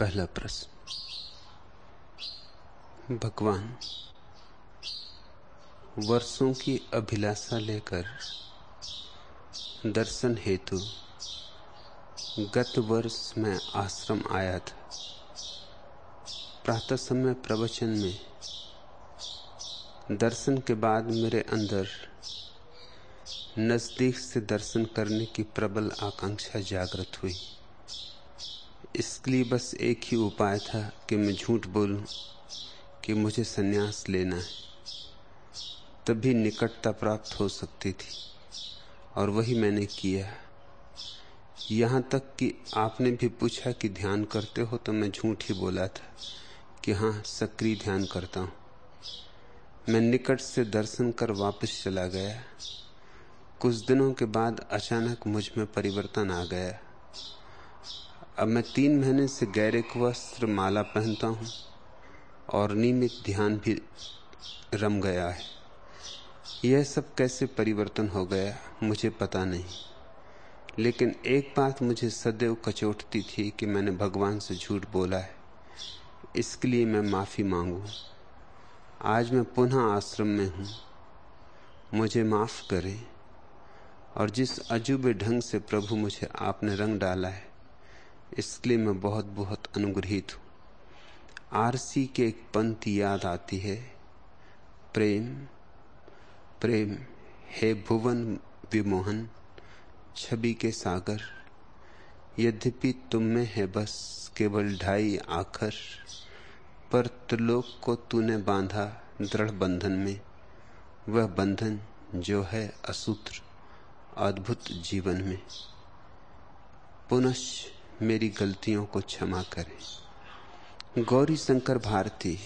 पहला प्रश्न। भगवान, वर्षों की अभिलाषा लेकर दर्शन हेतु गत वर्ष में आश्रम आया था। प्रातः समय प्रवचन में दर्शन के बाद मेरे अंदर नज़दीक से दर्शन करने की प्रबल आकांक्षा जागृत हुई। इसके लिए बस एक ही उपाय था कि मैं झूठ बोलूँ, कि मुझे सन्यास लेना है। तभी निकटता प्राप्त हो सकती थी, और वही मैंने किया। यहाँ तक कि आपने भी पूछा कि ध्यान करते हो तो मैं झूठ ही बोला था कि हाँ सक्रिय ध्यान करता हूँ। मैं निकट से दर्शन कर वापस चला गया। कुछ दिनों के बाद अचानक मुझमें परिवर्तन आ गया। अब मैं तीन महीने से गैरिक वस्त्र माला पहनता हूँ और नियमित ध्यान भी रम गया है। यह सब कैसे परिवर्तन हो गया, मुझे पता नहीं। लेकिन एक बात मुझे सदैव कचोटती थी कि मैंने भगवान से झूठ बोला है। इसके लिए मैं माफ़ी मांगू। आज मैं पुनः आश्रम में हूँ। मुझे माफ़ करें। और जिस अजूबे ढंग से प्रभु मुझे आपने रंग डाला है इसके लिए मैं बहुत बहुत अनुग्रहित हूँ। आरसी के एक पंक्ति याद आती है। प्रेम प्रेम हे भुवन विमोहन, छवि के सागर। यद्यपि तुम में है बस केवल ढाई आखर, पर त्रिलोक को तूने बांधा दृढ़ बंधन में। वह बंधन जो है असूत्र, अद्भुत जीवन में। पुनः मेरी गलतियों को क्षमा करें। गौरी शंकर भारती।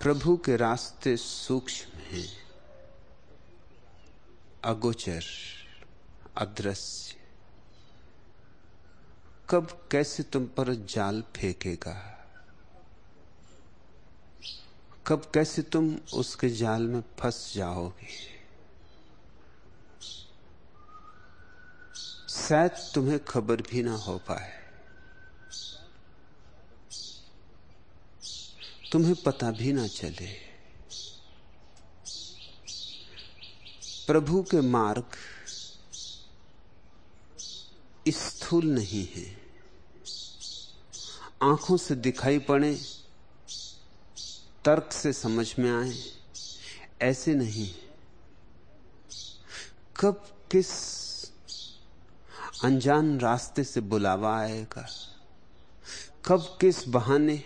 प्रभु के रास्ते सूक्ष्म हैं, अगोचर, अदृश्य। कब कैसे तुम पर जाल फेंकेगा? कब, कैसे तुम उसके जाल में फंस जाओगे? शायद तुम्हें खबर भी ना हो पाए। तुम्हें पता भी ना चले। प्रभु के मार्ग स्थूल नहीं है। आँखों से दिखाई पड़े तर्क से समझ में आए? ऐसे नहीं। कब किस अनजान रास्ते से बुलावा आएगा? कब किस बहाने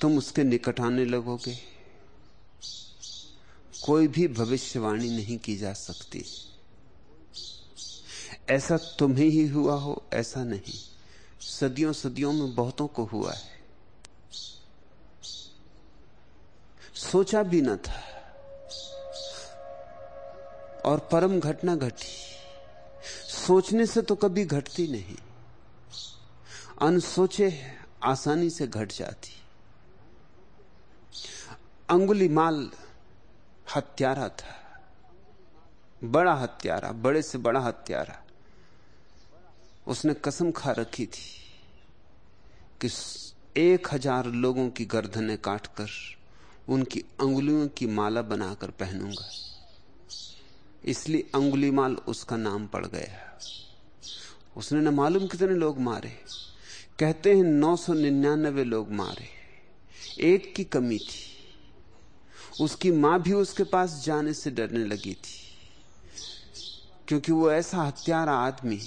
तुम उसके निकट आने लगोगे? कोई भी भविष्यवाणी नहीं की जा सकती। ऐसा तुम्हें ही हुआ हो, ऐसा नहीं। सदियों सदियों में बहुतों को हुआ है। सोचा भी न था। और परम घटना घटी। सोचने से तो कभी घटती नहीं। अनसोचे आसानी से घट जाती। अंगुली माल हत्यारा था। बड़ा हत्यारा, बड़े से बड़ा हत्यारा। उसने कसम खा रखी थी कि एक हज़ार लोगों की गर्दनें काटकर उनकी अंगुलियों की माला बनाकर पहनूँगा। इसलिए अंगुली माल उसका नाम पड़ गया उसने न मालूम कितने लोग मारे। कहते हैं नौ सौ निन्यानबे लोग मारे। एक की कमी थी। उसकी माँ भी उसके पास जाने से डरने लगी थी। क्योंकि वो ऐसा हत्यारा आदमी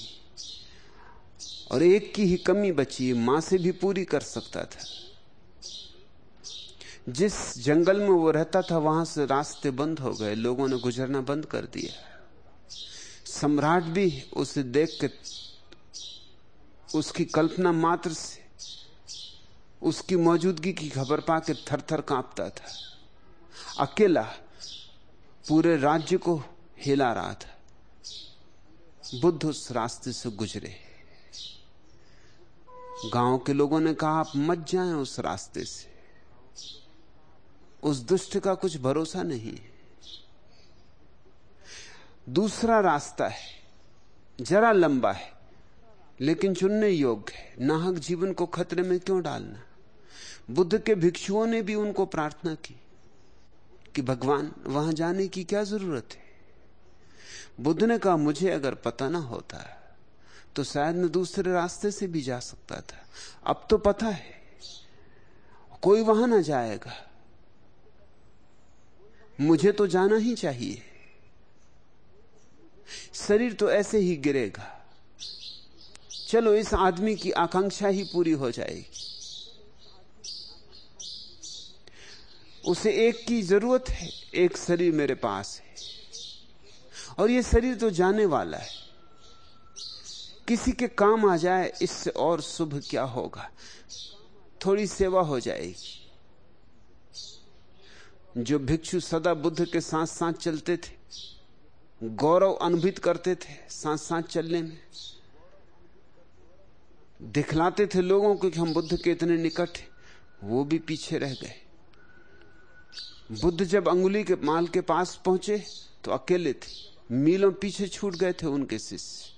और एक की ही कमी बची। माँ से भी पूरी कर सकता था। जिस जंगल में वो रहता था, वहाँ से रास्ते बंद हो गए। लोगों ने गुजरना बंद कर दिया। सम्राट भी उसे देख के, उसकी कल्पना मात्र से, उसकी मौजूदगी की खबर पाके थर थर कांपता था। अकेला पूरे राज्य को हिला रहा था। बुद्ध उस रास्ते से गुजरे। गाँव के लोगों ने कहा, आप मत जाएँ उस रास्ते से। उस दुष्ट का कुछ भरोसा नहीं दूसरा रास्ता है, जरा लंबा है, लेकिन चुनने योग्य है। नाहक जीवन को खतरे में क्यों डालना? बुद्ध के भिक्षुओं ने भी उनको प्रार्थना की कि भगवान, वहाँ जाने की क्या ज़रूरत है? बुद्ध ने कहा, मुझे अगर पता ना होता तो शायद मैं दूसरे रास्ते से भी जा सकता था। अब तो पता है, कोई वहाँ ना जाएगा। मुझे तो जाना ही चाहिए। शरीर तो ऐसे ही गिरेगा। चलो, इस आदमी की आकांक्षा ही पूरी हो जाएगी। उसे एक की ज़रूरत है, एक शरीर मेरे पास है। और यह शरीर तो जाने वाला है। किसी के काम आ जाए, इससे और शुभ क्या होगा? थोड़ी सेवा हो जाएगी। जो भिक्षु सदा बुद्ध के साथ साथ चलते थे, गौरव अनुभूत करते थे साथ साथ चलने में। दिखलाते थे लोगों को कि हम बुद्ध के इतने निकट वो भी पीछे रह गए। बुद्ध जब अंगुली के माल के पास पहुँचे तो अकेले थे, मीलों पीछे छूट गए थे उनके शिष्य।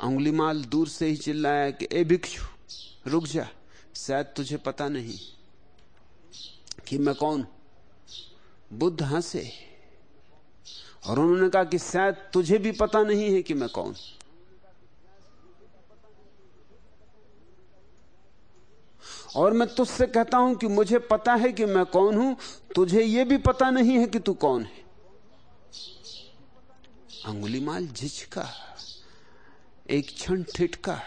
अंगुली माल दूर से ही चिल्लाया कि, ए भिक्षु, रुक जा, शायद तुझे पता नहीं कि मैं कौन? बुद्ध हंसे और उन्होंने कहा कि शायद तुझे भी पता नहीं है कि मैं कौन। और मैं तुझसे कहता हूँ कि मुझे पता है कि मैं कौन हूँ, तुझे यह भी पता नहीं है कि तू कौन है। अंगुली माल झिझका, एक क्षण ठिठका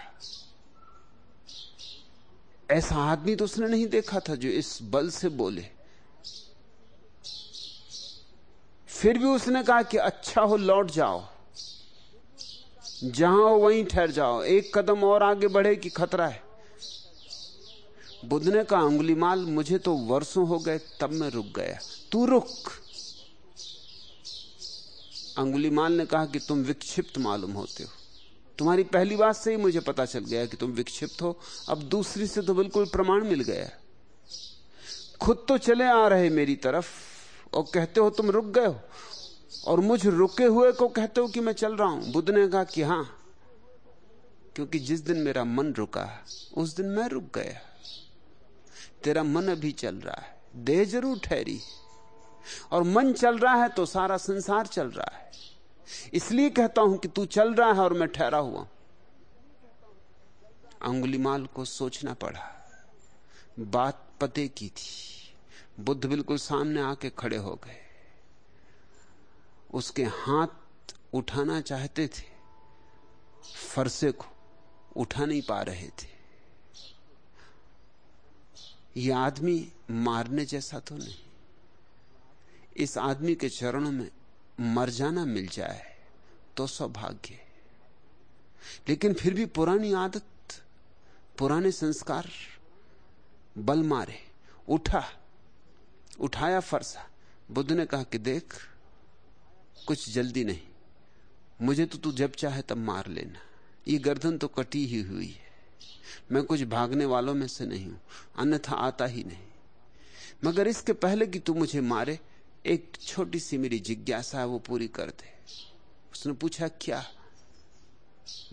ऐसा आदमी तो उसने नहीं देखा था जो इस बल से बोले। फिर भी उसने कहा कि अच्छा हो, लौट जाओ। जहाँ हो, वहीं ठहर जाओ। एक कदम और आगे बढ़े कि खतरा है। बुद्ध ने कहा, अंगुली माल, मुझे तो वर्षों हो गए, तब मैं रुक गया। तू रुक। अंगुली माल ने कहा कि तुम विक्षिप्त मालूम होते हो। तुम्हारी पहली बात से ही मुझे पता चल गया कि तुम विक्षिप्त हो। अब दूसरी से तो बिल्कुल प्रमाण मिल गया खुद तो चले आ रहे मेरी तरफ़ और कहते हो तुम रुक गए हो। और मुझ रुके हुए को कहते हो कि मैं चल रहा हूँ। बुद्ध ने कहा कि हाँ, क्योंकि जिस दिन मेरा मन रुका, उस दिन मैं रुक गया। तेरा मन अभी चल रहा है। देह ज़रूर ठहरी। और मन चल रहा है तो सारा संसार चल रहा है। इसलिए कहता हूँ कि तू चल रहा है और मैं ठहरा हुआ अंगुलीमाल को सोचना पड़ा। बात पते की थी। बुद्ध बिल्कुल सामने आके खड़े हो गए। उसके हाथ उठाना चाहते थे। फरसे को उठा नहीं पा रहे थे। यह आदमी मारने जैसा तो नहीं। इस आदमी के चरणों में मर जाना मिल जाए तो सौभाग्य। लेकिन फिर भी पुरानी आदत, पुराने संस्कार बल मारे। उठा, उठाया फरसा। बुद्ध ने कहा कि देख, कुछ जल्दी नहीं। मुझे तो तू जब चाहे तब मार लेना। ये गर्दन तो कटी ही हुई है। मैं कुछ भागने वालों में से नहीं हूँ, अन्यथा आता ही नहीं। मगर इसके पहले कि तू मुझे मारे एक छोटी सी मेरी जिज्ञासा वो पूरी कर दे उसने पूछा, क्या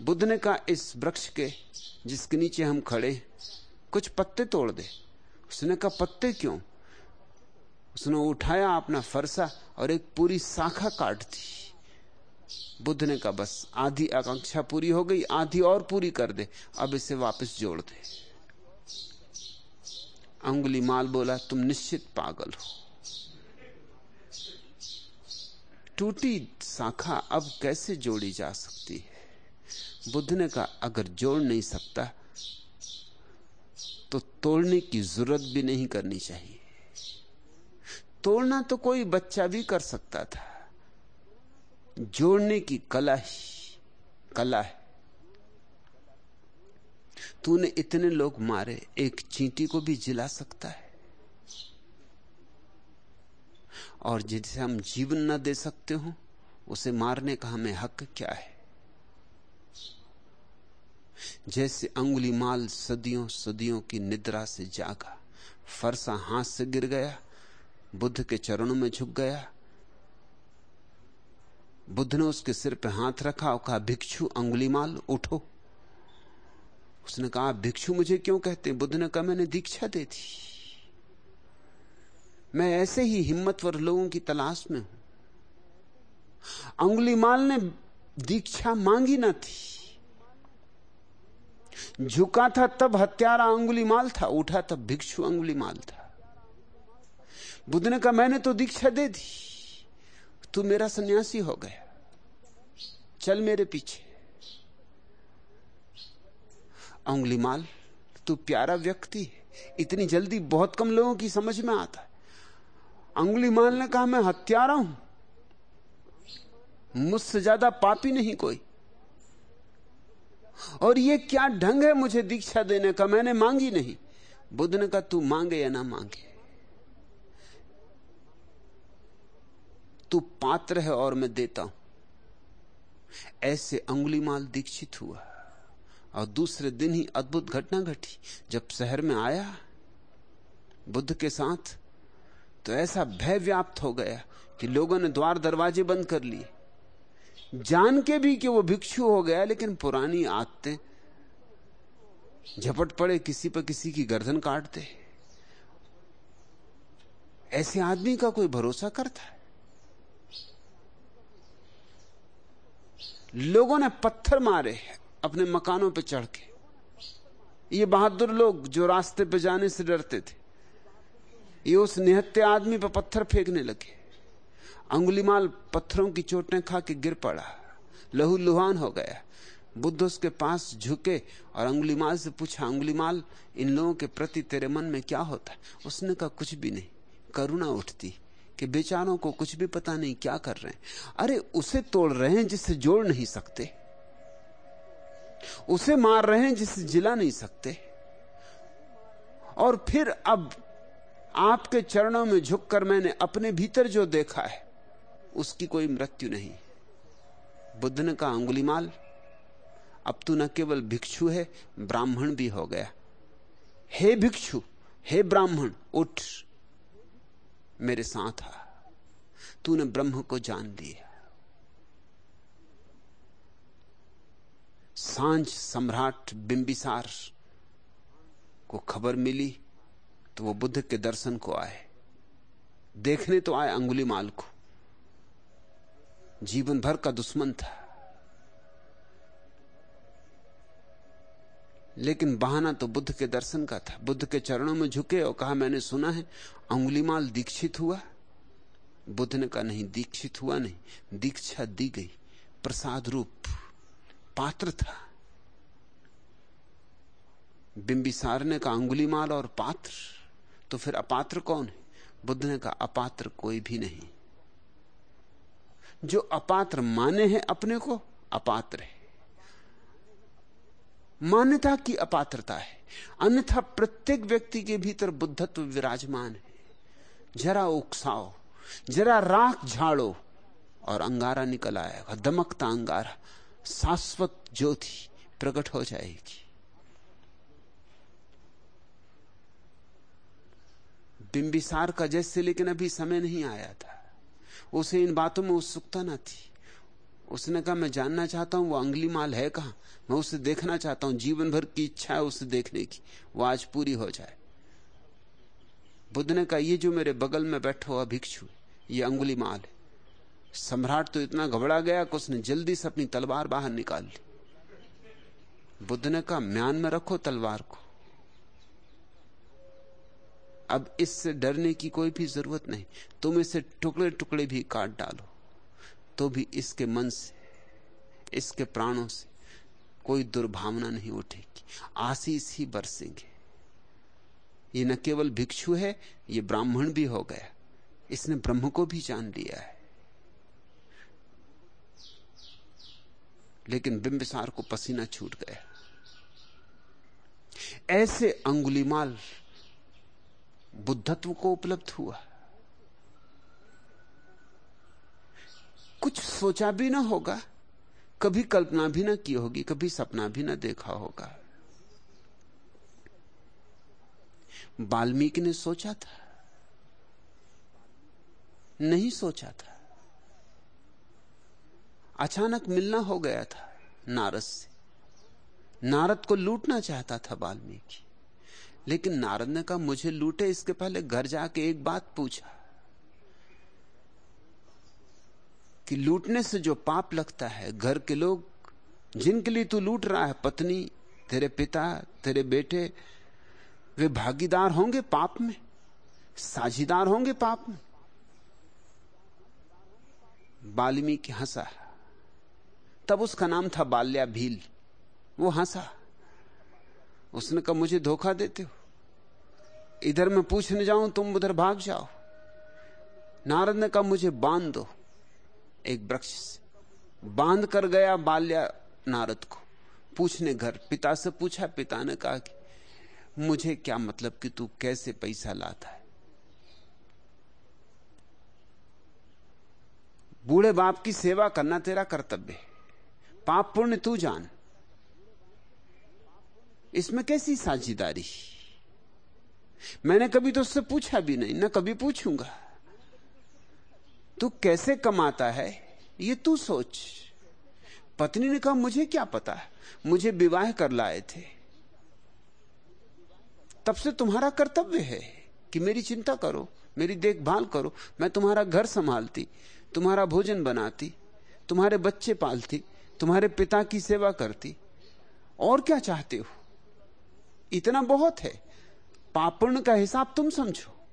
बुद्ध ने कहा, इस वृक्ष के जिसके नीचे हम खड़े कुछ पत्ते तोड़ दे? उसने कहा, पत्ते क्यों? उसने उठाया अपना फरसा और एक पूरी शाखा काट दी। बुद्ध ने कहा, बस आधी आकांक्षा पूरी हो गई, आधी और पूरी कर दे, अब इसे वापस जोड़ दे। अंगुली माल बोला, तुम निश्चित पागल हो। टूटी शाखा अब कैसे जोड़ी जा सकती है? बुद्ध ने कहा अगर जोड़ नहीं सकता तो तोड़ने की ज़रूरत भी नहीं करनी चाहिए। तोड़ना तो कोई बच्चा भी कर सकता था। जोड़ने की कला ही कला है। तूने इतने लोग मारे, एक चींटी को भी जिला सकता है? और जिसे हम जीवन न दे सकते हो, उसे मारने का हमें हक क्या है? जैसे अंगुली माल सदियों सदियों की निद्रा से जागा, फरसा हाथ से गिर गया, बुद्ध के चरणों में झुक गया। बुद्ध ने उसके सिर पर हाथ रखा और कहा, भिक्षु अंगुलीमाल उठो। उसने कहा, भिक्षु मुझे क्यों कहते बुद्ध ने कहा, मैंने दीक्षा दे दी। मैं ऐसे ही हिम्मतवर लोगों की तलाश में हूँ। अंगुलीमाल ने दीक्षा मांगी ना थी। झुका था तब हत्यारा अंगुलीमाल था, उठा तब भिक्षु अंगुलीमाल था। बुद्ध ने कहा, मैंने तो दीक्षा दे दी। तू मेरा सन्यासी हो गया। चल मेरे पीछे। अंगुलीमाल तू प्यारा व्यक्ति है। इतनी जल्दी बहुत कम लोगों की समझ में आता है। अंगुलीमाल ने कहा, मैं हत्यारा हूँ। मुझसे ज़्यादा पापी नहीं कोई। और ये क्या ढंग है मुझे दीक्षा देने का? मैंने मांगी नहीं। बुद्ध ने कहा, तू मांगे या ना मांगे? तू पात्र है और मैं देता हूँ। ऐसे अंगुलीमाल दीक्षित हुआ। और दूसरे दिन ही अद्भुत घटना घटी। जब शहर में आया, बुद्ध के साथ तो ऐसा भय व्याप्त हो गया कि लोगों ने द्वार दरवाजे बंद कर लिए। जान के भी कि वो भिक्षु हो गया, लेकिन पुरानी आदतें झपट पड़े, किसी पर किसी की गर्दन काटते। ऐसे आदमी का कोई भरोसा करता है? लोगों ने पत्थर मारे अपने मकानों पर चढ़ के। ये बहादुर लोग जो रास्ते पे जाने से डरते थे। ये उस निहत्ते आदमी पर पत्थर फेंकने लगे। अंगुलीमाल पत्थरों की चोटें खा के गिर पड़ा। लहू लुहान हो गया। बुद्ध उसके पास झुके और अंगुलीमाल से पूछा अंगुलीमाल इन लोगों के प्रति तेरे मन में क्या होता है? उसने कहा, कुछ भी नहीं। करुणा उठती कि बेचारों को कुछ भी पता नहीं क्या कर रहे हैं। अरे, उसे तोड़ रहे हैं जिससे जोड़ नहीं सकते। उसे मार रहे हैं जिससे जिला नहीं सकते। और फिर अब आपके चरणों में झुककर मैंने अपने भीतर जो देखा है, उसकी कोई मृत्यु नहीं। बुद्ध ने कहा अंगुलीमाल अब तू न केवल भिक्षु है, ब्राह्मण भी हो गया। हे भिक्षु, हे ब्राह्मण, उठ, मेरे साथ आ। तूने ब्रह्म को जान लिया साँझ सम्राट बिंबिसार को खबर मिली तो वो बुद्ध के दर्शन को आए। देखने तो आए अंगुली माल को। जीवन भर का दुश्मन था। लेकिन बहाना तो बुद्ध के दर्शन का था। बुद्ध के चरणों में झुके और कहा, मैंने सुना है अंगुलीमाल दीक्षित हुआ। बुद्ध ने कहा, नहीं, दीक्षित हुआ नहीं। दीक्षा दी गई। प्रसाद रूप। पात्र था। बिंबिसार ने कहा अंगुलीमाल और पात्र। तो फिर अपात्र कौन है? बुद्ध ने कहा, अपात्र कोई भी नहीं। जो अपात्र माने हैं अपने को, अपात्र है। मान्यता की अपात्रता है। अन्यथा प्रत्येक व्यक्ति के भीतर बुद्धत्व विराजमान है। जरा उकसाओ, जरा राख झाड़ो और अंगारा निकल आएगा, दमकता अंगारा, शाश्वत ज्योति प्रकट हो जाएगी। बिंबिसार का जैसे, लेकिन अभी समय नहीं आया था। उसे इन बातों में उत्सुकता ना थी। उसने कहा, मैं जानना चाहता हूँ, वो अंगली माल है कहाँ? मैं उसे देखना चाहता हूँ, जीवन भर की इच्छा है उसे देखने की। वो आज पूरी हो जाए। बुद्ध ने कहा, ये जो मेरे बगल में बैठा हुआ भिक्षु ये अंगुली माल है। सम्राट तो इतना घबरा गया कि उसने जल्दी से अपनी तलवार बाहर निकाल ली। बुद्ध ने कहा, म्यान में रखो तलवार को। अब इससे डरने की कोई भी ज़रूरत नहीं। तुम इसे टुकड़े टुकड़े भी काट डालो तो भी इसके मन से, इसके प्राणों से कोई दुर्भावना नहीं उठेगी। आशीष ही बरसेंगे। ये न केवल भिक्षु है, ये ब्राह्मण भी हो गया। इसने ब्रह्म को भी जान लिया है। लेकिन बिंबिसार को पसीना छूट गया। ऐसे अंगुलीमाल बुद्धत्व को उपलब्ध हुआ। कुछ सोचा भी ना होगा, कभी कल्पना भी ना की होगी, कभी सपना भी ना देखा होगा। वाल्मीकि ने सोचा था, नहीं सोचा था। अचानक मिलना हो गया था नारद से। नारद को लूटना चाहता था वाल्मीकि लेकिन नारद ने कहा, मुझे लूटे इसके पहले घर जाके एक बात पूछा कि लूटने से जो पाप लगता है, घर के लोग जिनके लिए तू लूट रहा है, पत्नी, तेरे पिता, तेरे बेटे, वे भागीदार होंगे पाप में? साझीदार होंगे पाप में? वाल्मीकि हंसा। तब उसका नाम था बाल्या भील वो हंसा। उसने कहा, मुझे धोखा देते हो? इधर मैं पूछने जाऊँ, तुम उधर भाग जाओ। नारद ने कहा, मुझे बाँध दो एक वृक्ष से। बाँध कर गया बाल्या नारद को पूछने घर। पिता से पूछा, पिता ने कहा कि मुझे क्या मतलब कि तू कैसे पैसा लाता है? बूढ़े बाप की सेवा करना तेरा कर्तव्य है। पाप पुण्य तू जान। इसमें कैसी साझीदारी? मैंने कभी तो उससे पूछा भी नहीं, ना कभी पूछूँगा। तू कैसे कमाता है, ये तू सोच। पत्नी ने कहा, मुझे क्या पता? मुझे विवाह कर लाए थे। तब से तुम्हारा कर्तव्य है कि मेरी चिंता करो, मेरी देखभाल करो। मैं तुम्हारा घर संभालती, तुम्हारा भोजन बनाती, तुम्हारे बच्चे पालती, तुम्हारे पिता की सेवा करती। और क्या चाहते हो? इतना बहुत है। पापण का हिसाब तुम समझो।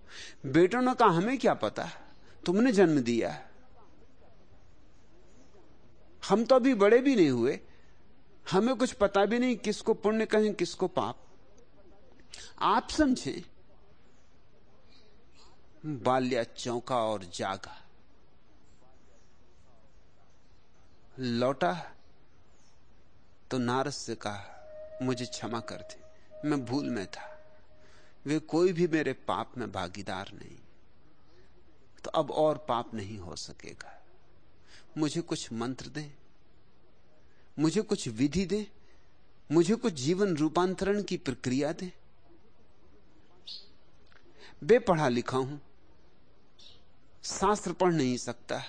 बेटों का हमें क्या पता? तुमने जन्म दिया है। हम तो अभी बड़े भी नहीं हुए। हमें कुछ पता भी नहीं किसको पुण्य कहें, किसको पाप। आप समझे। बाल्या चौंका और जागा। लौटा तो नारस से कहा, मुझे क्षमा कर दे। मैं भूल में था। वे कोई भी मेरे पाप में भागीदार नहीं। तो अब और पाप नहीं हो सकेगा। मुझे कुछ मंत्र दे, मुझे कुछ विधि दे, मुझे कुछ जीवन रूपांतरण की प्रक्रिया दे। बेपढ़ा लिखा हूँ, शास्त्र पढ़ नहीं सकता।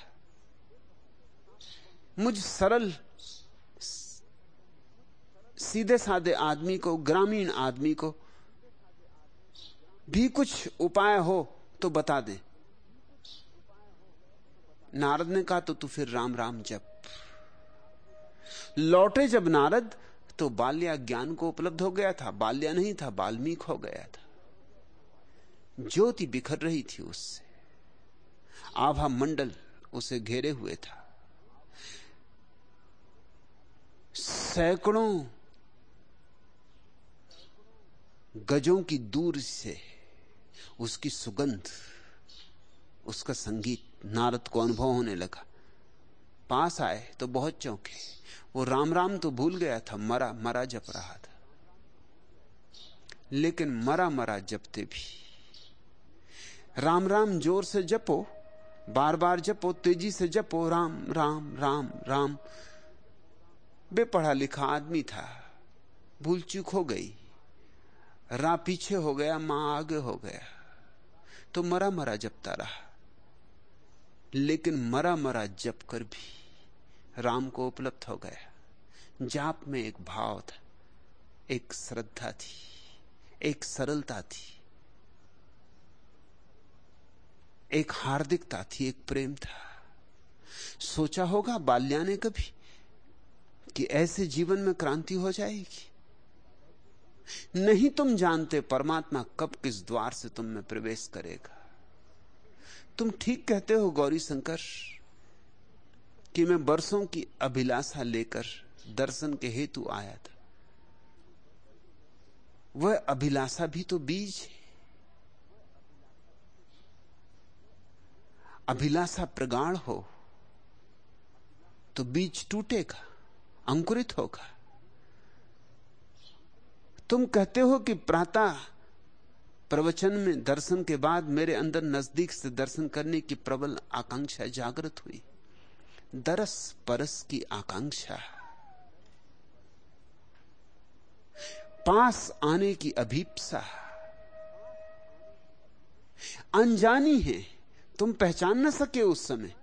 मुझ सरल, सीधे साधे आदमी को, ग्रामीण आदमी को भी कुछ उपाय हो तो बता दे। नारद ने कहा तो तू फिर राम राम जप। लौटे जब नारद तो बाल्या ज्ञान को उपलब्ध हो गया था। बाल्या नहीं था, बाल्मीक हो गया था। ज्योति बिखर रही थी उससे। आभा मंडल उसे घेरे हुए था। सैकड़ों गजों की दूर से उसकी सुगंध, उसका संगीत, नारद को अनुभव होने लगा। पास आए तो बहुत चौंके। वो राम राम तो भूल गया था, मरा मरा जप रहा था। लेकिन मरा मरा जपते भी। राम राम ज़ोर से जपो, बार बार जपो, तेज़ी से जपो, राम राम राम राम। बेपढ़ा लिखा आदमी था, भूल चूक हो गई। रा पीछे हो गया, माँ आगे हो गया। तो मरा मरा जपता रहा। लेकिन मरा मरा जप कर भी राम को उपलब्ध हो गया। जाप में एक भाव था, एक श्रद्धा थी, एक सरलता थी, एक हार्दिकता थी, एक प्रेम था। सोचा होगा बाल्या ने कभी कि ऐसे जीवन में क्रांति हो जाएगी। नहीं तुम जानते परमात्मा कब किस द्वार से तुम में प्रवेश करेगा। तुम ठीक कहते हो गौरी शंकर, कि मैं बरसों की अभिलाषा लेकर दर्शन के हेतु आया था। वह अभिलाषा भी तो बीज है। अभिलाषा प्रगाढ़ हो तो बीज टूटेगा, अंकुरित होगा। तुम कहते हो कि प्रातः प्रवचन में दर्शन के बाद मेरे अंदर नज़दीक से दर्शन करने की प्रबल आकांक्षा जागृत हुई। दरस परस की आकांक्षा। पास आने की अभीपसा। अनजानी है, तुम पहचान न सके उस समय।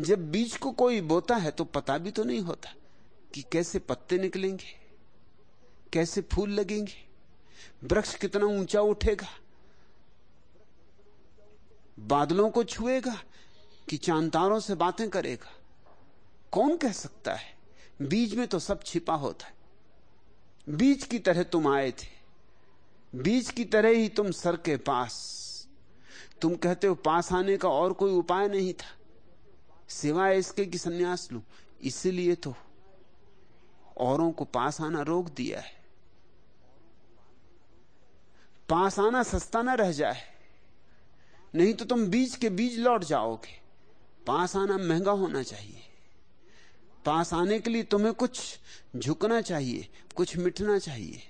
जब बीज को कोई बोता है तो पता भी तो नहीं होता कि कैसे पत्ते निकलेंगे। कैसे फूल लगेंगे? वृक्ष कितना ऊँचा उठेगा? बादलों को छुएगा कि चांतारों से बातें करेगा? कौन कह सकता है? बीज में तो सब छिपा होता है। बीज की तरह तुम आए थे। बीज की तरह ही तुम सर के पास। तुम कहते हो, पास आने का और कोई उपाय नहीं था। सिवाय इसके कि सन्यास लू, इसलिए तो औरों को पास आना रोक दिया है। पास आना सस्ता ना रह जाए। नहीं तो तुम बीज के बीज लौट जाओगे। पास आना महँगा होना चाहिए। पास आने के लिए तुम्हें कुछ झुकना चाहिए, कुछ मिटना चाहिए।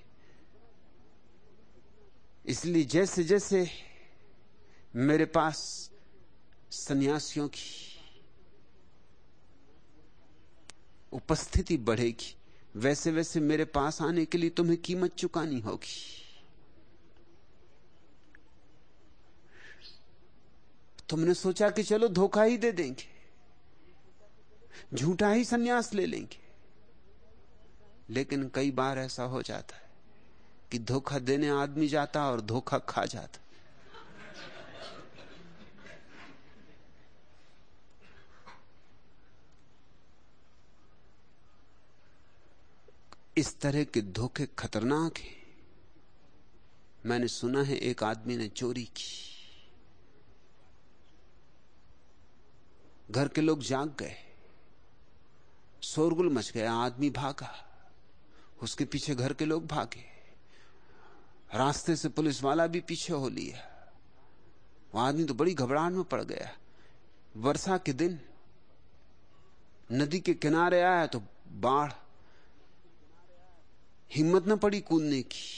इसलिए जैसे जैसे मेरे पास सन्यासियों की उपस्थिति बढ़ेगी, वैसे वैसे मेरे पास आने के लिए तुम्हें कीमत चुकानी होगी। तुमने सोचा कि चलो धोखा ही दे देंगे। झूठा ही सन्यास ले लेंगे। लेकिन कई बार ऐसा हो जाता है कि धोखा देने आदमी जाता और धोखा खा जाता। इस तरह के धोखे खतरनाक हैं। मैंने सुना है एक आदमी ने चोरी की। घर के लोग जाग गए। शोरगुल मच गया, आदमी भागा। उसके पीछे घर के लोग भागे। रास्ते से पुलिस वाला भी पीछे हो लिया। वो आदमी तो बड़ी घबराहट में पड़ गया। वर्षा के दिन नदी के किनारे आया तो बाढ़, हिम्मत न पड़ी कूदने की।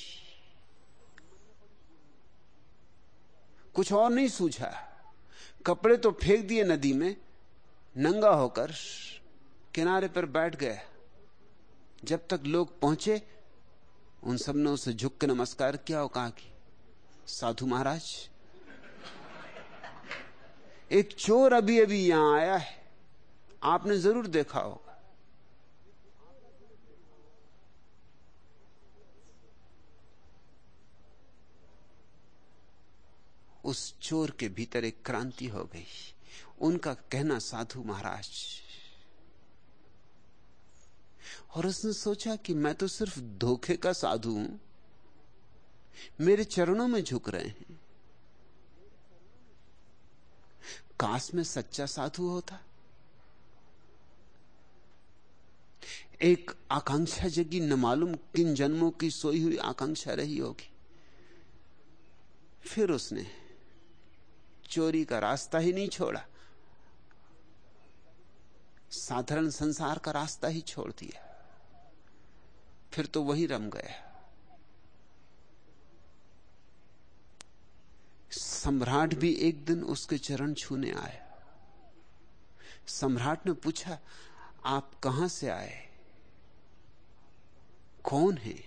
कुछ और नहीं सूझा। कपड़े तो फेंक दिए नदी में नंगा होकर किनारे पर बैठ गया जब तक लोग पहुँचे, उन सबने उसे झुक के नमस्कार किया और कहा कि, साधु महाराज, एक चोर अभी अभी यहाँ आया है। आपने ज़रूर देखा होगा। उस चोर के भीतर एक क्रांति हो गई। उनका कहना, साधु महाराज, और उसने सोचा कि मैं तो सिर्फ़ धोखे का साधु हूँ, मेरे चरणों में झुक रहे हैं। काश में सच्चा साधु होता। एक आकांक्षा जगी, न मालूम किन जन्मों की सोई हुई आकांक्षा रही होगी। फिर उसने चोरी का रास्ता ही नहीं छोड़ा। साधारण संसार का रास्ता ही छोड़ दिया। फिर तो वही रम गया। सम्राट भी एक दिन उसके चरण छूने आया सम्राट ने पूछा, आप कहाँ से आए? कौन है?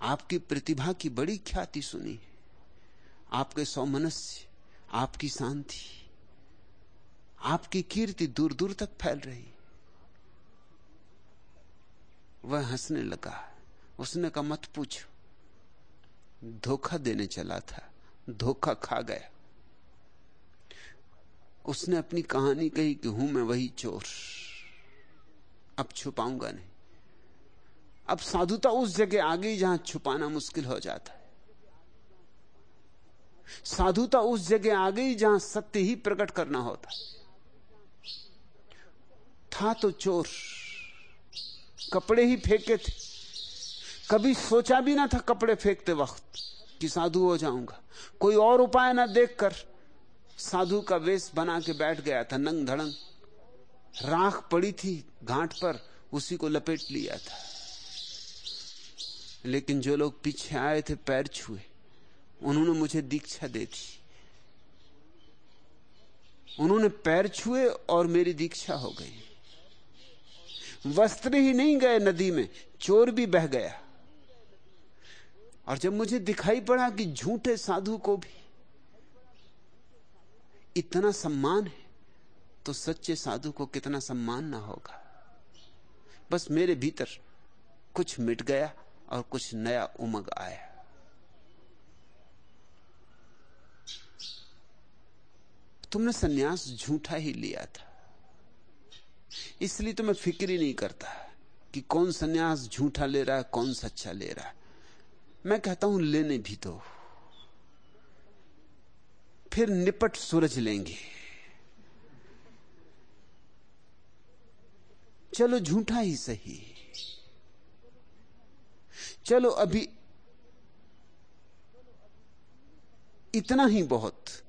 आपकी प्रतिभा की बड़ी ख्याति सुनी। आपके सौमनस्य, आपकी शांति। आपकी कीर्ति दूर दूर तक फैल रही। वह हंसने लगा। उसने कहा, मत पूछो। धोखा देने चला था। धोखा खा गया। उसने अपनी कहानी कही कि हूँ मैं वही चोर। अब छुपाऊँगा नहीं। अब साधुता उस जगह आ गई जहाँ छुपाना मुश्किल हो जाता है। साधुता उस जगह आ गई जहाँ सत्य ही प्रकट करना होता था तो चोर। कपड़े ही फेंके थे। कभी सोचा भी ना था कपड़े फेंकते वक्त कि साधु हो जाऊँगा। कोई और उपाय ना देखकर साधु का वेश बना के बैठ गया था नंग धड़ंग राख पड़ी थी घाट पर, उसी को लपेट लिया था। लेकिन जो लोग पीछे आए थे, पैर छुए, उन्होंने मुझे दीक्षा दे दी। उन्होंने पैर छुए और मेरी दीक्षा हो गई। वस्त्र ही नहीं गए नदी में, चोर भी बह गया। और जब मुझे दिखाई पड़ा कि झूठे साधु को भी इतना सम्मान है तो सच्चे साधु को कितना सम्मान ना होगा। बस मेरे भीतर कुछ मिट गया और कुछ नया उमग आया। तुमने सन्यास झूठा ही लिया था। इसलिए तो मैं फ़िक्र ही नहीं करता कि कौन सन्यास झूठा ले रहा है, कौन सच्चा ले रहा है। मैं कहता हूँ, लेने भी तो। फिर निपट सूरज लेंगे। चलो झूठा ही सही। चलो अभी इतना ही बहुत।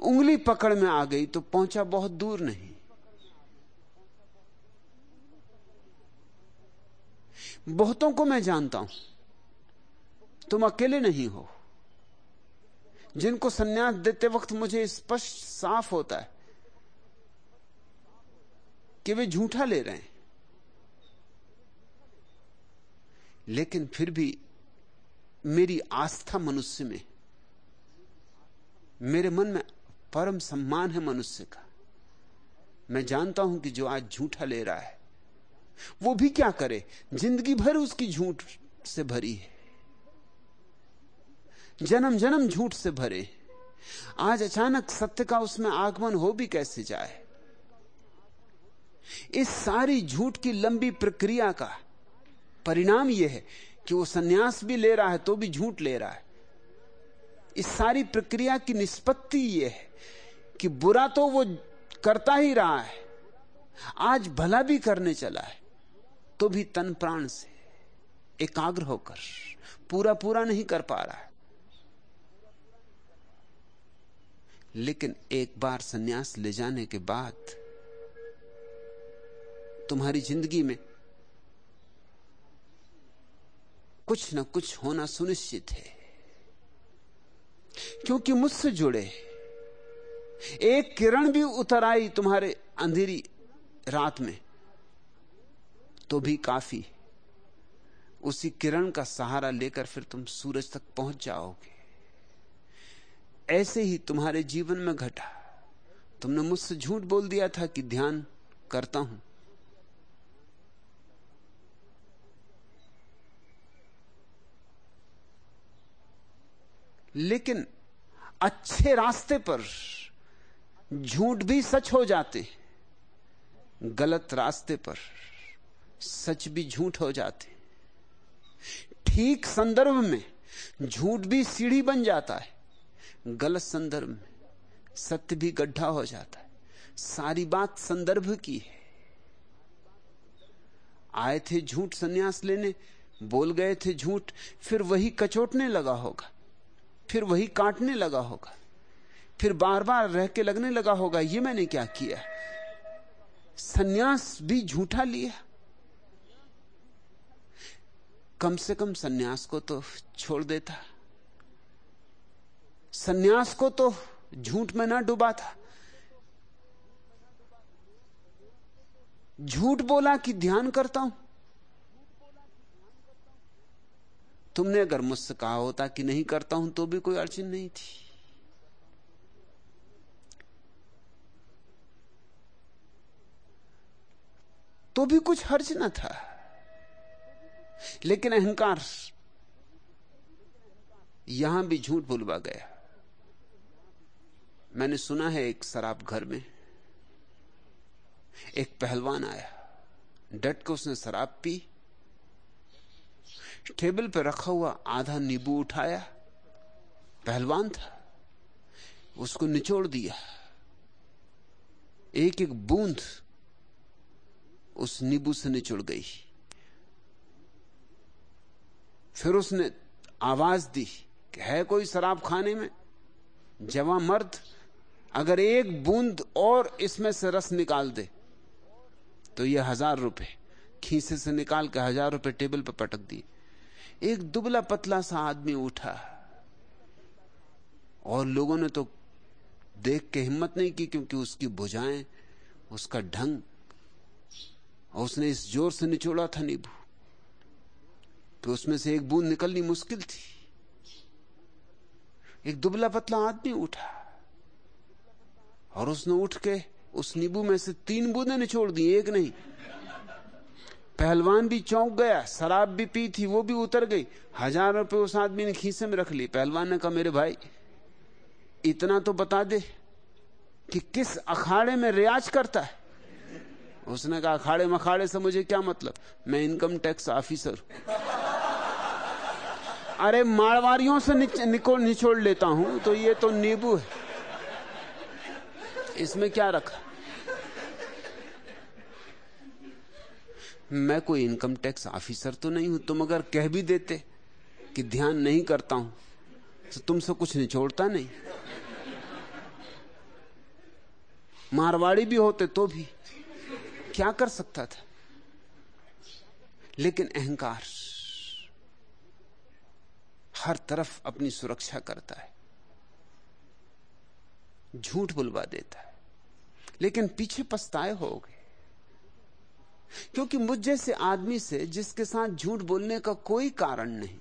उंगली पकड़ में आ गई तो पहुँचा बहुत दूर नहीं। बहुतों को मैं जानता हूँ। तुम अकेले नहीं हो। जिनको सन्यास देते वक्त मुझे स्पष्ट साफ़ होता है कि वे झूठा ले रहे हैं। लेकिन फिर भी मेरी आस्था मनुष्य में, मेरे मन में परम सम्मान है मनुष्य का। मैं जानता हूँ कि जो आज झूठा ले रहा है, वो भी क्या करे? ज़िंदगी भर उसकी झूठ से भरी है। जन्म जन्म झूठ से भरे। आज अचानक सत्य का उसमें आगमन हो भी कैसे जाए? इस सारी झूठ की लंबी प्रक्रिया का परिणाम यह है कि वो सन्यास भी ले रहा है तो भी झूठ ले रहा है। इस सारी प्रक्रिया की निष्पत्ति यह है। कि बुरा तो वो करता ही रहा है, आज भला भी करने चला है तो भी तन प्राण से एकाग्र होकर पूरा पूरा नहीं कर पा रहा है। लेकिन एक बार सन्यास ले जाने के बाद तुम्हारी ज़िंदगी में कुछ ना कुछ होना सुनिश्चित है, क्योंकि मुझसे जुड़े एक किरण भी उतर आई तुम्हारे अंधेरी रात में तो भी काफ़ी। उसी किरण का सहारा लेकर फिर तुम सूरज तक पहुँच जाओगे। ऐसे ही तुम्हारे जीवन में घटा। तुमने मुझसे झूठ बोल दिया था कि ध्यान करता हूँ। लेकिन अच्छे रास्ते पर झूठ भी सच हो जाते गलत रास्ते पर सच भी झूठ हो जाते ठीक संदर्भ में झूठ भी सीढ़ी बन जाता है, गलत संदर्भ में सत्य भी गड्ढा हो जाता है। सारी बात संदर्भ की है। आए थे झूठ सन्यास लेने, बोल गए थे झूठ, फिर वही कचोटने लगा होगा, फिर वही काटने लगा होगा। फिर बार बार रह के लगने लगा होगा, ये मैंने क्या किया? सन्यास भी झूठा लिया। कम से कम सन्यास को तो छोड़ देता। सन्यास को तो झूठ में ना डूबा था। झूठ बोला कि ध्यान करता हूँ। तुमने अगर मुझसे कहा होता कि नहीं करता हूँ तो भी कोई अड़चन नहीं थी। तो भी कुछ हर्ज न था। लेकिन अहंकार यहाँ भी झूठ बुलवा गया। मैंने सुना है एक शराब घर में एक पहलवान आया। डट के उसने शराब पी, टेबल पर रखा हुआ आधा नींबू उठाया। पहलवान था, उसको निचोड़ दिया। एक एक बूंद उस नींबू से निचुड़ गई। फिर उसने आवाज़ दी कि है कोई शराब खाने में? जवा मर्द, अगर एक बूंद और इसमें से रस निकाल दे तो यह हज़ार रुपए खीसे से निकाल के हज़ार रुपए टेबल पर पटक दिए। एक दुबला पतला सा आदमी उठा और लोगों ने तो देख के हिम्मत नहीं की क्योंकि उसकी भुजाएँ, उसका ढंग और उसने इस ज़ोर से निचोड़ा था नींबू कि उसमें से एक बूंद निकलनी मुश्किल थी। एक दुबला पतला आदमी उठा और उसने उठ के उस नींबू में से तीन बूंदे निचोड़ दी, एक नहीं। पहलवान भी चौंक गया, शराब भी पी थी, वो भी उतर गई। हज़ार रुपए उस आदमी ने खीसे में रख ली पहलवान ने कहा, मेरे भाई, इतना तो बता दे कि किस अखाड़े में रियाज करता है? उसने कहा अखाड़े मखाड़े से मुझे क्या मतलब? मैं इनकम टैक्स ऑफिसर अरे, मारवाड़ियों से निकोल निचोड़ लेता हूँ तो ये तो नींबू है। इसमें क्या रखा? मैं कोई इनकम टैक्स ऑफिसर तो नहीं हूँ, तुम अगर कह भी देते कि ध्यान नहीं करता हूँ तो तुमसे कुछ निचोड़ता नहीं। मारवाड़ी भी होते तो भी। क्या कर सकता था? लेकिन अहंकार हर तरफ़ अपनी सुरक्षा करता है। झूठ बुलवा देता है। लेकिन पीछे पछताए हो क्योंकि मुझ जैसे आदमी से जिसके साथ झूठ बोलने का कोई कारण नहीं,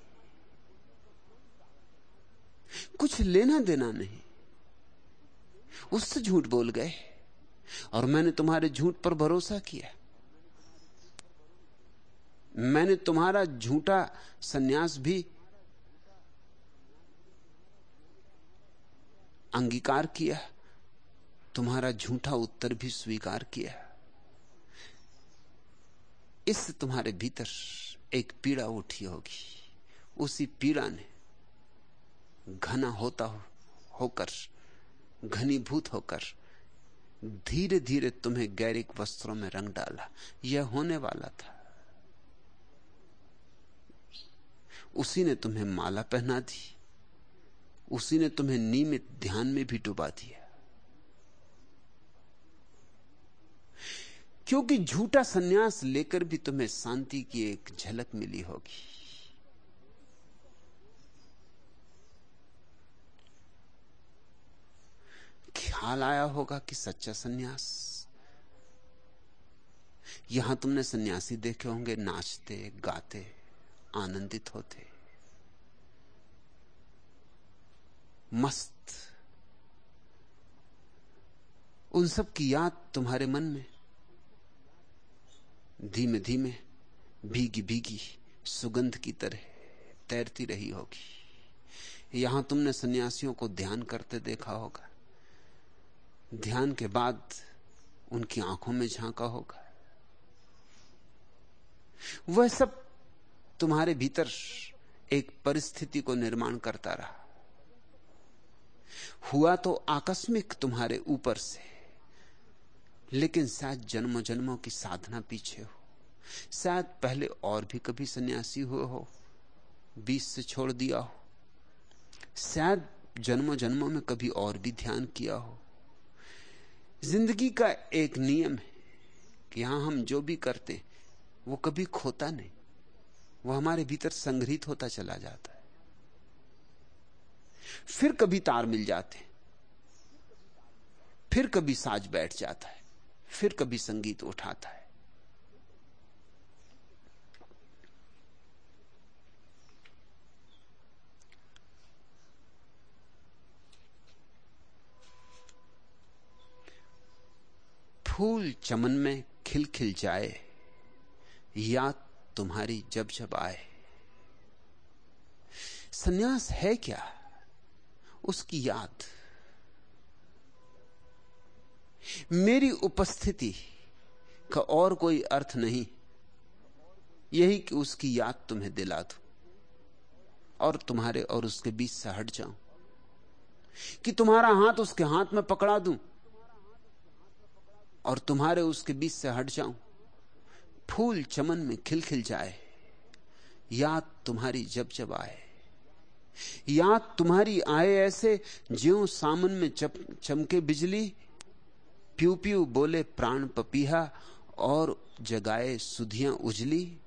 कुछ लेना देना नहीं, उससे झूठ बोल गए। और मैंने तुम्हारे झूठ पर भरोसा किया मैंने तुम्हारा झूठा सन्यास भी अंगीकार किया तुम्हारा झूठा उत्तर भी स्वीकार किया इससे तुम्हारे भीतर एक पीड़ा उठी होगी। उसी पीड़ा ने घना होता हो, होकर घनीभूत होकर धीरे धीरे तुम्हें गैरिक वस्त्रों में रंग डाला। यह होने वाला था। उसी ने तुम्हें माला पहना दी। उसी ने तुम्हें नियमित ध्यान में भी डुबा दिया। क्योंकि झूठा सन्यास लेकर भी तुम्हें शांति की एक झलक मिली होगी। ख्याल आया होगा कि सच्चा सन्यास। यहाँ तुमने सन्यासी देखे होंगे, नाचते, गाते, आनंदित होते। मस्त। उन सब की याद तुम्हारे मन में। धीमे धीमे भीगी भीगी सुगंध की तरह तैरती रही होगी। यहाँ तुमने सन्यासियों को ध्यान करते देखा होगा। ध्यान के बाद उनकी आँखों में झांका होगा। वह सब तुम्हारे भीतर एक परिस्थिति को निर्माण करता रहा। हुआ तो आकस्मिक तुम्हारे ऊपर से, लेकिन शायद जन्मों जन्मों की साधना पीछे हो। शायद पहले और भी कभी सन्यासी हुए हो, बीस से छोड़ दिया हो। शायद जन्मों जन्मों में कभी और भी ध्यान किया हो। ज़िंदगी का एक नियम है कि यहाँ हम जो भी करते, वो कभी खोता नहीं। वो हमारे भीतर संग्रहित होता चला जाता है। फिर कभी तार मिल जाते फिर कभी साज बैठ जाता है। फिर कभी संगीत उठाता है। फूल चमन में खिल खिल जाए याद तुम्हारी जब जब आए। सन्यास है क्या? उसकी याद। मेरी उपस्थिति का और कोई अर्थ नहीं। यही कि उसकी याद तुम्हें दिला दू, और तुम्हारे और उसके बीच से हट जाऊँ। कि तुम्हारा हाथ उसके हाथ में पकड़ा दूँ और तुम्हारे उसके बीच से हट जाऊँ। फूल चमन में खिलखिल जाए। याद तुम्हारी जब जब आए। याद तुम्हारी आए ऐसे ज्यो सामन में चप, चमके बिजली प्यू प्यू बोले प्राण पपीहा और जगाए सुधियाँ उजली।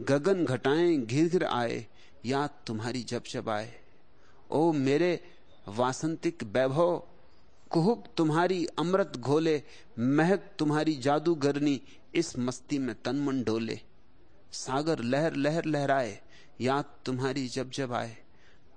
गगन घटाएँ घिर घिर आए याद तुम्हारी जब जब आए। ओ मेरे वासंतिक वैभव कुहुक तुम्हारी अमृत घोले, महक तुम्हारी जादूगरनी इस मस्ती में तन मन डोले। सागर लहर लहर लहराए, याद तुम्हारी जब जब आए।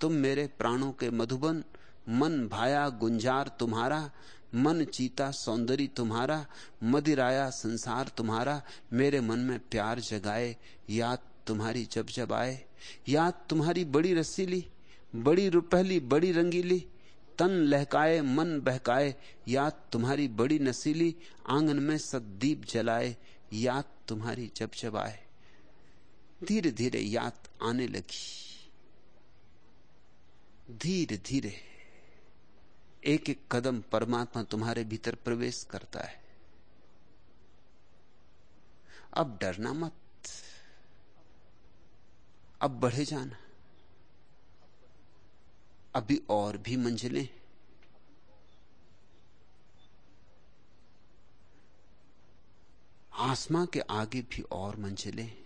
तुम मेरे प्राणों के मधुबन, मन भाया गुंजार तुम्हारा, मन चीता सौंदर्य तुम्हारा, मदिराया संसार तुम्हारा, मेरे मन में प्यार जगाए, याद तुम्हारी जब जब आए। याद तुम्हारी बड़ी रसीली बड़ी रुपहली, बड़ी रंगीली तन लहकाए, मन बहकाए, याद तुम्हारी बड़ी नसीली आँगन में सदीप जलाए, याद तुम्हारी जब जब आए। धीरे धीरे याद आने लगी। धीरे धीरे एक एक कदम परमात्मा तुम्हारे भीतर प्रवेश करता है। अब डरना मत। अब बढ़े जाना। अभी और भी मंजिलें आसमां के आगे भी और मंजिलें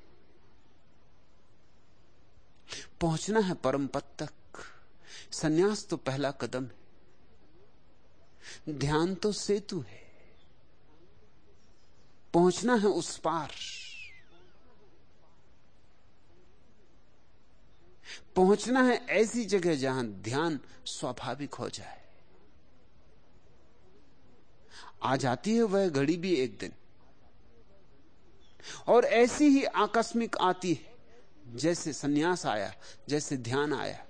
पहुँचना है परम पद तक। सन्यास तो पहला कदम है। ध्यान तो सेतु है। पहुँचना है उस पार। पहुँचना है ऐसी जगह जहाँ ध्यान स्वाभाविक हो जाए। आ जाती है वह घड़ी भी एक दिन। और ऐसी ही आकस्मिक आती है, जैसे सन्यास आया, जैसे ध्यान आया।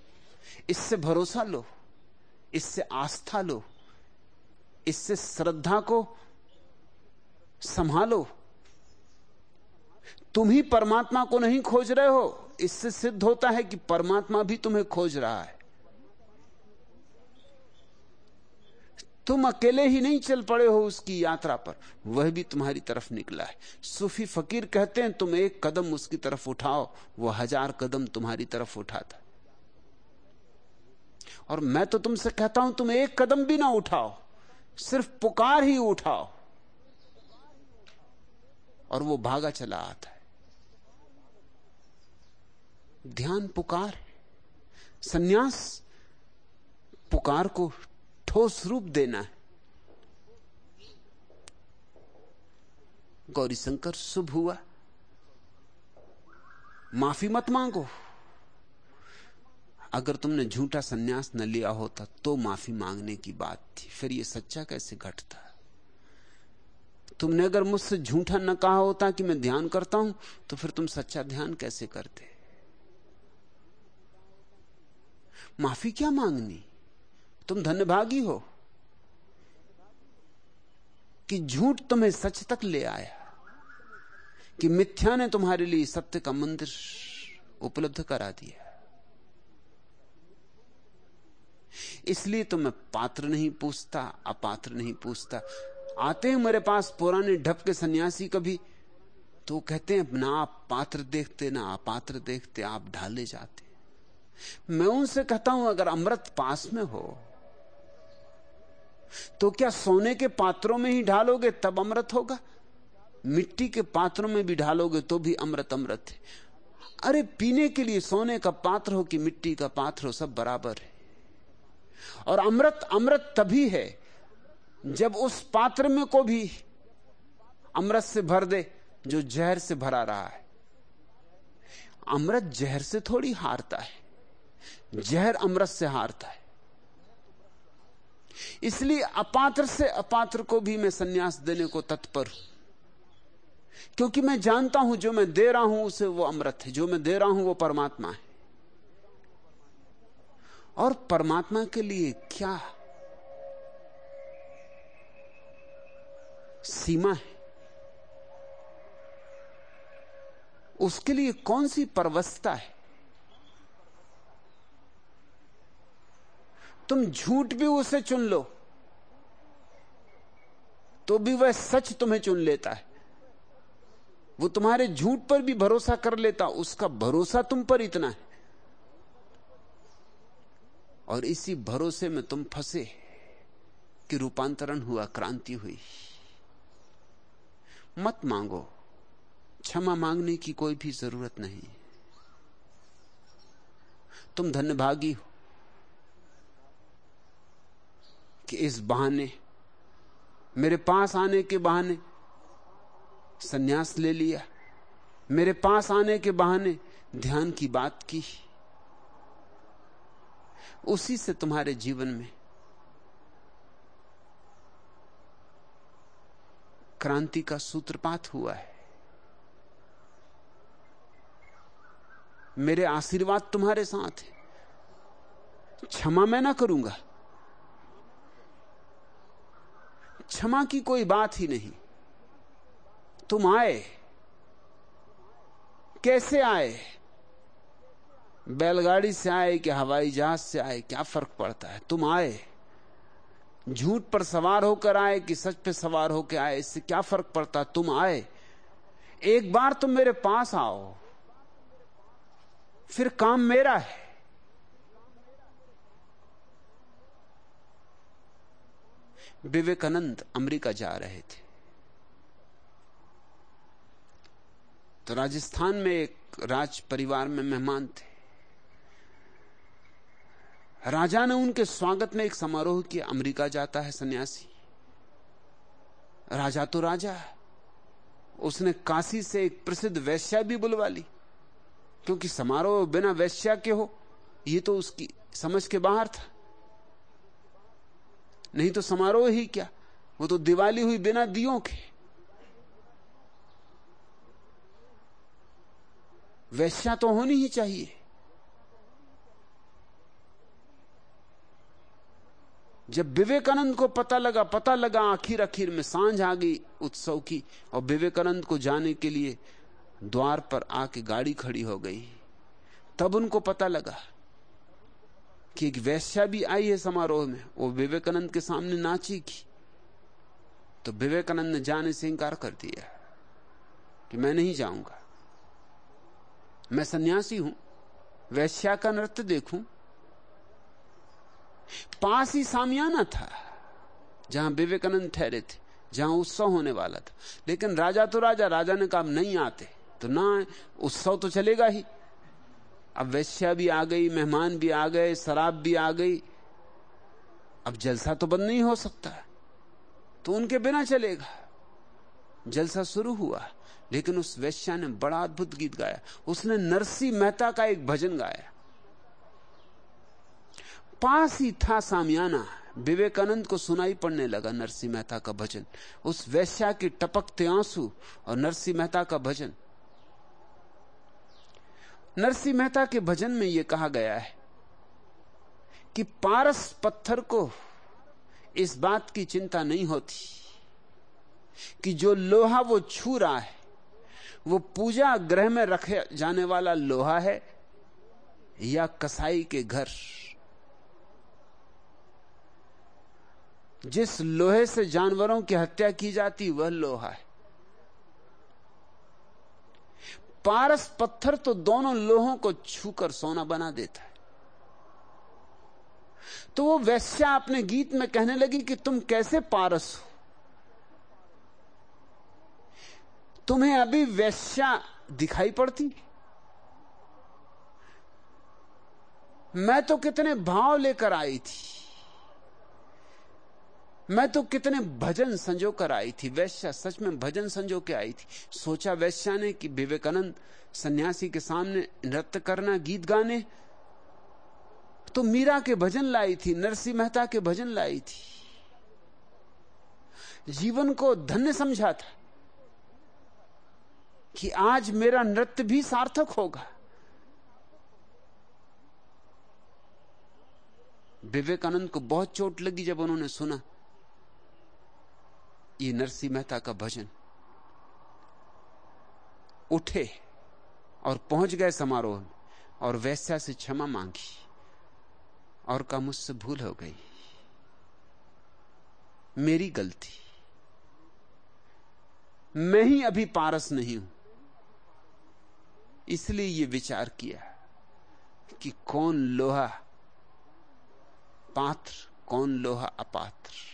इससे भरोसा लो, इससे आस्था लो, इससे श्रद्धा को संभालो तुम ही परमात्मा को नहीं खोज रहे हो। इससे सिद्ध होता है कि परमात्मा भी तुम्हें खोज रहा है। तुम अकेले ही नहीं चल पड़े हो उसकी यात्रा पर। वह भी तुम्हारी तरफ़ निकला है। सूफी फकीर कहते हैं, तुम एक कदम उसकी तरफ़ उठाओ, वह हज़ार कदम तुम्हारी तरफ़ उठाता और मैं तो तुमसे कहता हूँ, तुम एक कदम भी ना उठाओ, सिर्फ़ पुकार ही उठाओ। और वो भागा चला आता है। ध्यान पुकार, सन्यास पुकार को ठोस रूप देना है। गौरी शंकर, शुभ हुआ। माफ़ी मत मांगो। अगर तुमने झूठा सन्यास न लिया होता तो माफ़ी मांगने की बात थी, फिर यह सच्चा कैसे घटता? तुमने अगर मुझसे झूठा न कहा होता कि मैं ध्यान करता हूँ तो फिर तुम सच्चा ध्यान कैसे करते? माफ़ी क्या मांगनी? तुम धन्यभागी हो कि झूठ तुम्हें सच तक ले आया, कि मिथ्या ने तुम्हारे लिए सत्य का मंदिर उपलब्ध करा दिया। इसलिए तो मैं पात्र नहीं पूछता, अपात्र नहीं पूछता। आते हैं मेरे पास पुराने ढप के सन्यासी कभी तो कहते हैं ना आप पात्र देखते, ना अपात्र देखते, आप ढाले जाते मैं उनसे कहता हूँ, अगर अमृत पास में हो तो क्या सोने के पात्रों में ही ढालोगे, तब अमृत होगा? मिट्टी के पात्रों में भी ढालोगे तो भी अमृत अमृत है। अरे, पीने के लिए सोने का पात्र हो कि मिट्टी का पात्र हो, सब बराबर है। और अमृत अमृत तभी है, जब उस पात्र में को भी अमृत से भर दे, जो जहर से भरा रहा है। अमृत जहर से थोड़ी हारता है। जहर अमृत से हारता है। इसलिए अपात्र से अपात्र को भी मैं सन्यास देने को तत्पर हूँ। क्योंकि मैं जानता हूँ जो मैं दे रहा हूँ, उसे वो अमृत है। जो मैं दे रहा हूँ, वो परमात्मा है। और परमात्मा के लिए क्या सीमा है? उसके लिए कौन सी परवस्था है? तुम झूठ भी उसे चुन लो तो भी वह सच तुम्हें चुन लेता है। वो तुम्हारे झूठ पर भी भरोसा कर लेता, उसका भरोसा तुम पर इतना है। और इसी भरोसे में तुम फंसे, कि रूपांतरण हुआ, क्रांति हुई। मत मांगो, क्षमा मांगने की कोई भी ज़रूरत नहीं। तुम धन्यभागी हो। कि इस बहाने, मेरे पास आने के बहाने सन्यास ले लिया। मेरे पास आने के बहाने ध्यान की बात की। उसी से तुम्हारे जीवन में क्रांति का सूत्रपात हुआ है। मेरे आशीर्वाद तुम्हारे साथ है। क्षमा मैं ना करूँगा। क्षमा की कोई बात ही नहीं। तुम आए। कैसे आए? बैलगाड़ी से आए कि हवाई जहाज़ से आए? क्या फ़र्क पड़ता है? तुम आए। झूठ पर सवार होकर आए कि सच पे सवार होकर आए? इससे क्या फ़र्क पड़ता? है तुम आए। एक बार तुम मेरे पास आओ। फिर काम मेरा है। विवेकानंद अमेरिका जा रहे थे। तो राजस्थान में एक राज परिवार में मेहमान थे। राजा ने उनके स्वागत में एक समारोह किया। अमेरिका जाता है सन्यासी। राजा तो राजा है। उसने काशी से एक प्रसिद्ध वैश्या भी बुलवा ली। क्योंकि समारोह बिना वैश्या के हो, ये तो उसकी समझ के बाहर था। नहीं तो समारोह ही क्या? वो तो दिवाली हुई बिना दियों के। वैश्या तो होनी ही चाहिए। जब विवेकानंद को पता लगा पता लगा आखिर आखिर में साँझ आ गई उत्सव की, और विवेकानंद को जाने के लिए द्वार पर आके गाड़ी खड़ी हो गई। तब उनको पता लगा कि एक वैश्या भी आई है समारोह में, वो विवेकानंद के सामने नाची की। तो विवेकानंद ने जाने से इंकार कर दिया कि मैं नहीं जाऊँगा। मैं सन्यासी हूँ, वैश्या का नृत्य देखूँ। पास ही सामियाना था, जहाँ विवेकानंद ठहरे थे, जहाँ उत्सव होने वाला था। लेकिन राजा तो राजा राजा ने कहा नहीं आते। तो ना, उत्सव तो चलेगा ही। अब वैश्या भी आ गई, मेहमान भी आ गए, शराब भी आ गई। अब जलसा तो बंद नहीं हो सकता। तो उनके बिना चलेगा। जलसा शुरू हुआ, लेकिन उस वैश्या ने बड़ा अद्भुत गीत गाया। उसने नरसी मेहता का एक भजन गाया। पास ही था सामियाना। विवेकानंद को सुनाई पड़ने लगा नरसी मेहता का भजन। उस वैश्या की टपकते आँसू और नरसी मेहता का भजन। नरसी मेहता के भजन में यह कहा गया है कि पारस पत्थर को इस बात की चिंता नहीं होती कि जो लोहा वो छू रहा है, वो पूजा ग्रह में रखे जाने वाला लोहा है या कसाई के घर। जिस लोहे से जानवरों की हत्या की जाती, वह लोहा है। पारस पत्थर तो दोनों लोहों को छूकर सोना बना देता है। तो वो वैश्या अपने गीत में कहने लगी कि तुम कैसे पारस हो? तुम्हें अभी वैश्या दिखाई पड़ती? मैं तो कितने भाव लेकर आई थी। मैं तो कितने भजन संजो कर आई थी, वैश्या, सच में भजन संजो के आई थी। सोचा वैश्या ने कि विवेकानंद सन्यासी के सामने नृत्य करना, गीत गाने। तो मीरा के भजन लाई थी नरसिंह मेहता के भजन लाई थी। जीवन को धन्य समझा था कि आज मेरा नृत्य भी सार्थक होगा। विवेकानंद को बहुत चोट लगी जब उन्होंने सुना। ये नरसिंह मेहता का भजन। उठे और पहुँच गए समारोह में और वैश्या से क्षमा मांगी और का मुझसे भूल हो गई। मेरी गलती। मैं ही अभी पारस नहीं हूँ। इसलिए यह विचार किया कि कौन लोहा पात्र, कौन लोहा अपात्र।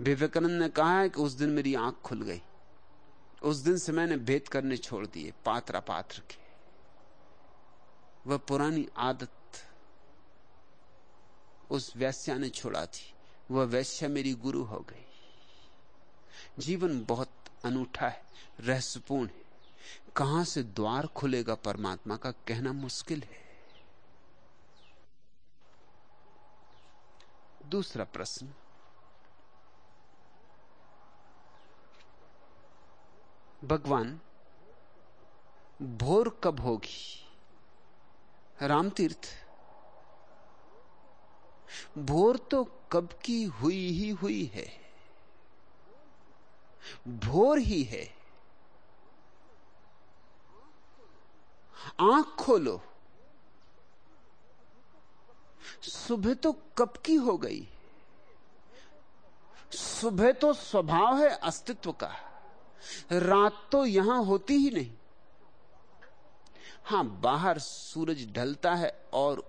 विवेकानंद ने कहा है कि उस दिन मेरी आँख खुल गई। उस दिन से मैंने भेद करने छोड़ दिए, पात्र पात्र के। वह पुरानी आदत उस वैश्या ने छोड़ा थी। वह वैश्या मेरी गुरु हो गई। जीवन बहुत अनूठा है, रहस्यपूर्ण है। कहाँ से द्वार खुलेगा परमात्मा का कहना मुश्किल है। दूसरा प्रश्न भगवान भोर कब होगी? रामतीर्थ, भोर तो कब की हुई ही हुई है? भोर ही है। आँख खोलो। सुबह तो कब की हो गई? सुबह तो स्वभाव है अस्तित्व का। रात तो यहाँ होती ही नहीं। हाँ, बाहर सूरज ढलता है और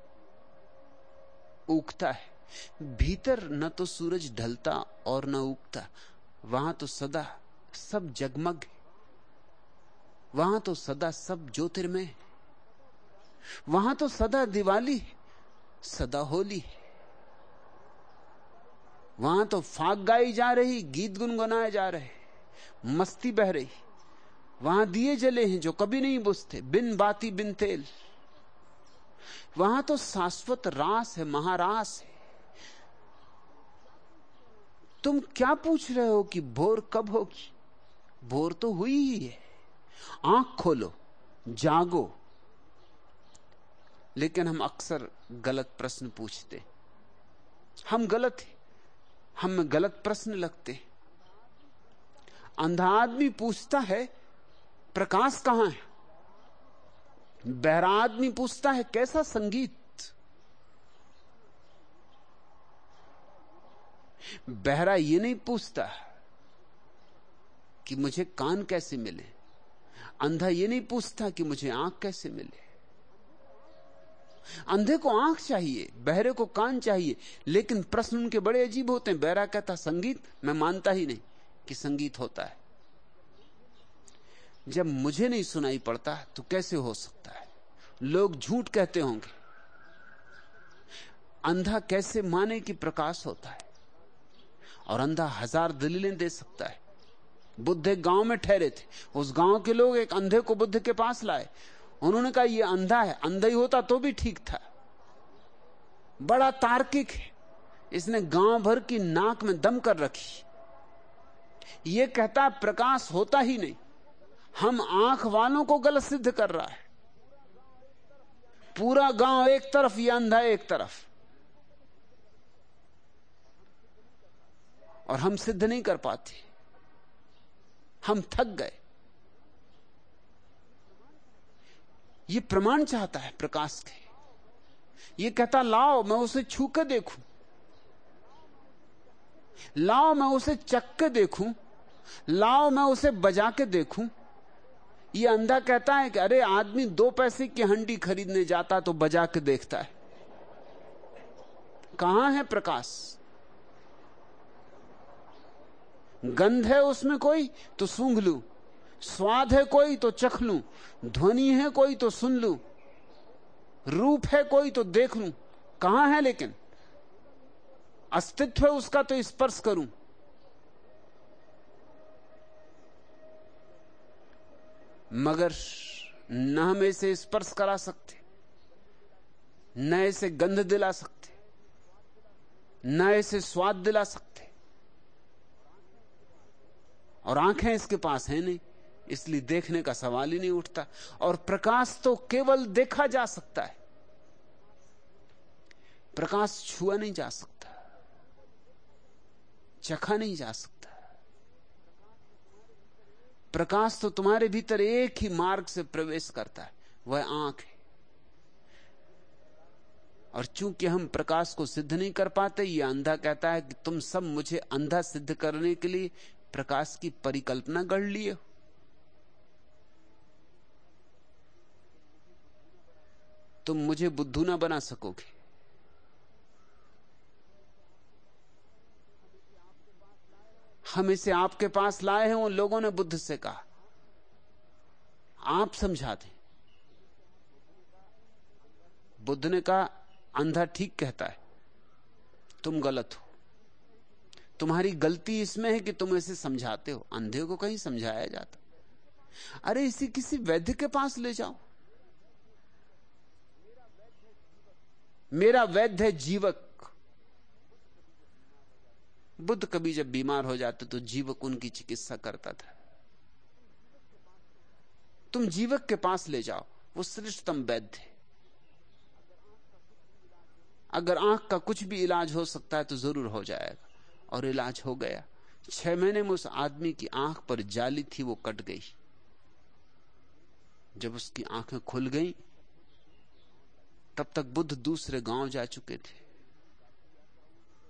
उगता है। भीतर न तो सूरज ढलता और न उगता, वहाँ तो सदा सब जगमग वहाँ तो सदा सब ज्योतिर्मय वहाँ तो सदा दिवाली सदा होली है। वहाँ तो फाक गाई जा रही, गीत गुनगुनाए जा रहे मस्ती बह रही। वहाँ दिए जले हैं जो कभी नहीं बुझते, बिन बाती बिन तेल। वहाँ तो शाश्वत रास है, महारास है। तुम क्या पूछ रहे हो कि भोर कब होगी? भोर तो हुई ही है। आँख खोलो, जागो। लेकिन हम अक्सर गलत प्रश्न पूछते। हम गलत हैं। हम गलत प्रश्न लगते अंधा आदमी पूछता है, प्रकाश कहाँ है? बहरा आदमी पूछता है, कैसा संगीत? बहरा ये नहीं पूछता कि मुझे कान कैसे मिले। अंधा ये नहीं पूछता कि मुझे आँख कैसे मिले। अंधे को आँख चाहिए, बहरे को कान चाहिए, लेकिन प्रश्न उनके बड़े अजीब होते हैं। बहरा कहता, संगीत मैं मानता ही नहीं। कि संगीत होता है। जब मुझे नहीं सुनाई पड़ता तो कैसे हो सकता है? लोग झूठ कहते होंगे। अंधा कैसे माने कि प्रकाश होता है? और अंधा हज़ार दलीलें दे सकता है। बुद्ध एक गाँव में ठहरे थे। उस गाँव के लोग एक अंधे को बुद्ध के पास लाए। उन्होंने कहा यह अंधा है, अंधा ही होता तो भी ठीक था। बड़ा तार्किक है। इसने गाँव भर की नाक में दम कर रखी। यह कहता प्रकाश होता ही नहीं। हम आँख वालों को गलत सिद्ध कर रहा है। पूरा गाँव एक तरफ़, या अंधा एक तरफ़। और हम सिद्ध नहीं कर पाते। हम थक गए। ये प्रमाण चाहता है प्रकाश के। ये कहता, लाओ, मैं उसे छू के देखूँ। लाओ मैं उसे चक के देखूँ, लाओ मैं उसे बजा के देखूँ। ये अंधा कहता है कि अरे आदमी दो पैसे की हंडी खरीदने जाता तो बजा के देखता है। कहाँ है प्रकाश? गंध है उसमें कोई तो सूंघ लू, स्वाद है कोई तो चख लू, ध्वनि है कोई तो सुन लू, रूप है कोई तो देख लू। कहाँ है लेकिन? अस्तित्व है उसका तो स्पर्श करूँ। मगर न हम इसे स्पर्श करा सकते, न इसे गंध दिला सकते, न इसे स्वाद दिला सकते। और आँखें इसके पास है नहीं, इसलिए देखने का सवाल ही नहीं उठता। और प्रकाश तो केवल देखा जा सकता है, प्रकाश छुआ नहीं जा सकता। चखा नहीं जा सकता। प्रकाश तो तुम्हारे भीतर एक ही मार्ग से प्रवेश करता है, वह आँख है। और चूँकि हम प्रकाश को सिद्ध नहीं कर पाते, ये अंधा कहता है कि तुम सब मुझे अंधा सिद्ध करने के लिए प्रकाश की परिकल्पना गढ़ लिए हो। तुम मुझे बुद्धू ना बना सकोगे। हम इसे आपके पास लाए हैं, उन लोगों ने बुद्ध से कहा। आप समझा दें। बुद्ध ने कहा, अंधा ठीक कहता है, तुम गलत हो। तुम्हारी गलती इसमें है कि तुम इसे समझाते हो। अंधे को कहीं समझाया जाता। अरे, इसे किसी वैद्य के पास ले जाओ। मेरा वैद्य है जीवक। बुद्ध कभी जब बीमार हो जाते तो जीवक उनकी चिकित्सा करता था। तुम जीवक के पास ले जाओ, वो श्रेष्ठतम वैद्य है। अगर आँख का कुछ भी इलाज हो सकता है तो ज़रूर हो जाएगा, और इलाज हो गया। छह महीने में उस आदमी की आँख पर जाली थी, वो कट गई। जब उसकी आँखें खुल गईं, तब तक बुद्ध दूसरे गाँव जा चुके थे।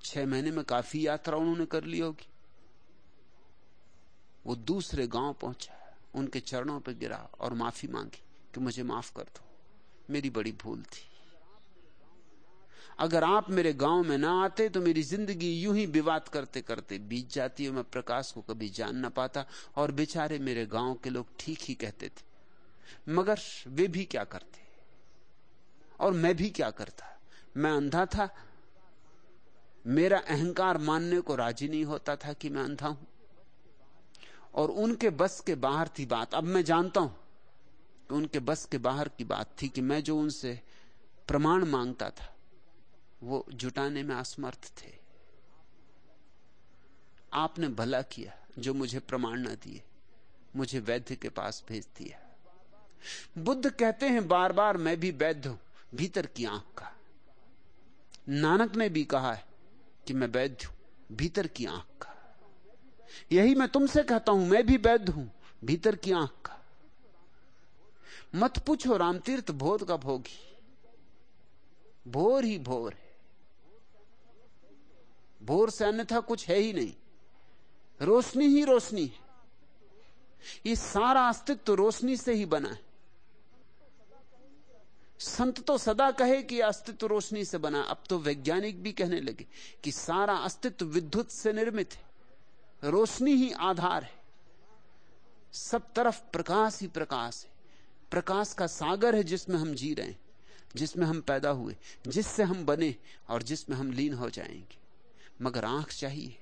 छह महीने में काफ़ी यात्रा उन्होंने कर ली होगी। वो दूसरे गाँव पहुँचा, उनके चरणों पर गिरा और माफ़ी मांगी कि मुझे माफ़ कर दो। मेरी बड़ी भूल थी। अगर आप मेरे गाँव में ना आते तो मेरी ज़िंदगी यूँ ही विवाद करते करते बीत जाती है। मैं प्रकाश को कभी जान ना पाता और बेचारे मेरे गाँव के लोग ठीक ही कहते थे। मगर वे भी क्या करते? और मैं भी क्या करता? मैं अंधा था मेरा अहंकार मानने को राज़ी नहीं होता था कि मैं अंधा हूँ। और उनके बस के बाहर थी बात। अब मैं जानता हूँ कि उनके बस के बाहर की बात थी कि मैं जो उनसे प्रमाण माँगता था, वो जुटाने में असमर्थ थे। आपने भला किया जो मुझे प्रमाण न दिए, मुझे वैद्य के पास भेज दिया। बुद्ध कहते हैं बार बार मैं भी वैद्य हूँ, भीतर की आँख का। नानक ने भी कहा है कि मैं वैद्य हूँ, भीतर की आँख का। यही मैं तुमसे कहता हूँ, मैं भी वैध हूँ, भीतर की आँख का। मत पूछो रामतीर्थ, भोर का भोगी भोर ही भोर है। भोर से अन्यथा कुछ है ही नहीं। रोशनी ही रोशनी है। ये सारा अस्तित्व रोशनी से ही बना है। संत तो सदा कहे कि अस्तित्व रोशनी से बना। अब तो वैज्ञानिक भी कहने लगे कि सारा अस्तित्व विद्युत से निर्मित है। रोशनी ही आधार है। सब तरफ़ प्रकाश ही प्रकाश है। प्रकाश का सागर है जिसमें हम जी रहे हैं, जिसमें हम पैदा हुए, जिससे हम बने और जिसमें हम लीन हो जाएँगे। मगर आँख चाहिए।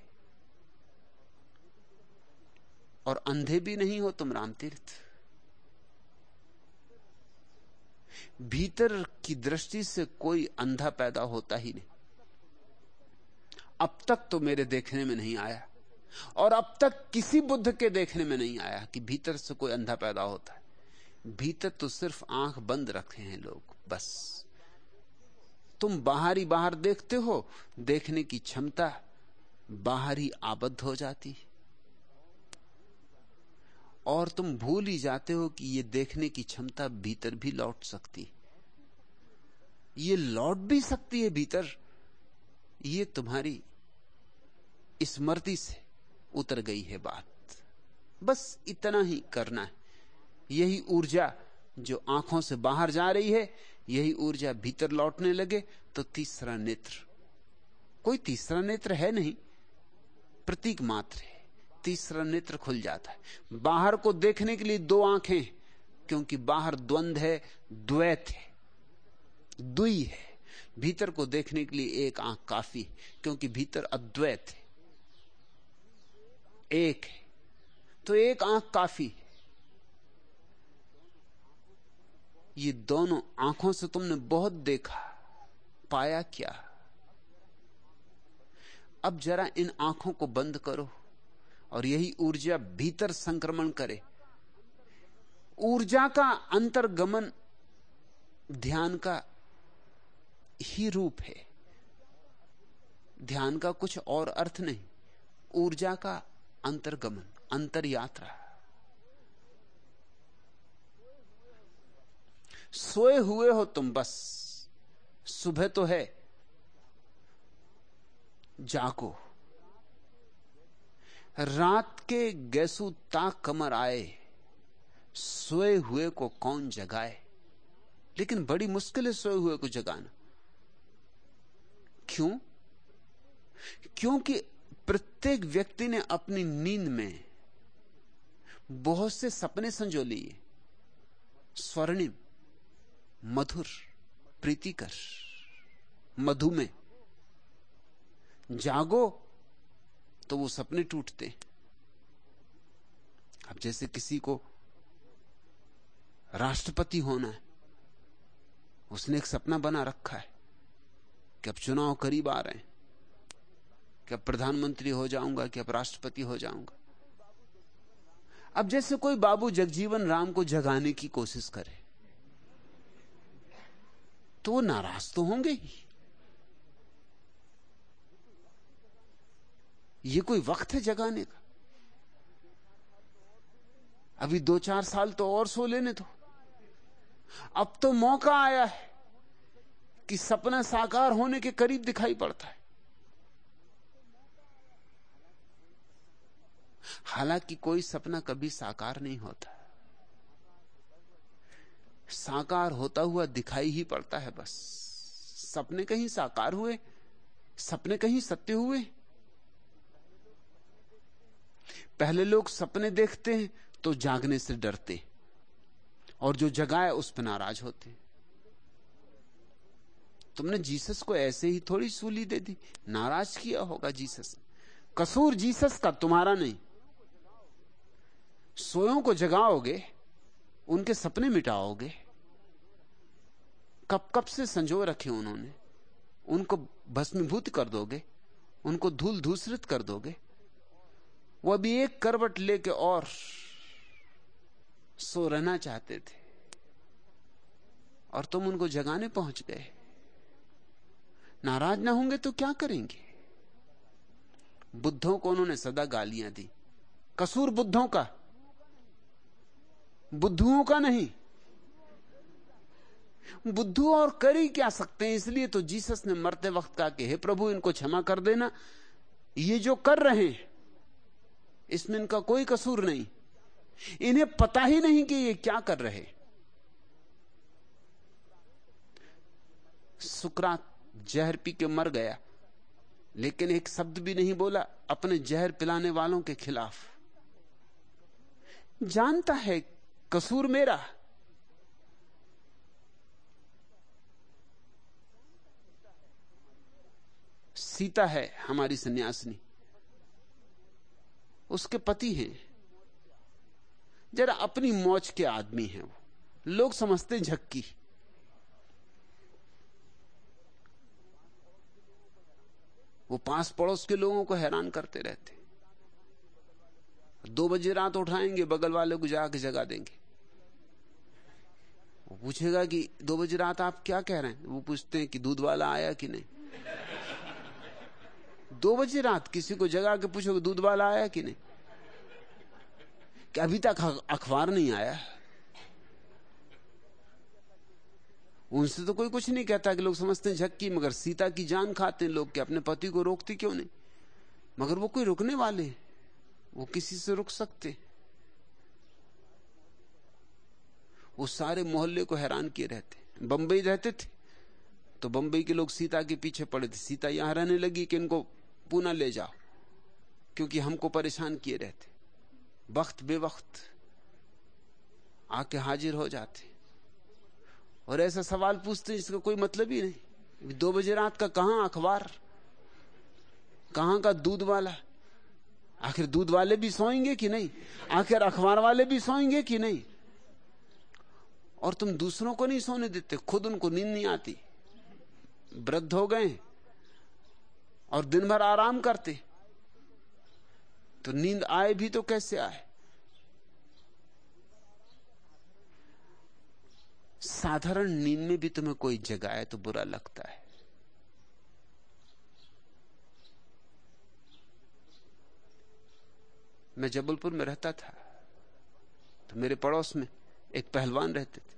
और अंधे भी नहीं हो तुम रामतीर्थ। भीतर की दृष्टि से कोई अंधा पैदा होता ही नहीं। अब तक तो मेरे देखने में नहीं आया। और अब तक किसी बुद्ध के देखने में नहीं आया कि भीतर से कोई अंधा पैदा होता है। भीतर तो सिर्फ़ आँख बंद रखे हैं लोग, बस। तुम बाहरी बाहर देखते हो, देखने की क्षमता बाहर ही आबद्ध हो जाती और तुम भूल ही जाते हो कि ये देखने की क्षमता भीतर भी लौट सकती ये लौट भी सकती है भीतर। ये तुम्हारी स्मृति से उतर गई है बात। बस इतना ही करना है। यही ऊर्जा जो आँखों से बाहर जा रही है, यही ऊर्जा भीतर लौटने लगे तो तीसरा नेत्र। कोई तीसरा नेत्र है नहीं, प्रतीक मात्र है। तीसरा नेत्र खुल जाता है। बाहर को देखने के लिए दो आँखें क्योंकि बाहर द्वंद है, द्वैत है, दुई है। भीतर को देखने के लिए एक आँख काफ़ी क्योंकि भीतर अद्वैत है। एक है तो एक आँख काफ़ी ये दोनों आँखों से तुमने बहुत देखा, पाया क्या? अब जरा इन आँखों को बंद करो। और यही ऊर्जा भीतर संक्रमण करे। ऊर्जा का अंतर्गमन ध्यान का ही रूप है। ध्यान का कुछ और अर्थ नहीं, ऊर्जा का अंतर्गमन अंतर यात्रा सोए हुए हो तुम बस, सुबह तो है, जागो। रात के गैसू ताक कमर आए, सोए हुए को कौन जगाए? लेकिन बड़ी मुश्किल है सोए हुए को जगाना। क्यों? क्योंकि प्रत्येक व्यक्ति ने अपनी नींद में बहुत से सपने संजो लिए स्वर्णिम, मधुर, प्रीतिकर मधु में जागो तो वो सपने टूटते अब जैसे किसी को राष्ट्रपति होना है, उसने एक सपना बना रखा है कि अब चुनाव करीब आ रहे हैं, कि अब प्रधानमंत्री हो जाऊँगा, कि अब राष्ट्रपति हो जाऊँगा। अब जैसे कोई बाबू जगजीवन राम को जगाने की कोशिश करे तो वो नाराज़ तो होंगे ही। ये कोई वक्त है जगाने का? अभी दो चार साल तो और सो लेने दो। अब तो मौका आया है कि सपना साकार होने के करीब दिखाई पड़ता है। हालाँकि कोई सपना कभी साकार नहीं होता। साकार होता हुआ दिखाई ही पड़ता है बस। सपने कहीं साकार हुए, सपने कहीं सत्य हुए पहले लोग सपने देखते हैं तो जागने से डरते और जो जगाए, उस पर नाराज़ होते तुमने जीसस को ऐसे ही थोड़ी सूली दे दी। नाराज़ किया होगा जीसस। कसूर जीसस का तुम्हारा नहीं। सोयों को जगाओगे, उनके सपने मिटाओगे। कब कब से संजो रखे उन्होंने। उनको भस्मीभूत कर दोगे, उनको धूल धूसरित कर दोगे। वो अभी एक करवट लेके और सो रहना चाहते थे। और तुम उनको जगाने पहुँच गए। नाराज़ ना होंगे तो क्या करेंगे? बुद्धों को उन्होंने सदा गालियाँ दी। कसूर बुद्धों का, बुद्धुओं का नहीं। बुद्धू और कर ही क्या सकते हैं? इसलिए तो जीसस ने मरते वक्त कहा कि, हे प्रभु, इनको क्षमा कर देना। ये जो कर रहे हैं इसमें इनका कोई कसूर नहीं। इन्हें पता ही नहीं कि ये क्या कर रहे सुकरात जहर पी के मर गया, लेकिन एक शब्द भी नहीं बोला अपने जहर पिलाने वालों के खिलाफ। जानता है कसूर मेरा। सीता है हमारी सन्यासिनी। उसके पति हैं। जरा अपनी मौज के आदमी हैं वो। लोग समझते झक्की। वो पास पड़ोस के लोगों को हैरान करते रहते दो बजे रात उठाएँगे, बगल वाले को जाके जगा देंगे। वो पूछेगा कि, दो बजे रात आप क्या कह रहे हैं? वो पूछते हैं कि, दूध वाला आया कि नहीं? दो बजे रात किसी को जगा के पूछो दूध वाला आया कि नहीं? कि अभी तक अखबार नहीं आया? उनसे तो कोई कुछ नहीं कहता कि लोग समझते हैं झक्की, मगर सीता की जान खाते हैं लोग कि अपने पति को रोकती क्यों नहीं? मगर वो कोई रुकने वाले वो किसी से रुक सकते वो सारे मोहल्ले को हैरान किए रहते बंबई रहते थे तो बंबई के लोग सीता के पीछे पड़े थे। सीता यहाँ रहने लगी कि इनको पूना ले जाओ, क्योंकि हमको परेशान किए रहते। वक्त बेवक्त आके हाजिर हो जाते। और ऐसा सवाल पूछते जिसका कोई मतलब ही नहीं। दो बजे रात का कहाँ अखबार? कहाँ का दूध वाला आखिर दूध वाले भी सोएँगे कि नहीं? आखिर अखबार वाले भी सोएँगे कि नहीं? और तुम दूसरों को नहीं सोने देते, खुद उनको नींद नहीं आती। वृद्ध हो गए और दिन भर आराम करते। तो नींद आए भी तो कैसे आए? साधारण नींद में भी तुम्हें कोई जगाए तो बुरा लगता है। मैं जबलपुर में रहता था तो मेरे पड़ोस में एक पहलवान रहते थे।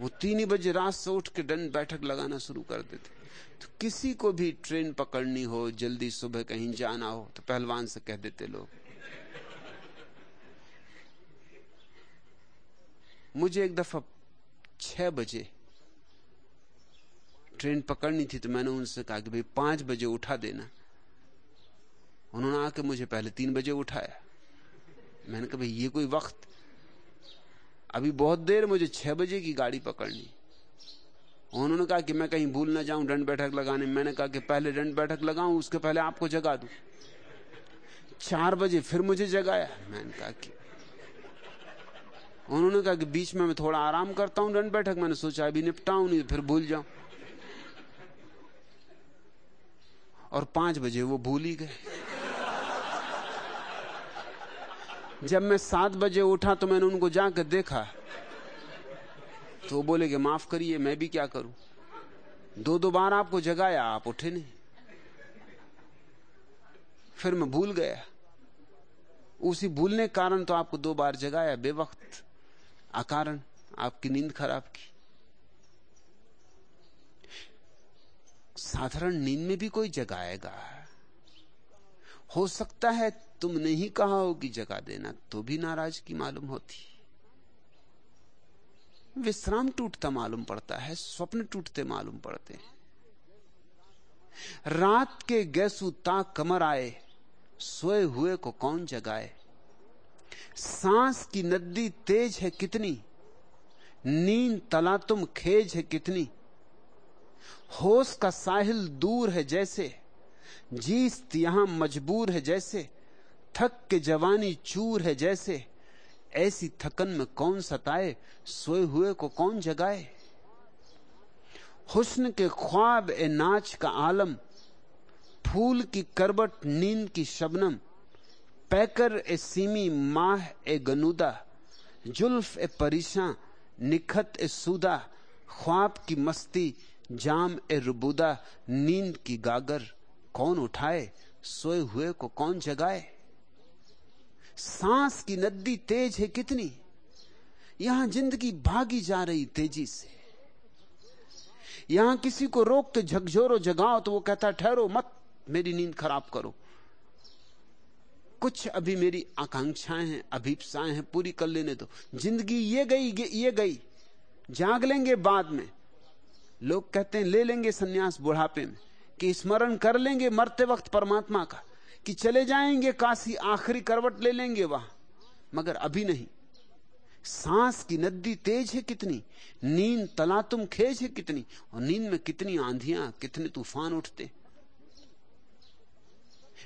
वो तीन ही बजे रात से उठ के दंड बैठक लगाना शुरू कर देते। तो किसी को भी ट्रेन पकड़नी हो, जल्दी सुबह कहीं जाना हो तो पहलवान से कह देते लोग। मुझे एक दफ़ा छह बजे ट्रेन पकड़नी थी तो मैंने उनसे कहा कि भाई पाँच बजे उठा देना। उन्होंने आके मुझे पहले तीन बजे उठाया। मैंने कहा, भाई ये कोई वक्त? अभी बहुत देर मुझे छह बजे की गाड़ी पकड़नी। उन्होंने कहा कि मैं कहीं भूल ना जाऊँ, दंड बैठक लगाने। मैंने कहा कि पहले दंड बैठक लगाऊँ, उसके पहले आपको जगा दूँ। चार बजे फिर मुझे जगाया। मैंने कहा कि उन्होंने कहा कि बीच में मैं थोड़ा आराम करता हूँ, दंड बैठक। मैंने सोचा अभी निपटाऊं नहीं फिर भूल जाऊँ। और पाँच बजे वो भूल ही गए। जब मैं सात बजे उठा तो मैंने उनको जाकर देखा। तो बोले कि माफ़ करिए, मैं भी क्या करूँ? दो दो बार आपको जगाया, आप उठे नहीं। फिर मैं भूल गया। उसी भूलने कारण तो आपको दो बार जगाया, बेवक्त। अकारण, आपकी नींद खराब की। साधारण नींद में भी कोई जगाएगा। हो सकता है तुमने ही कहा हो कि जगा देना तो भी नाराज़ की मालूम होती। विश्राम टूटता मालूम पड़ता है, स्वप्न टूटते मालूम पड़ते हैं। रात के गैसू ताक कमर आए, सोए हुए को कौन जगाए? सांस की नदी तेज है कितनी? नींद तला तुम खेज है कितनी? होश का साहिल दूर है जैसे, जीस्त यहाँ मजबूर है जैसे, थक के जवानी चूर है जैसे। ऐसी थकन में कौन सताए, सोए हुए को कौन जगाए? हुस्न के ख्वाब ए नाच का आलम, फूल की करबट नींद की शबनम, पैकर ए सीमी माह ए गनुदा, जुल्फ ए परीशा, निखत ए सुदा, ख्वाब की मस्ती, जाम ए रुबुदा, नींद की गागर, कौन उठाए, सोए हुए को कौन जगाए? सांस की नदी तेज है कितनी? यहाँ ज़िंदगी भागी जा रही तेज़ी से। यहाँ किसी को रोक के झकझोरो जगाओ तो वो कहता, ठहरो मत, मेरी नींद खराब करो। कुछ अभी मेरी आकांक्षाएँ हैं, अभिप्साएँ हैं पूरी कर लेने दो। ज़िंदगी ये गई ये गई। जाग लेंगे बाद में। लोग कहते हैं, ले लेंगे सन्यास बुढ़ापे में। कि स्मरण कर लेंगे मरते वक्त परमात्मा का। कि चले जाएँगे, काशी आखिरी करवट ले लेंगे वहाँ। मगर अभी नहीं। सांस की नदी तेज है कितनी, नींद तला तुम खेज है कितनी, और नींद में कितनी आंधियाँ, कितने तूफ़ान उठते।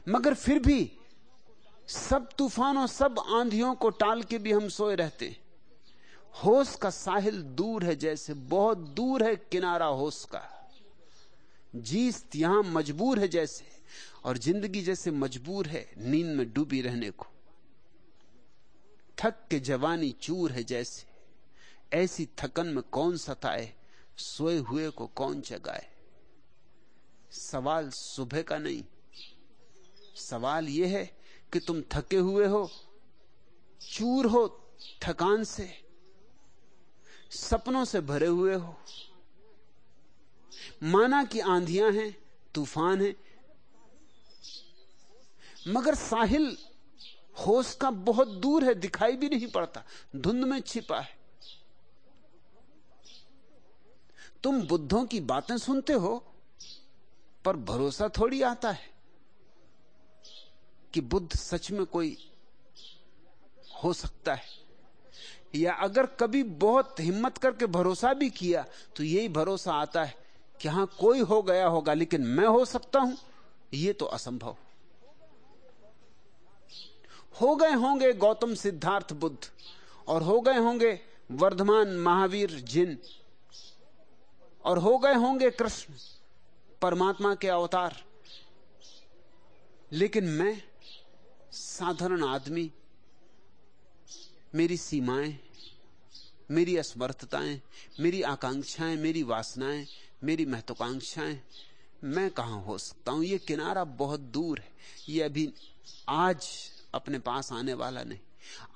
मगर फिर भी सब तूफानों, सब आंधियों को टाल के भी हम सोए रहते होश का साहिल दूर है, जैसे बहुत दूर है किनारा होश का। जीस्त यहाँ मजबूर है जैसे। और ज़िंदगी जैसे मजबूर है नींद में डूबी रहने को। थक के जवानी चूर है जैसे। ऐसी थकन में कौन सताए, सोए हुए को कौन जगाए? सवाल सुबह का नहीं। सवाल यह है कि तुम थके हुए हो, चूर हो थकान से, सपनों से भरे हुए हो। माना कि आंधियाँ हैं, तूफ़ान है मगर साहिल होश का बहुत दूर है, दिखाई भी नहीं पड़ता। धुंध में छिपा है। तुम बुद्धों की बातें सुनते हो, पर भरोसा थोड़ी आता है कि बुद्ध सच में कोई हो सकता है। या अगर कभी बहुत हिम्मत करके भरोसा भी किया तो यही भरोसा आता है कि हाँ, कोई हो गया होगा, लेकिन मैं हो सकता हूँ यह तो असंभव। हो गए होंगे गौतम सिद्धार्थ बुद्ध और हो गए होंगे वर्धमान महावीर जिन और हो गए होंगे कृष्ण, परमात्मा के अवतार। लेकिन मैं साधारण आदमी, मेरी सीमाएँ, मेरी असमर्थताएँ मेरी आकांक्षाएँ, मेरी वासनाएँ, मेरी महत्वाकांक्षाएँ, मैं कहा हो सकता हूँ? ये किनारा बहुत दूर है। ये अभी आज अपने पास आने वाला नहीं।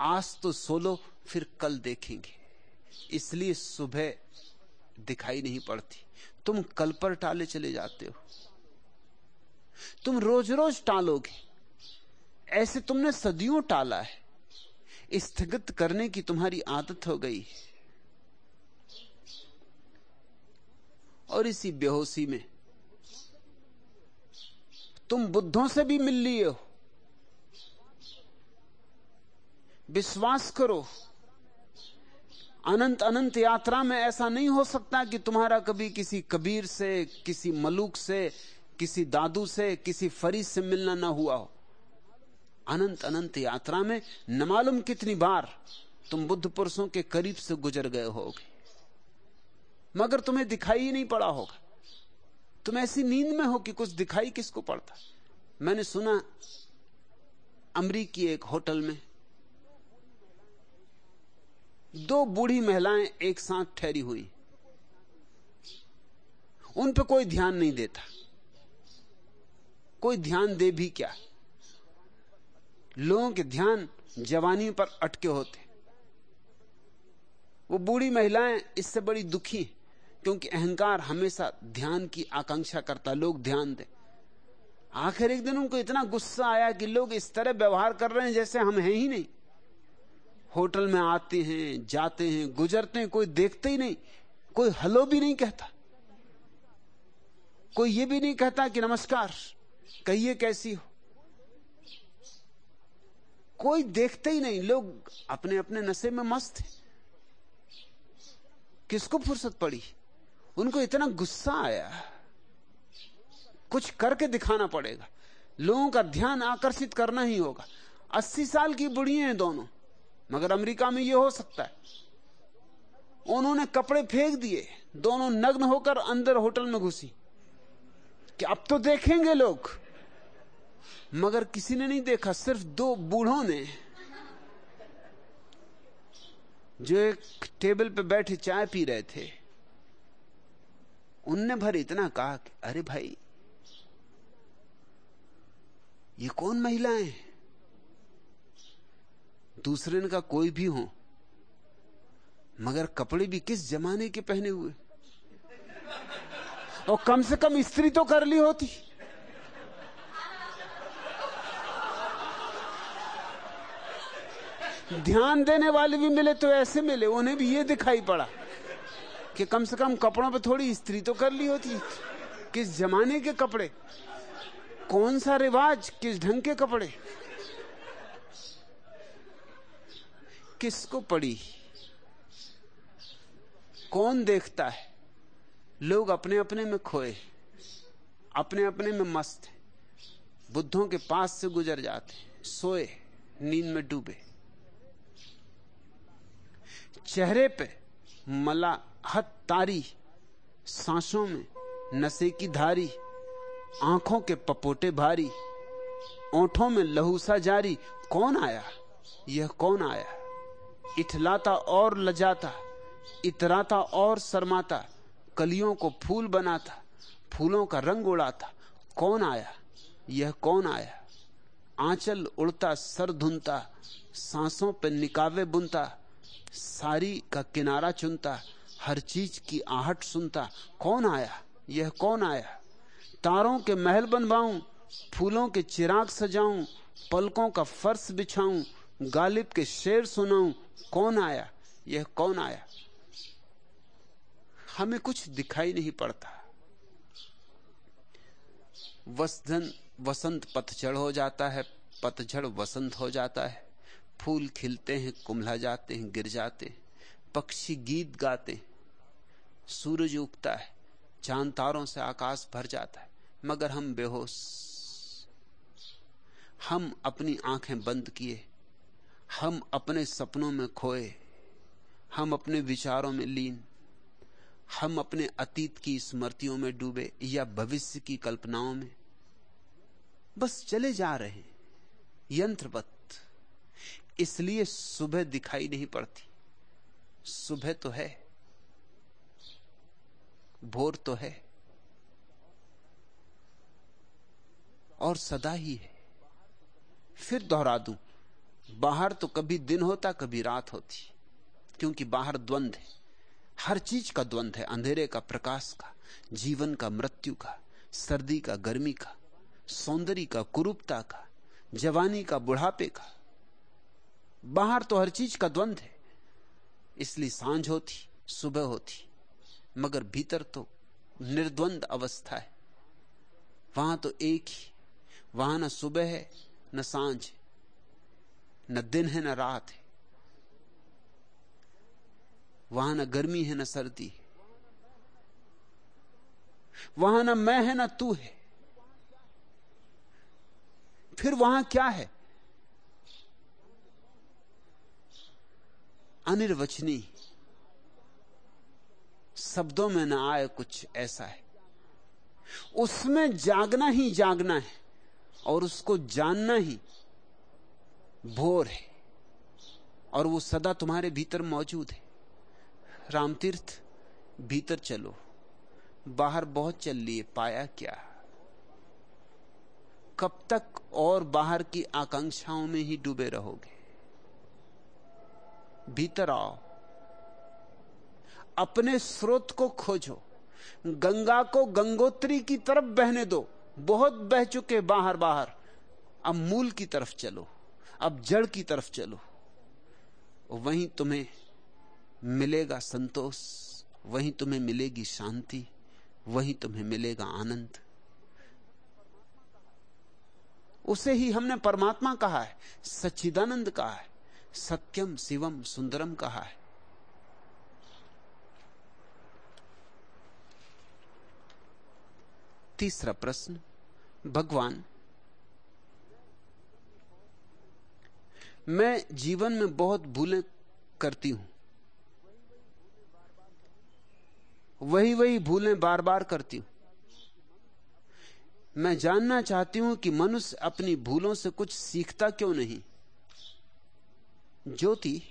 आज तो सोलो, फिर कल देखेंगे। इसलिए सुबह दिखाई नहीं पड़ती। तुम कल पर टाले चले जाते हो। तुम रोज रोज टालोगे। ऐसे तुमने सदियों टाला है। स्थगित करने की तुम्हारी आदत हो गई और इसी बेहोशी में तुम बुद्धों से भी मिल लिए हो। विश्वास करो। अनंत अनंत यात्रा में ऐसा नहीं हो सकता कि तुम्हारा कभी किसी कबीर से, किसी मलूक से, किसी दादू से, किसी फरीद से मिलना ना हुआ हो। अनंत अनंत यात्रा में न मालूम कितनी बार तुम बुद्ध पुरुषों के करीब से गुजर गए होगे। मगर तुम्हें दिखाई ही नहीं पड़ा होगा। तुम ऐसी नींद में हो कि कुछ दिखाई किसको पड़ता? मैंने सुना अमरीकी एक होटल में दो बूढ़ी महिलाएँ एक साथ ठहरी हुई। उन पर कोई ध्यान नहीं देता। कोई ध्यान दे भी क्या? लोगों के ध्यान जवानी पर अटके होते। वो बूढ़ी महिलाएँ इससे बड़ी दुखी, क्योंकि अहंकार हमेशा ध्यान की आकांक्षा करता। लोग ध्यान दे। आखिर एक दिन उनको इतना गुस्सा आया कि लोग इस तरह व्यवहार कर रहे हैं जैसे हम हैं ही नहीं। होटल में आते हैं, जाते हैं, गुजरते हैं, कोई देखते ही नहीं, कोई हलो भी नहीं कहता। कोई ये भी नहीं कहता कि नमस्कार, कहिए कैसी हो। कोई देखते ही नहीं, लोग अपने अपने नशे में मस्त हैं। किसको फुर्सत पड़ी? उनको इतना गुस्सा आया। कुछ करके दिखाना पड़ेगा। लोगों का ध्यान आकर्षित करना ही होगा। अस्सी साल की बुढ़िया हैं दोनों। मगर अमेरिका में यह हो सकता है। उन्होंने कपड़े फेंक दिए, दोनों नग्न होकर अंदर होटल में घुसी। कि अब तो देखेंगे लोग। मगर किसी ने नहीं देखा, सिर्फ़ दो बूढ़ों ने जो एक टेबल पे बैठे चाय पी रहे थे। उनने भर इतना कहा कि, अरे भाई, ये कौन महिलाएँ दूसरे का कोई भी हो, मगर कपड़े भी किस जमाने के पहने हुए? और कम से कम स्त्री तो कर ली होती। ध्यान देने वाले भी मिले तो ऐसे मिले, उन्हें भी ये दिखाई पड़ा कि कम से कम कपड़ों पे थोड़ी स्त्री तो कर ली होती। किस जमाने के कपड़े? कौन सा रिवाज? किस ढंग के कपड़े? किसको पड़ी? कौन देखता है? लोग अपने अपने में खोए अपने अपने में मस्त हैं, बुद्धों के पास से गुजर जाते सोए नींद में डूबे चेहरे पे मला हत तारी, सांसों में नशे की धारी, आँखों के पपोटे भारी, ओठों में लहूसा जारी, कौन आया? यह कौन आया? इठलाता और लजाता, इतराता और शर्माता, कलियों को फूल बनाता, फूलों का रंग उड़ाता। कौन आया? यह कौन आया? आंचल उड़ता, सर धुनता, सांसों पर निकावे बुनता, सारी का किनारा चुनता, हर चीज़ की आहट सुनता। कौन आया? यह कौन आया? तारों के महल बनवाऊं, फूलों के चिराग सजाऊं, पलकों का फर्श बिछाऊं गालिब के शेर सुनाऊं, कौन आया? यह कौन आया? हमें कुछ दिखाई नहीं पड़ता। वसधन वसंत पतझड़ हो जाता है, पतझड़ वसंत हो जाता है। फूल खिलते हैं कुमला जाते हैं, गिर जाते हैं। पक्षी गीत गाते हैं। सूरज उगता है, चाँद तारों से आकाश भर जाता है। मगर हम बेहोश। हम अपनी आँखें बंद किए हम अपने सपनों में खोए, हम अपने विचारों में लीन, हम अपने अतीत की स्मृतियों में डूबे या भविष्य की कल्पनाओं में। बस चले जा रहे यंत्रवत। इसलिए सुबह दिखाई नहीं पड़ती। सुबह तो है, भोर तो है, और सदा ही है। फिर दोहरा दूँ बाहर तो कभी दिन होता, कभी रात होती। क्योंकि बाहर द्वंद है। हर चीज़ का द्वंद है। अंधेरे का, प्रकाश का, जीवन का, मृत्यु का, सर्दी का, गर्मी का, सौंदर्य का, कुरूपता का, जवानी का, बुढ़ापे का। बाहर तो हर चीज़ का द्वंद है। इसलिए साँझ होती, सुबह होती, मगर भीतर तो निर्द्वंद अवस्था है। वहाँ तो एक ही, वहाँ न सुबह है, न साँझ न दिन है, न रात है। वहाँ न गर्मी है, न सर्दी वहाँ न मैं है, ना तू है। फिर वहाँ क्या है? अनिर्वचनी शब्दों में ना आए कुछ ऐसा है। उसमें जागना ही जागना है और उसको जानना ही भोर है और वो सदा तुम्हारे भीतर मौजूद है। रामतीर्थ, भीतर चलो। बाहर बहुत चल लिए, पाया क्या? कब तक और बाहर की आकांक्षाओं में ही डूबे रहोगे? भीतर आओ। अपने स्रोत को खोजो। गंगा को गंगोत्री की तरफ़ बहने दो। बहुत बह चुके बाहर बाहर अब मूल की तरफ़ चलो। अब जड़ की तरफ़ चलो। वहीं तुम्हें मिलेगा संतोष, वहीं तुम्हें मिलेगी शांति, वहीं तुम्हें मिलेगा आनंद। उसे ही हमने परमात्मा कहा है, सच्चिदानंद कहा है, सत्यम शिवम सुंदरम कहा है। तीसरा प्रश्न, भगवान मैं जीवन में बहुत भूलें करती हूँ। वही वही भूलें बार बार करती हूँ। मैं जानना चाहती हूँ कि मनुष्य अपनी भूलों से कुछ सीखता क्यों नहीं? ज्योति।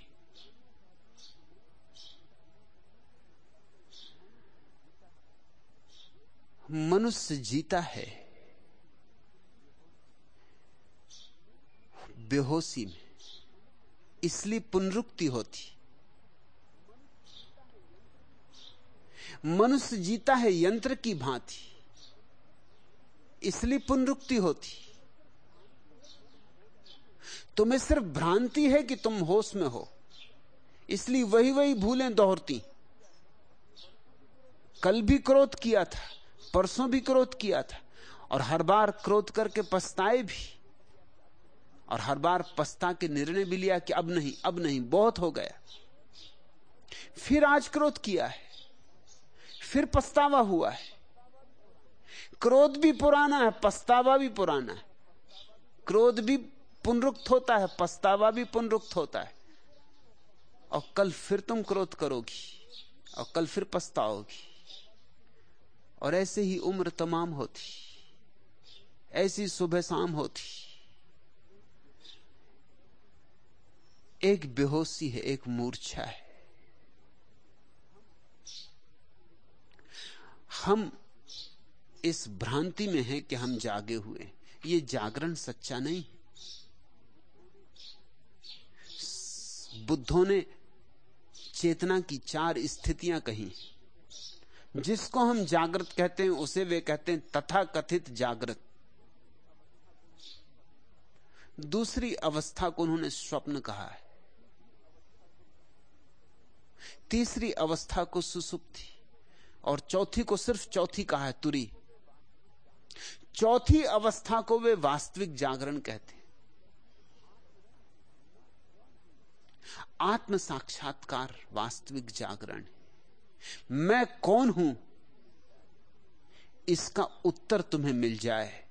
मनुष्य जीता है। बेहोशी में। इसलिए पुनरुक्ति होती। मनुष्य जीता है यंत्र की भांति, इसलिए पुनरुक्ति होती। तुम्हें सिर्फ़ भ्रांति है कि तुम होश में हो, इसलिए वही वही भूलें दोहरती। कल भी क्रोध किया था, परसों भी क्रोध किया था, और हर बार क्रोध करके पछताए भी। और हर बार पछता के निर्णय भी लिया कि अब नहीं अब नहीं, बहुत हो गया। फिर आज क्रोध किया है। फिर पछतावा हुआ है। क्रोध भी पुराना है, पछतावा भी पुराना है। क्रोध भी पुनरुक्त होता है, पछतावा भी पुनरुक्त होता है। और कल फिर तुम क्रोध करोगी, और कल फिर पछताओगी। और ऐसे ही उम्र तमाम होती, ऐसी सुबह शाम होती। एक बेहोशी है, एक मूर्छा है। हम इस भ्रांति में है कि हम जागे हुए ये जागरण सच्चा नहीं बुद्धों ने चेतना की चार स्थितियाँ कही। जिसको हम जागृत कहते हैं, उसे वे कहते हैं तथा कथित जागृत। दूसरी अवस्था को उन्होंने स्वप्न कहा है। तीसरी अवस्था को सुसुप्ति और चौथी को सिर्फ़ चौथी कहा है, तुरी। चौथी अवस्था को वे वास्तविक जागरण कहते हैं। आत्म साक्षात्कार वास्तविक जागरण मैं कौन हूँ? इसका उत्तर तुम्हें मिल जाए।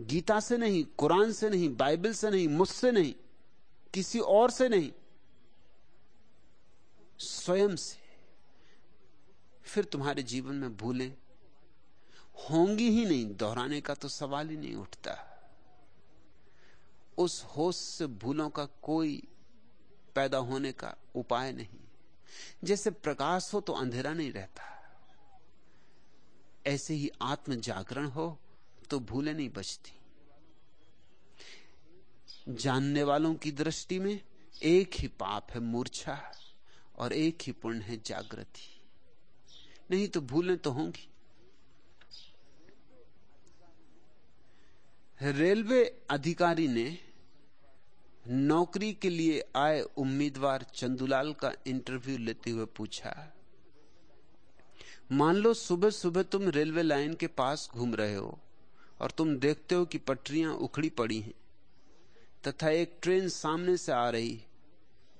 गीता से नहीं, कुरान से नहीं, बाइबल से नहीं, मुझसे नहीं, किसी और से नहीं। स्वयं से। फिर तुम्हारे जीवन में भूलें। होंगी ही नहीं, दोहराने का तो सवाल ही नहीं उठता। उस होश से भूलों का कोई पैदा होने का उपाय नहीं। जैसे प्रकाश हो तो अंधेरा नहीं रहता। ऐसे ही आत्म जागरण हो तो भूले नहीं बचती। जानने वालों की दृष्टि में एक ही पाप है मूर्छा। और एक ही पुण्य है जागृति। नहीं तो भूलें तो होंगी। रेलवे अधिकारी ने नौकरी के लिए आए उम्मीदवार चंदूलाल का इंटरव्यू लेते हुए पूछा, मान लो सुबह सुबह तुम रेलवे लाइन के पास घूम रहे हो और तुम देखते हो कि पटरियाँ उखड़ी पड़ी हैं तथा एक ट्रेन सामने से आ रही,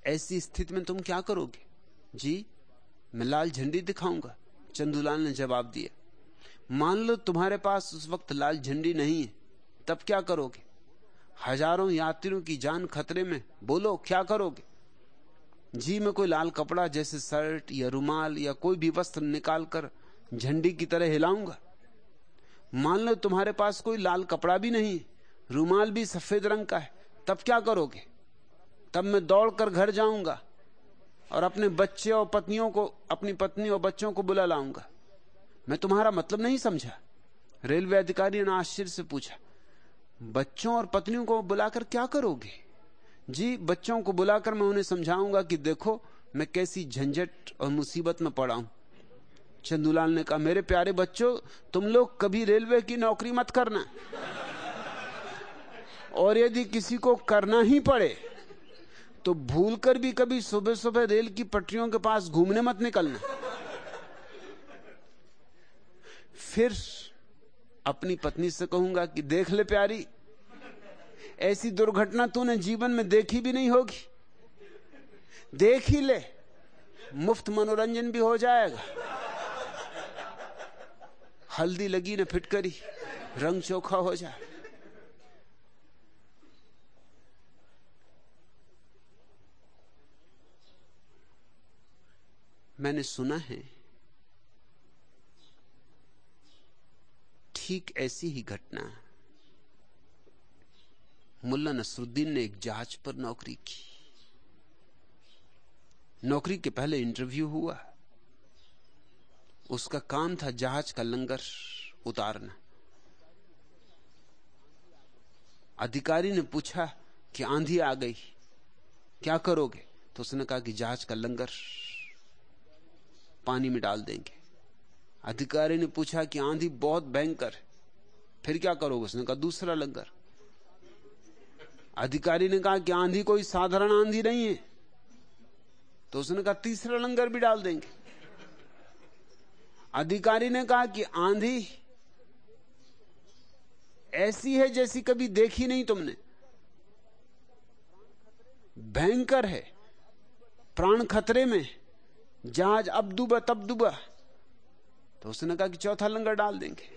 ऐसी स्थिति में तुम क्या करोगे? जी, मैं लाल झंडी दिखाऊँगा। चंदूलाल ने जवाब दिया, मान लो तुम्हारे पास उस वक्त लाल झंडी नहीं है, तब क्या करोगे? हज़ारों यात्रियों की जान खतरे में, बोलो, क्या करोगे? जी, मैं कोई लाल कपड़ा जैसे शर्ट या रुमाल या कोई भी वस्त्र निकालकर झंडी की तरह हिलाऊँगा। मान लो तुम्हारे पास कोई लाल कपड़ा भी नहीं रुमाल भी सफ़ेद रंग का है, तब क्या करोगे? तब मैं दौड़कर घर जाऊँगा और अपने बच्चे और पत्नियों को, अपनी पत्नी और बच्चों को बुला लाऊँगा। मैं तुम्हारा मतलब नहीं समझा। रेलवे अधिकारी ने आश्चर्य से पूछा, बच्चों और पत्नियों को बुलाकर क्या करोगे? जी, बच्चों को बुलाकर मैं उन्हें समझाऊँगा कि देखो, मैं कैसी झंझट और मुसीबत में पड़ा हूँ। चंदूलाल ने कहा, मेरे प्यारे बच्चों, तुम लोग कभी रेलवे की नौकरी मत करना। और यदि किसी को करना ही पड़े तो भूलकर भी कभी सुबह सुबह रेल की पटरियों के पास घूमने मत निकलना। फिर अपनी पत्नी से कहूँगा कि देख ले प्यारी, ऐसी दुर्घटना तूने जीवन में देखी भी नहीं होगी। देख ही ले, मुफ़्त मनोरंजन भी हो जाएगा। हल्दी लगी न फिटकरी, रंग चोखा हो जाए मैंने सुना है, ठीक ऐसी ही घटना। मुल्ला नसरुद्दीन ने एक जहाज़ पर नौकरी की। नौकरी के पहले इंटरव्यू हुआ। उसका काम था जहाज़ का लंगर उतारना। अधिकारी ने पूछा कि आंधी आ गई, क्या करोगे? तो उसने कहा कि जहाज़ का लंगर पानी में डाल देंगे। अधिकारी ने पूछा कि आंधी बहुत भयंकर है। फिर क्या करोगे? उसने कहा, दूसरा लंगर। अधिकारी ने कहा कि आंधी कोई साधारण आंधी नहीं है। तो उसने कहा, तीसरा लंगर भी डाल देंगे। अधिकारी ने कहा कि आंधी ऐसी है जैसी कभी देखी नहीं तुमने। भयंकर है। प्राण खतरे में जहाज़ अब डूबा तब डूबा तो उसने कहा कि चौथा लंगर डाल देंगे।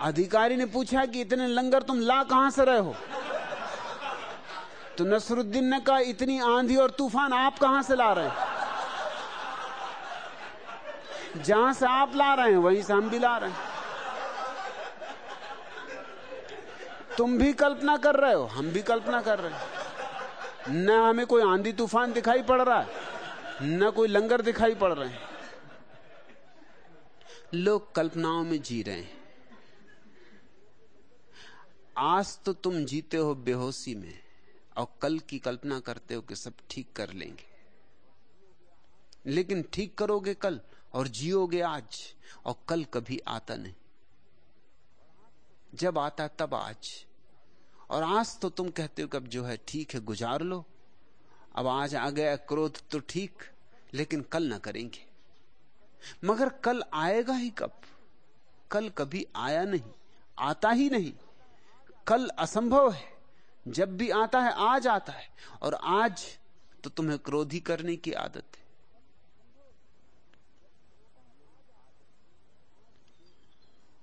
अधिकारी ने पूछा कि इतने लंगर तुम ला कहाँ से रहे हो? तो नसरुद्दीन ने कहा, इतनी आंधी और तूफ़ान आप कहाँ से ला रहे हैं? जहाँ से आप ला रहे हैं, वहीं से हम भी ला रहे हैं। तुम भी कल्पना कर रहे हो, हम भी कल्पना कर रहे हैं। न हमें कोई आंधी तूफ़ान दिखाई पड़ रहा है। न कोई लंगर दिखाई पड़ रहे हैं। लोग कल्पनाओं में जी रहे हैं। आज तो तुम जीते हो बेहोशी में, और कल की कल्पना करते हो कि सब ठीक कर लेंगे। लेकिन ठीक करोगे कल, और जियोगे आज, और कल कभी आता नहीं। जब आता तब आज। और आज तो तुम कहते हो कि अब जो है ठीक है, गुजार लो। अब आज आ गया क्रोध तो ठीक, लेकिन कल ना करेंगे। मगर कल आएगा ही कब? कल कभी आया नहीं, आता ही नहीं। कल असंभव है, जब भी आता है, आज आता है। और आज तो तुम्हें क्रोधी करने की आदत है।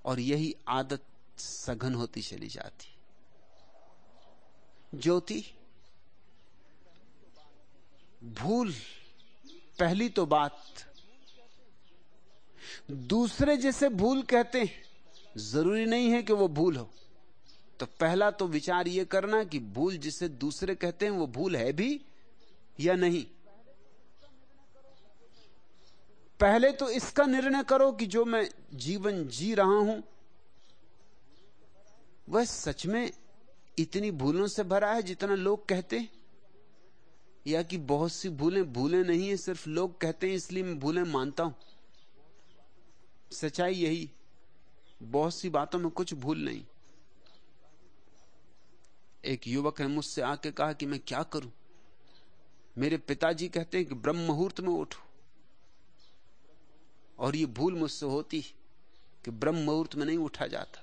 और यही आदत सघन होती चली जाती। ज्योति भूल, पहली तो बात। दूसरे जैसे भूल कहते हैं, ज़रूरी नहीं है कि वो भूल हो। तो पहला तो विचार ये करना कि भूल जिसे दूसरे कहते हैं, वो भूल है भी या नहीं? पहले तो इसका निर्णय करो कि जो मैं जीवन जी रहा हूँ, वह सच में इतनी भूलों से भरा है जितना लोग कहते हैं। या कि बहुत सी भूलें भूलें नहीं है, सिर्फ़ लोग कहते हैं, इसलिए मैं भूलें मानता हूँ। सच्चाई यही, बहुत सी बातों में कुछ भूल नहीं। एक युवक ने मुझसे आके कहा कि मैं क्या करूँ? मेरे पिताजी कहते हैं कि ब्रह्म मुहूर्त में उठो। और ये भूल मुझसे होती कि ब्रह्म मुहूर्त में नहीं उठा जाता।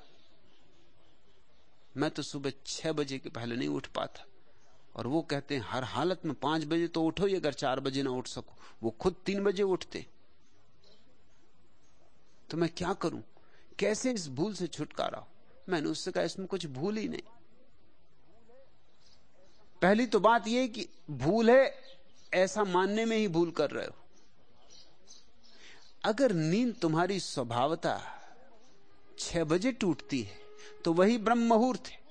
मैं तो सुबह छह बजे के पहले नहीं उठ पाता। और वो कहते हैं, हर हालत में पाँच बजे तो उठो ही अगर चार बजे ना उठ सको। वो खुद तीन बजे उठते। तो मैं क्या करूँ? कैसे इस भूल से छुटकारा हो? मैंने उससे कहा, इसमें कुछ भूल ही नहीं। पहली तो बात यह कि भूल है, ऐसा मानने में ही भूल कर रहे हो। अगर नींद तुम्हारी स्वभावता छह बजे टूटती है तो वही ब्रह्म मुहूर्त है।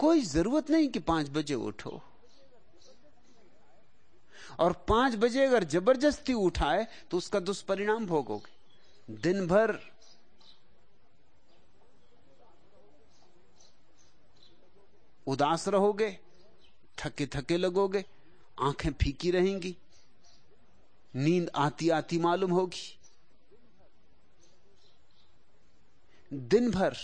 कोई ज़रूरत नहीं कि पाँच बजे उठो। और पाँच बजे अगर ज़बरदस्ती उठाए तो उसका दुष्परिणाम भोगोगे। दिन भर उदास रहोगे थके थके लगोगे, आँखें फीकी रहेंगी, नींद आती आती मालूम होगी। दिन भर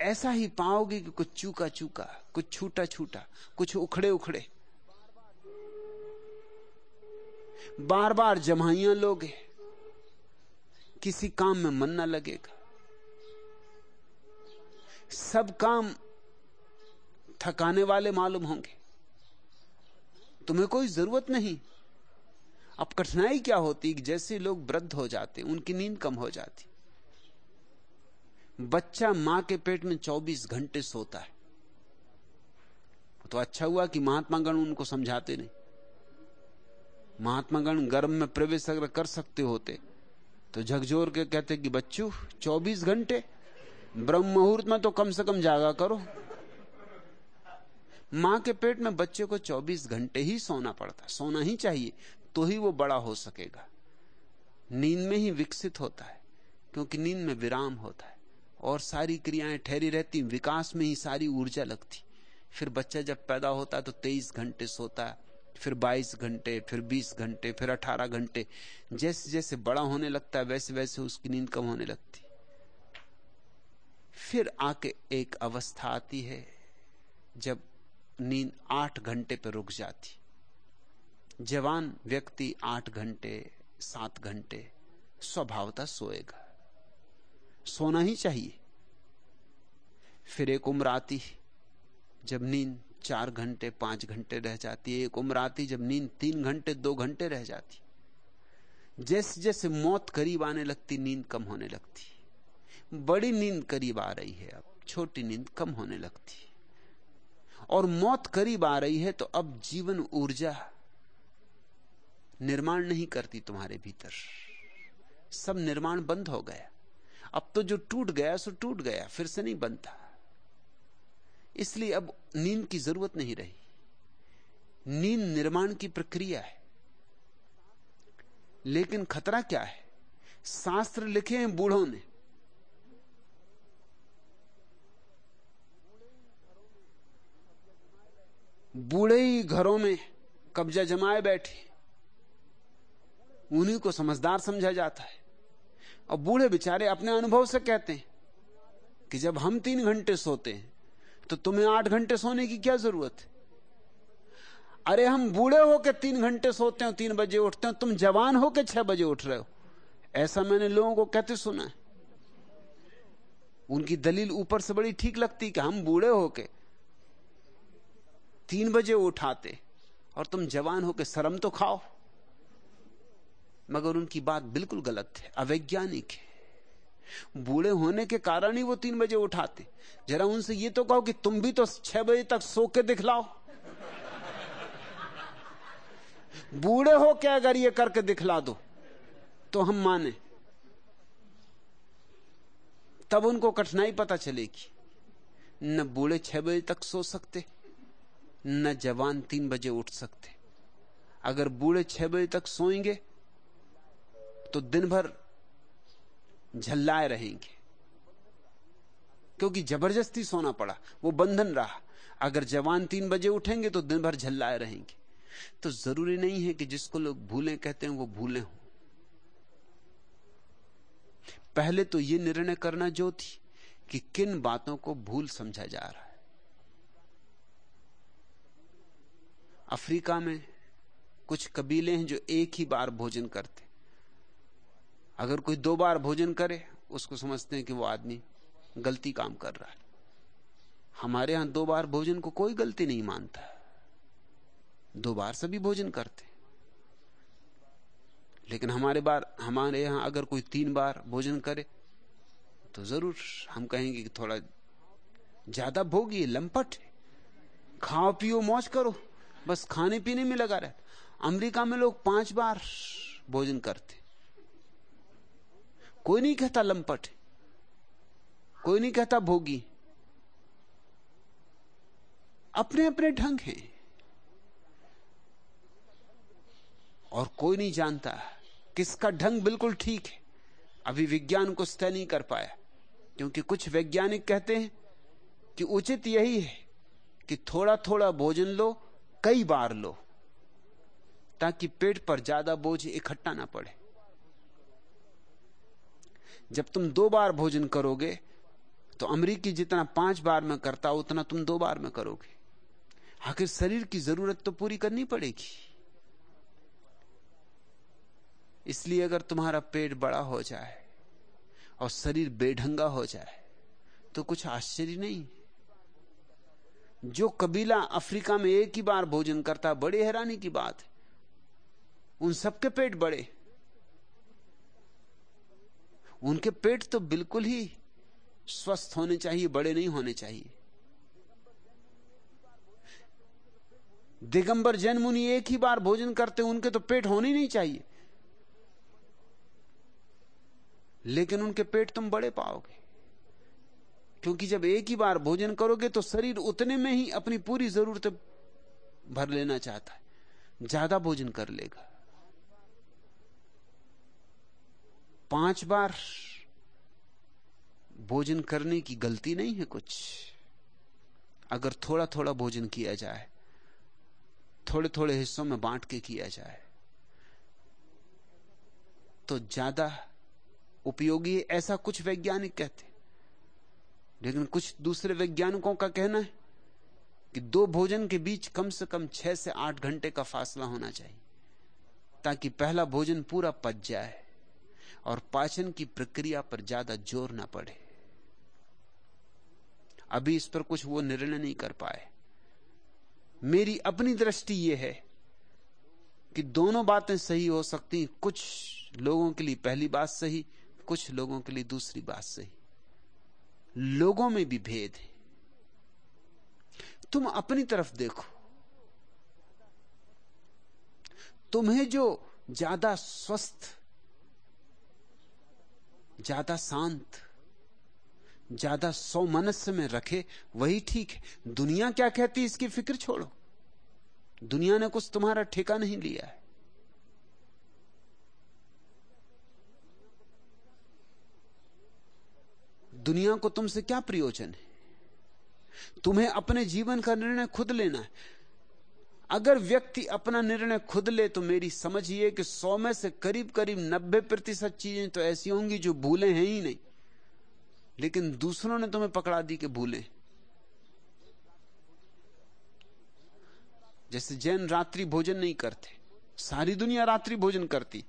ऐसा ही पाओगे कि कुछ चूका चूका, कुछ छूटा छूटा, कुछ उखड़े उखड़े। बार बार जमाइयाँ लोगे, किसी काम में मन ना लगेगा। सब काम थकाने वाले मालूम होंगे। तुम्हें कोई ज़रूरत नहीं। अब कठिनाई क्या होती कि जैसे लोग वृद्ध हो जाते, उनकी नींद कम हो जाती। बच्चा माँ के पेट में 24 घंटे सोता है। तो अच्छा हुआ कि महात्मा गण उनको समझाते नहीं। महात्मा गण गर्भ में प्रवेश अगर कर सकते होते तो झकझोर के कहते कि बच्चू 24 घंटे? ब्रह्म मुहूर्त में तो कम से कम जागा करो। माँ के पेट में बच्चे को 24 घंटे ही सोना पड़ता, सोना ही चाहिए तो ही वो बड़ा हो सकेगा। नींद में ही विकसित होता है, क्योंकि नींद में विराम होता है। और सारी क्रियाएँ ठहरी रहती, विकास में ही सारी ऊर्जा लगती। फिर बच्चा जब पैदा होता तो 23 घंटे सोता है, फिर 22 घंटे, फिर 20 घंटे, फिर 18 घंटे। जैसे जैसे बड़ा होने लगता है, वैसे वैसे उसकी नींद कम होने लगती। फिर आके एक अवस्था आती है, जब नींद आठ घंटे पर रुक जाती। जवान व्यक्ति आठ घंटे, सात घंटे, स्वभावता सोएगा। सोना ही चाहिए। फिर एक उम्र आती, जब नींद चार घंटे, पाँच घंटे रह जाती है एक उम्र आती, जब नींद तीन घंटे, दो घंटे रह जाती। जैसे जैसे मौत करीब आने लगती, नींद कम होने लगती। बड़ी नींद करीब आ रही है अब, छोटी नींद कम होने लगती। और मौत करीब आ रही है तो अब जीवन ऊर्जा निर्माण नहीं करती तुम्हारे भीतर। सब निर्माण बंद हो गया। अब तो जो टूट गया, सो टूट गया, फिर से नहीं बनता। इसलिए अब नींद की ज़रूरत नहीं रही। नींद निर्माण की प्रक्रिया है। लेकिन खतरा क्या है? शास्त्र लिखे हैं बूढ़ों ने। बूढ़े ही घरों में कब्जा जमाए बैठे। उन्हीं को समझदार समझा जाता है। और बूढ़े बेचारे अपने अनुभव से कहते हैं कि जब हम तीन घंटे सोते हैं तो तुम्हें आठ घंटे सोने की क्या ज़रूरत है? अरे हम बूढ़े होकर तीन घंटे सोते हो, तीन बजे उठते हो, तुम जवान होकर छह बजे उठ रहे हो। ऐसा मैंने लोगों को कहते सुना है। उनकी दलील ऊपर से बड़ी ठीक लगती कि हम बूढ़े होके तीन बजे उठाते और तुम जवान होके शर्म तो खाओ। मगर उनकी बात बिल्कुल गलत है, अवैज्ञानिक है। बूढ़े होने के कारण ही वो तीन बजे उठाते। जरा उनसे ये तो कहो कि तुम भी तो छह बजे तक सो के दिखलाओ। बूढ़े हो क्या अगर ये करके दिखला दो तो हम माने। तब उनको कठिनाई पता चलेगी। न बूढ़े छह बजे तक सो सकते, न जवान तीन बजे उठ सकते। अगर बूढ़े छह बजे तक सोएँगे तो दिन भर झल्लाए रहेंगे। क्योंकि ज़बरदस्ती सोना पड़ा, वो बंधन रहा। अगर जवान तीन बजे उठेंगे तो दिन भर झल्लाए रहेंगे। तो ज़रूरी नहीं है कि जिसको लोग भूले कहते हैं वो भूले हों। पहले तो ये निर्णय करना जो थी कि किन बातों को भूल समझा जा रहा है। अफ्रीका में कुछ कबीले हैं जो एक ही बार भोजन करते। अगर कोई दो बार भोजन करे, उसको समझते हैं कि वो आदमी गलती काम कर रहा है। हमारे यहाँ दो बार भोजन को कोई गलती नहीं मानता। दो बार सभी भोजन करते। लेकिन हमारे बार, हमारे यहाँ अगर कोई तीन बार भोजन करे तो ज़रूर हम कहेंगे कि थोड़ा ज़्यादा भोगी लंपट खाओ, पियो, मौज करो। बस खाने पीने में लगा रहता अमेरिका में लोग पाँच बार भोजन करते। कोई नहीं कहता लंपट, कोई नहीं कहता भोगी। अपने अपने ढंग हैं। और कोई नहीं जानता किसका ढंग बिल्कुल ठीक है। अभी विज्ञान को तय नहीं कर पाया, क्योंकि कुछ वैज्ञानिक कहते हैं कि उचित यही है कि थोड़ा थोड़ा भोजन लो, कई बार लो, ताकि पेट पर ज़्यादा बोझ इकट्ठा ना पड़े। जब तुम दो बार भोजन करोगे तो अमरीकी जितना पाँच बार में करता, उतना तुम दो बार में करोगे। आखिर शरीर की ज़रूरत तो पूरी करनी पड़ेगी। इसलिए अगर तुम्हारा पेट बड़ा हो जाए और शरीर बेढंगा हो जाए तो कुछ आश्चर्य नहीं। जो कबीला अफ्रीका में एक ही बार भोजन करता, बड़ी हैरानी की बात है। उन सबके पेट बड़े। उनके पेट तो बिल्कुल ही स्वस्थ होने चाहिए, बड़े नहीं होने चाहिए। दिगंबर जैन मुनि एक ही बार भोजन करते, उनके तो पेट होने नहीं चाहिए। लेकिन उनके पेट तुम बड़े पाओगे। क्योंकि जब एक ही बार भोजन करोगे तो शरीर उतने में ही अपनी पूरी ज़रूरत भर लेना चाहता है। ज़्यादा भोजन कर लेगा। पाँच बार भोजन करने की गलती नहीं है कुछ। अगर थोड़ा थोड़ा भोजन किया जाए थोड़े थोड़े हिस्सों में बांट के किया जाए तो ज़्यादा उपयोगी ऐसा कुछ वैज्ञानिक कहते लेकिन कुछ दूसरे वैज्ञानिकों का कहना है कि दो भोजन के बीच कम से कम छह से आठ घंटे का फासला होना चाहिए, ताकि पहला भोजन पूरा पच जाए। और पाचन की प्रक्रिया पर ज़्यादा ज़ोर ना पड़े। अभी इस पर कुछ वो निर्णय नहीं कर पाए। मेरी अपनी दृष्टि यह है कि दोनों बातें सही हो सकती कुछ लोगों के लिए पहली बात सही, कुछ लोगों के लिए दूसरी बात सही। लोगों में भी भेद है। तुम अपनी तरफ़ देखो। तुम्हें जो ज़्यादा स्वस्थ ज़्यादा शांत, ज़्यादा सौ मनस्य में रखे, वही ठीक है। दुनिया क्या कहती इसकी फ़िक्र छोड़ो। दुनिया ने कुछ तुम्हारा ठेका नहीं लिया है। दुनिया को तुमसे क्या प्रयोजन है? तुम्हें अपने जीवन का निर्णय खुद लेना है। अगर व्यक्ति अपना निर्णय खुद ले तो मेरी समझ ये कि सौ में से करीब करीब नब्बे प्रतिशत चीज़ें तो ऐसी होंगी जो भूले हैं ही नहीं। लेकिन दूसरों ने तुम्हें पकड़ा दी कि भूले। जैसे जैन रात्रि भोजन नहीं करते, सारी दुनिया रात्रि भोजन करती।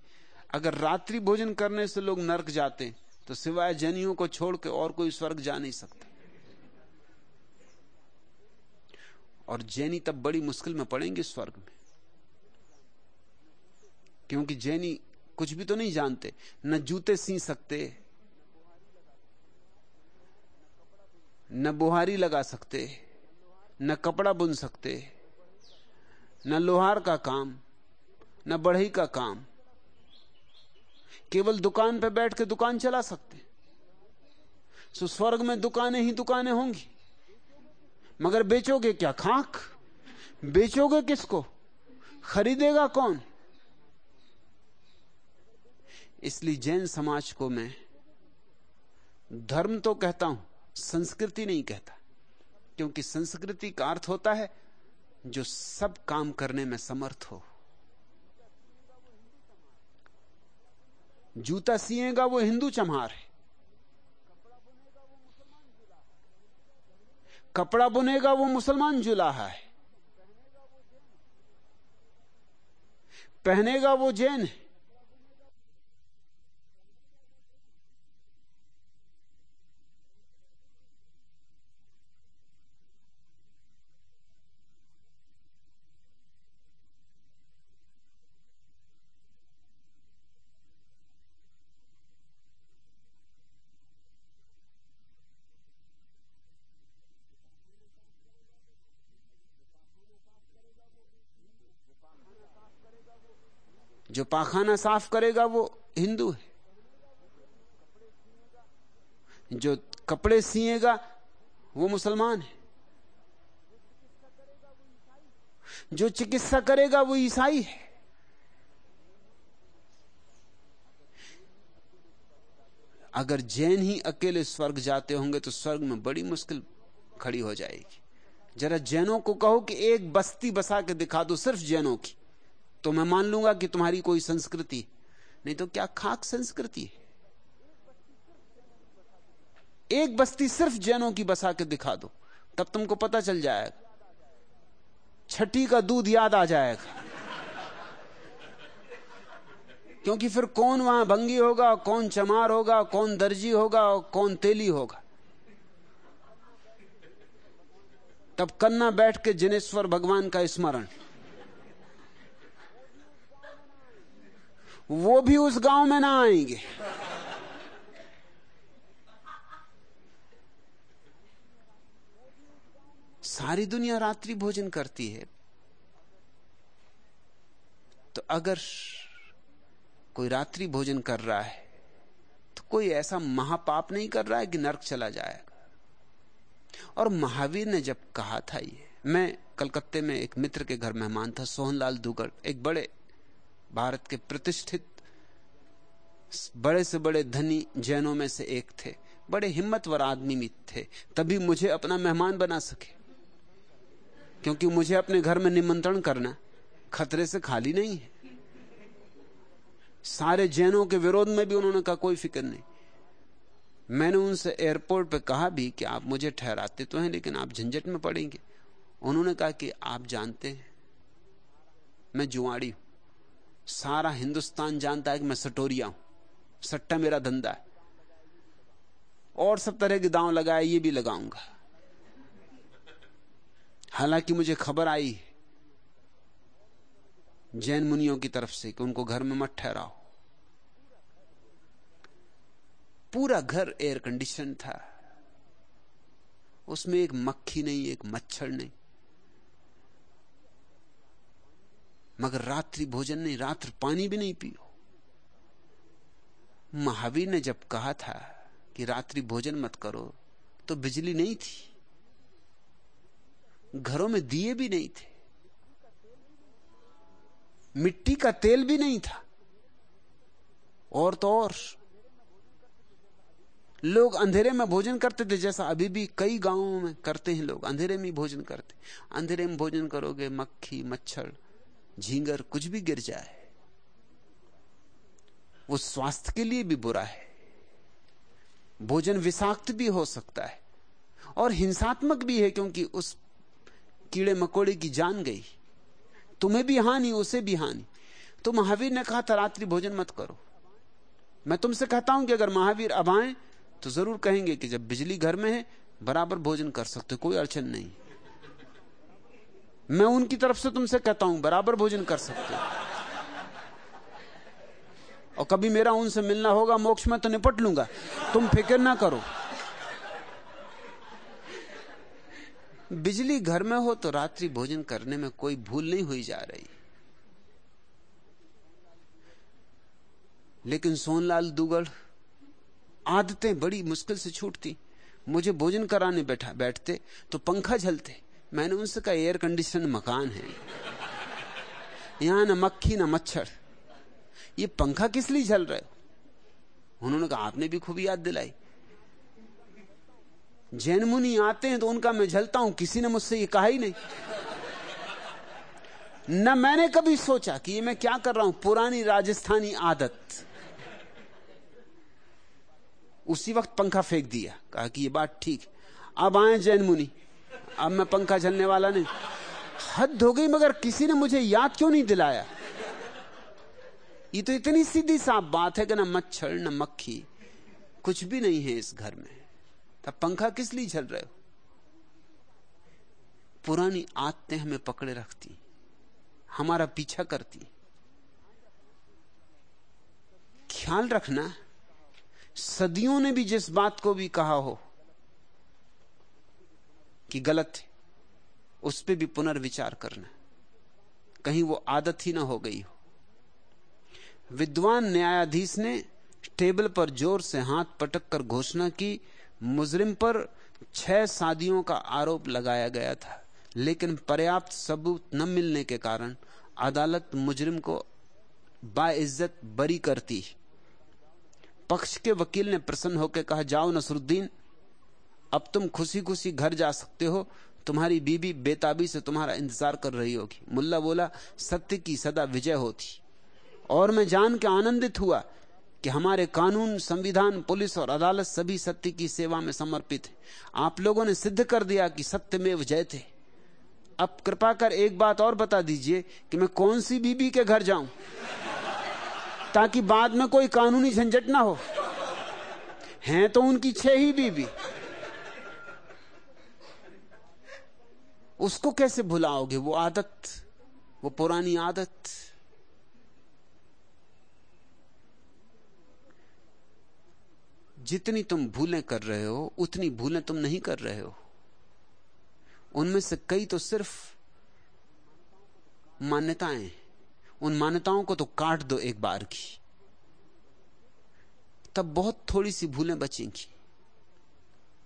अगर रात्रि भोजन करने से लोग नरक जाते तो सिवाय जैनियों को छोड़ के और कोई स्वर्ग जा नहीं सकता। और जैनी तब बड़ी मुश्किल में पड़ेंगे स्वर्ग में। क्योंकि जैनी कुछ भी तो नहीं जानते, न जूते सी सकते, न बुहारी लगा सकते, न कपड़ा बुन सकते, न लोहार का काम, न बढ़ई का काम। केवल दुकान पर बैठ के दुकान चला सकते। सो स्वर्ग में दुकानें ही दुकानें होंगी। मगर बेचोगे क्या? खाक? बेचोगे किसको? खरीदेगा कौन? इसलिए जैन समाज को मैं धर्म तो कहता हूँ, संस्कृति नहीं कहता, क्योंकि संस्कृति का अर्थ होता है जो सब काम करने में समर्थ हो। जूता सिएगा वो हिंदू चमार है। कपड़ा बुनेगा वो मुसलमान जुलाहा है। पहनेगा वो जैन है। जो पाखाना साफ़ करेगा वो हिंदू है। जो कपड़े सिएगा वो मुसलमान है। जो चिकित्सा करेगा वो ईसाई है। अगर जैन ही अकेले स्वर्ग जाते होंगे तो स्वर्ग में बड़ी मुश्किल खड़ी हो जाएगी। जरा जैनों को कहो कि एक बस्ती बसा के दिखा दो, सिर्फ़ जैनों की। तो मैं मान लूँगा कि तुम्हारी कोई संस्कृति, नहीं तो क्या खाक संस्कृति है? एक बस्ती सिर्फ़ जैनों की बसा के दिखा दो, तब तुमको पता चल जाएगा। छठी का दूध याद आ जाएगा। क्योंकि फिर कौन वहाँ भंगी होगा, कौन चमार होगा, कौन दर्जी होगा और कौन तेली होगा? तब कन्ना बैठ के जिनेश्वर भगवान का स्मरण। वो भी उस गाँव में ना आएँगे। सारी दुनिया रात्रि भोजन करती है। तो अगर कोई रात्रि भोजन कर रहा है तो कोई ऐसा महापाप नहीं कर रहा है कि नरक चला जाएगा। और महावीर ने जब कहा था ये, मैं कलकत्ते में एक मित्र के घर मेहमान था, सोहनलाल दुगड़ एक बड़े भारत के प्रतिष्ठित बड़े से बड़े धनी जैनों में से एक थे। बड़े हिम्मतवर आदमी थे। तभी मुझे अपना मेहमान बना सके। क्योंकि मुझे अपने घर में निमंत्रण करना खतरे से खाली नहीं है। सारे जैनों के विरोध में भी उन्होंने कहा, कोई फ़िक्र नहीं। मैंने उनसे एयरपोर्ट पे कहा भी कि आप मुझे ठहराते तो हैं, लेकिन आप झंझट में पड़ेंगे। उन्होंने कहा कि आप जानते हैं, मैं जुआड़ी हूँ। सारा हिंदुस्तान जानता है कि मैं सटोरिया हूँ। सट्टा मेरा धंधा है। और सब तरह के दांव लगाए, ये भी लगाऊँगा। हालाँकि मुझे खबर आई जैन मुनियों की तरफ़ से कि उनको घर में मत ठहराओ। पूरा घर एयर कंडीशन था। उसमें एक मक्खी नहीं, एक मच्छर नहीं। मगर रात्रि भोजन नहीं, रात्र पानी भी नहीं पियो। महावीर ने जब कहा था कि रात्रि भोजन मत करो तो बिजली नहीं थी। घरों में दिए भी नहीं थे। मिट्टी का तेल भी नहीं था। और तो और। लोग अंधेरे में भोजन करते थे, जैसा अभी भी कई गाँवों में करते हैं लोग, अंधेरे में भोजन करते अंधेरे में भोजन करोगे मक्खी, मच्छर झींगर कुछ भी गिर जाए, वो स्वास्थ्य के लिए भी बुरा है। भोजन विषाक्त भी हो सकता है और हिंसात्मक भी है क्योंकि उस कीड़े मकोड़े की जान गई। तुम्हें भी हानि, उसे भी हानि। तो महावीर ने कहा था, रात्रि भोजन मत करो। मैं तुमसे कहता हूँ कि अगर महावीर अब आए तो ज़रूर कहेंगे कि जब बिजली घर में है, बराबर भोजन कर सकते कोई अड़चन नहीं। मैं उनकी तरफ़ से तुमसे कहता हूँ, बराबर भोजन कर सकते हो। और कभी मेरा उनसे मिलना होगा, मोक्ष में तो निपट लूँगा। तुम फ़िक्र ना करो। बिजली घर में हो तो रात्रि भोजन करने में कोई भूल नहीं हुई जा रही। लेकिन सोनलाल दुगड़ आदतें बड़ी मुश्किल से छूटती। मुझे भोजन कराने बैठा बैठते तो पंखा झलते। मैंने उनसे कहा एयर कंडीशन मकान है। यहाँ ना मक्खी, ना मच्छर। ये पंखा किस लिए झल रहे हो? उन्होंने कहा, आपने भी खूब याद दिलाई। जैन मुनि आते हैं तो उनका मैं झलता हूँ, किसी ने मुझसे ये कहा ही नहीं। न मैंने कभी सोचा कि ये मैं क्या कर रहा हूँ, पुरानी राजस्थानी आदत। उसी वक्त पंखा फेंक दिया, कहा कि ये बात ठीक अब आए जैन मुनि। अब मैं पंखा झलने वाला नहीं। हद हो गई, मगर किसी ने मुझे याद क्यों नहीं दिलाया? ये तो इतनी सीधी साफ़ बात है कि ना मच्छर न मक्खी कुछ भी नहीं है इस घर में। तब पंखा किस लिए झल रहे हो? पुरानी आदतें हमें पकड़े रखती, हमारा पीछा करती। ख्याल रखना, सदियों ने भी जिस बात को भी कहा हो कि गलत है। उस पर भी पुनर्विचार करना। कहीं वो आदत ही ना हो गई हो। विद्वान न्यायाधीश ने टेबल पर ज़ोर से हाथ पटक कर घोषणा की, मुजरिम पर छह शादियों का आरोप लगाया गया था। लेकिन पर्याप्त सबूत न मिलने के कारण अदालत मुजरिम को बाइज्जत बरी करती। पक्ष के वकील ने प्रसन्न होकर कहा, जाओ नसरुद्दीन अब तुम खुशी खुशी घर जा सकते हो। तुम्हारी बीबी बेताबी से तुम्हारा इंतज़ार कर रही होगी। मुल्ला बोला, सत्य की सदा विजय होती। और मैं जान के आनंदित हुआ कि हमारे कानून, संविधान, पुलिस और अदालत सभी सत्य की सेवा में समर्पित है। आप लोगों ने सिद्ध कर दिया कि सत्य में विजय थे। अब कृपा कर एक बात और बता दीजिए कि मैं कौन सी बीबी के घर जाऊँ, ताकि बाद में कोई कानूनी झंझट ना हो। हैं तो उनकी छह ही बीबी। उसको कैसे भुलाओगे? वो आदत, वो पुरानी आदत। जितनी तुम भूलें कर रहे हो, उतनी भूलें तुम नहीं कर रहे हो। उनमें से कई तो सिर्फ़ मान्यताएँ। उन मान्यताओं को तो काट दो एक बार की। तब बहुत थोड़ी सी भूलें बचेंगी।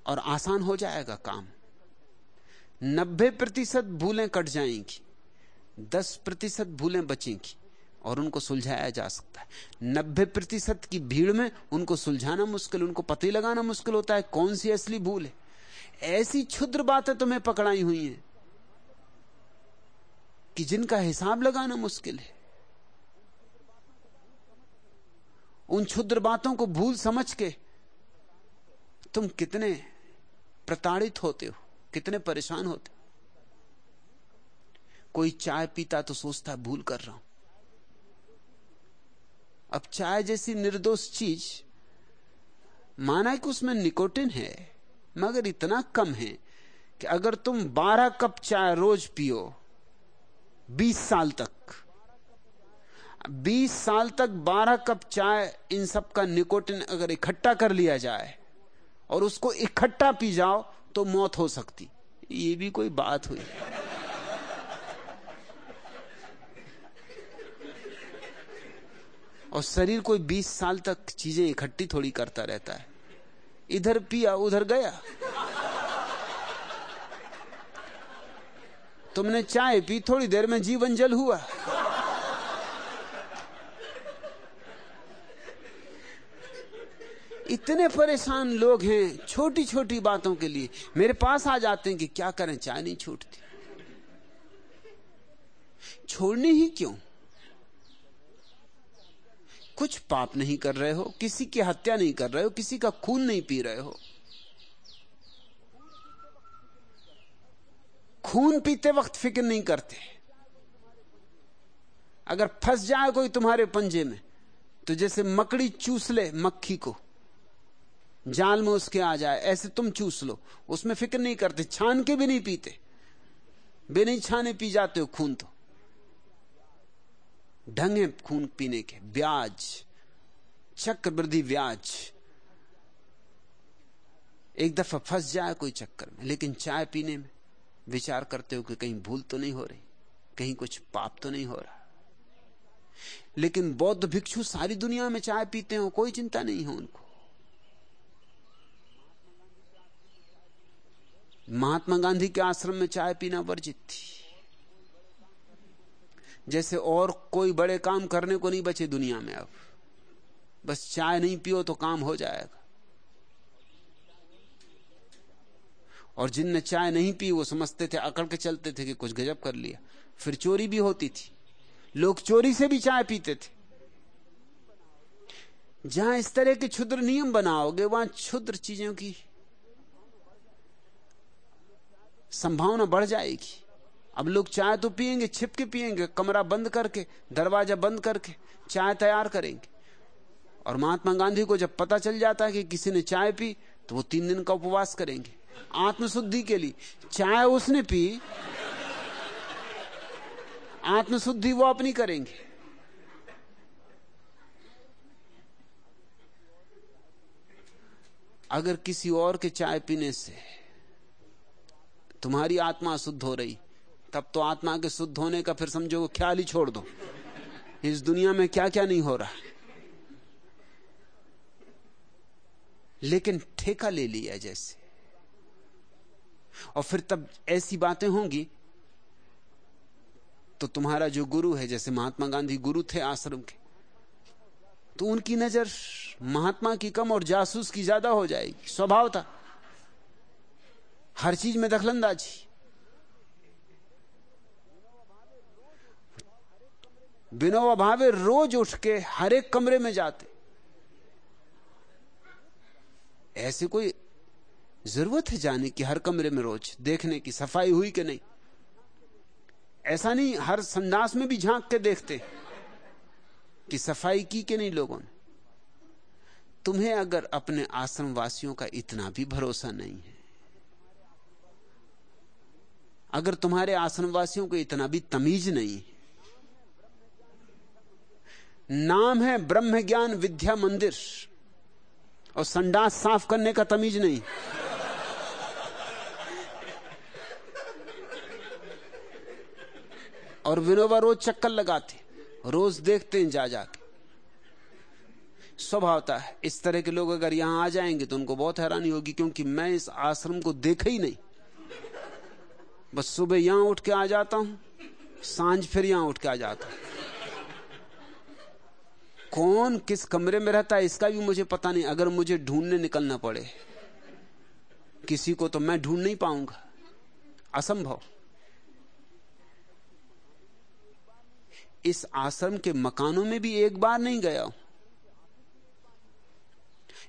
और आसान हो जाएगा काम। नब्बे प्रतिशत भूलें कट जाएँगी, दस प्रतिशत भूलें बचेंगी और उनको सुलझाया जा सकता है। नब्बे प्रतिशत की भीड़ में उनको सुलझाना मुश्किल, उनको पति लगाना मुश्किल होता है। कौन सी असली भूल है? ऐसी क्षुद्र बातें तुम्हें पकड़ाई हुई हैं कि जिनका हिसाब लगाना मुश्किल है। उन क्षुद्र बातों को भूल समझ के तुम कितने प्रताड़ित होते हो। कितने परेशान होते। कोई चाय पीता तो सोचता, भूल कर रहा हूँ। अब चाय जैसी निर्दोष चीज़, माना कि उसमें निकोटिन है, मगर इतना कम है कि अगर तुम 12 कप चाय रोज पियो 20 साल तक 20 साल तक 12 कप चाय इन सब का निकोटिन अगर इकट्ठा कर लिया जाए और उसको इकट्ठा पी जाओ तो मौत हो सकती। ये भी कोई बात हुई। और शरीर कोई 20 साल तक चीज़ें इकट्ठी थोड़ी करता रहता है। इधर पिया, उधर गया। तुमने चाय पी, थोड़ी देर में जीवन जल हुआ। इतने परेशान लोग हैं छोटी छोटी बातों के लिए। मेरे पास आ जाते हैं कि क्या करें, चाय नहीं छूटती। छोड़नी ही क्यों? कुछ पाप नहीं कर रहे हो, किसी की हत्या नहीं कर रहे हो, किसी का खून नहीं पी रहे हो। खून पीते वक्त फ़िक्र नहीं करते। अगर फंस जाए कोई तुम्हारे पंजे में तो जैसे मकड़ी चूस ले मक्खी को जाल में उसके आ जाए, ऐसे तुम चूस लो। उसमें फ़िक्र नहीं करते, छान के भी नहीं पीते। बे नहीं छाने पी जाते हो खून तो। ढंग है खून पीने के, ब्याज, चक्रवृद्धि ब्याज। एक दफ़ा फंस जाए कोई चक्कर में, लेकिन चाय पीने में विचार करते हो कि कहीं भूल तो नहीं हो रही, कहीं कुछ पाप तो नहीं हो रहा। लेकिन बौद्ध भिक्षु सारी दुनिया में चाय पीते हो, कोई चिंता नहीं है उनको। महात्मा गांधी के आश्रम में चाय पीना वर्जित थी। जैसे और कोई बड़े काम करने को नहीं बचे दुनिया में अब। बस चाय नहीं पियो तो काम हो जाएगा। और जिनने चाय नहीं पी, वो समझते थे, अकड़ के चलते थे कि कुछ गजब कर लिया। फिर चोरी भी होती थी। लोग चोरी से भी चाय पीते थे। जहाँ इस तरह के क्षुद्र नियम बनाओगे, वहाँ क्षुद्र चीज़ों की संभावना बढ़ जाएगी। अब लोग चाय तो पियेंगे छिप के पिएँगे कमरा बंद करके, दरवाज़ा बंद करके, चाय तैयार करेंगे। और महात्मा गांधी को जब पता चल जाता है कि किसी ने चाय पी तो वो तीन दिन का उपवास करेंगे। आत्मशुद्धि के लिए, चाय उसने पी, आत्मशुद्धि वो अपनी करेंगे। अगर किसी और के चाय पीने से तुम्हारी आत्मा शुद्ध हो रही। तब तो आत्मा के शुद्ध होने का फिर समझो ख्याल ही छोड़ दो। इस दुनिया में क्या क्या नहीं हो रहा लेकिन ठेका ले लिया जैसे। और फिर तब ऐसी बातें होंगी तो तुम्हारा जो गुरु है, जैसे महात्मा गांधी गुरु थे आश्रम के तो उनकी नज़र महात्मा की कम और जासूस की ज़्यादा हो जाएगी। स्वभाव था। हर चीज़ में दखलंदाजी बिनो भावे रोज उठ के हर एक कमरे में जाते। ऐसे कोई ज़रूरत है जाने की हर कमरे में रोज, देखने की सफ़ाई हुई कि नहीं? ऐसा नहीं, हर संदास में भी झाँक के देखते कि सफ़ाई की कि नहीं लोगों ने? तुम्हें अगर अपने आश्रम वासियों का इतना भी भरोसा नहीं है अगर तुम्हारे आश्रम वासियों को इतना भी तमीज नहीं नाम है ब्रह्म ज्ञान विद्या मंदिर और संडास साफ़ करने का तमीज नहीं। और विनोबा रोज चक्कर लगाते, रोज देखते हैं जा जाके। स्वभावता है इस तरह के लोग अगर यहाँ आ जाएँगे तो उनको बहुत हैरानी होगी क्योंकि मैं इस आश्रम को देखा ही नहीं। बस सुबह यहाँ उठ के आ जाता हूँ, साँझ फिर यहाँ उठ के आ जाता हूँ। कौन किस कमरे में रहता है, इसका भी मुझे पता नहीं, अगर मुझे ढूँढने निकलना पड़े। किसी को तो मैं ढूंढ नहीं पाऊँगा। असंभव। इस आश्रम के मकानों में भी एक बार नहीं गया हूँ।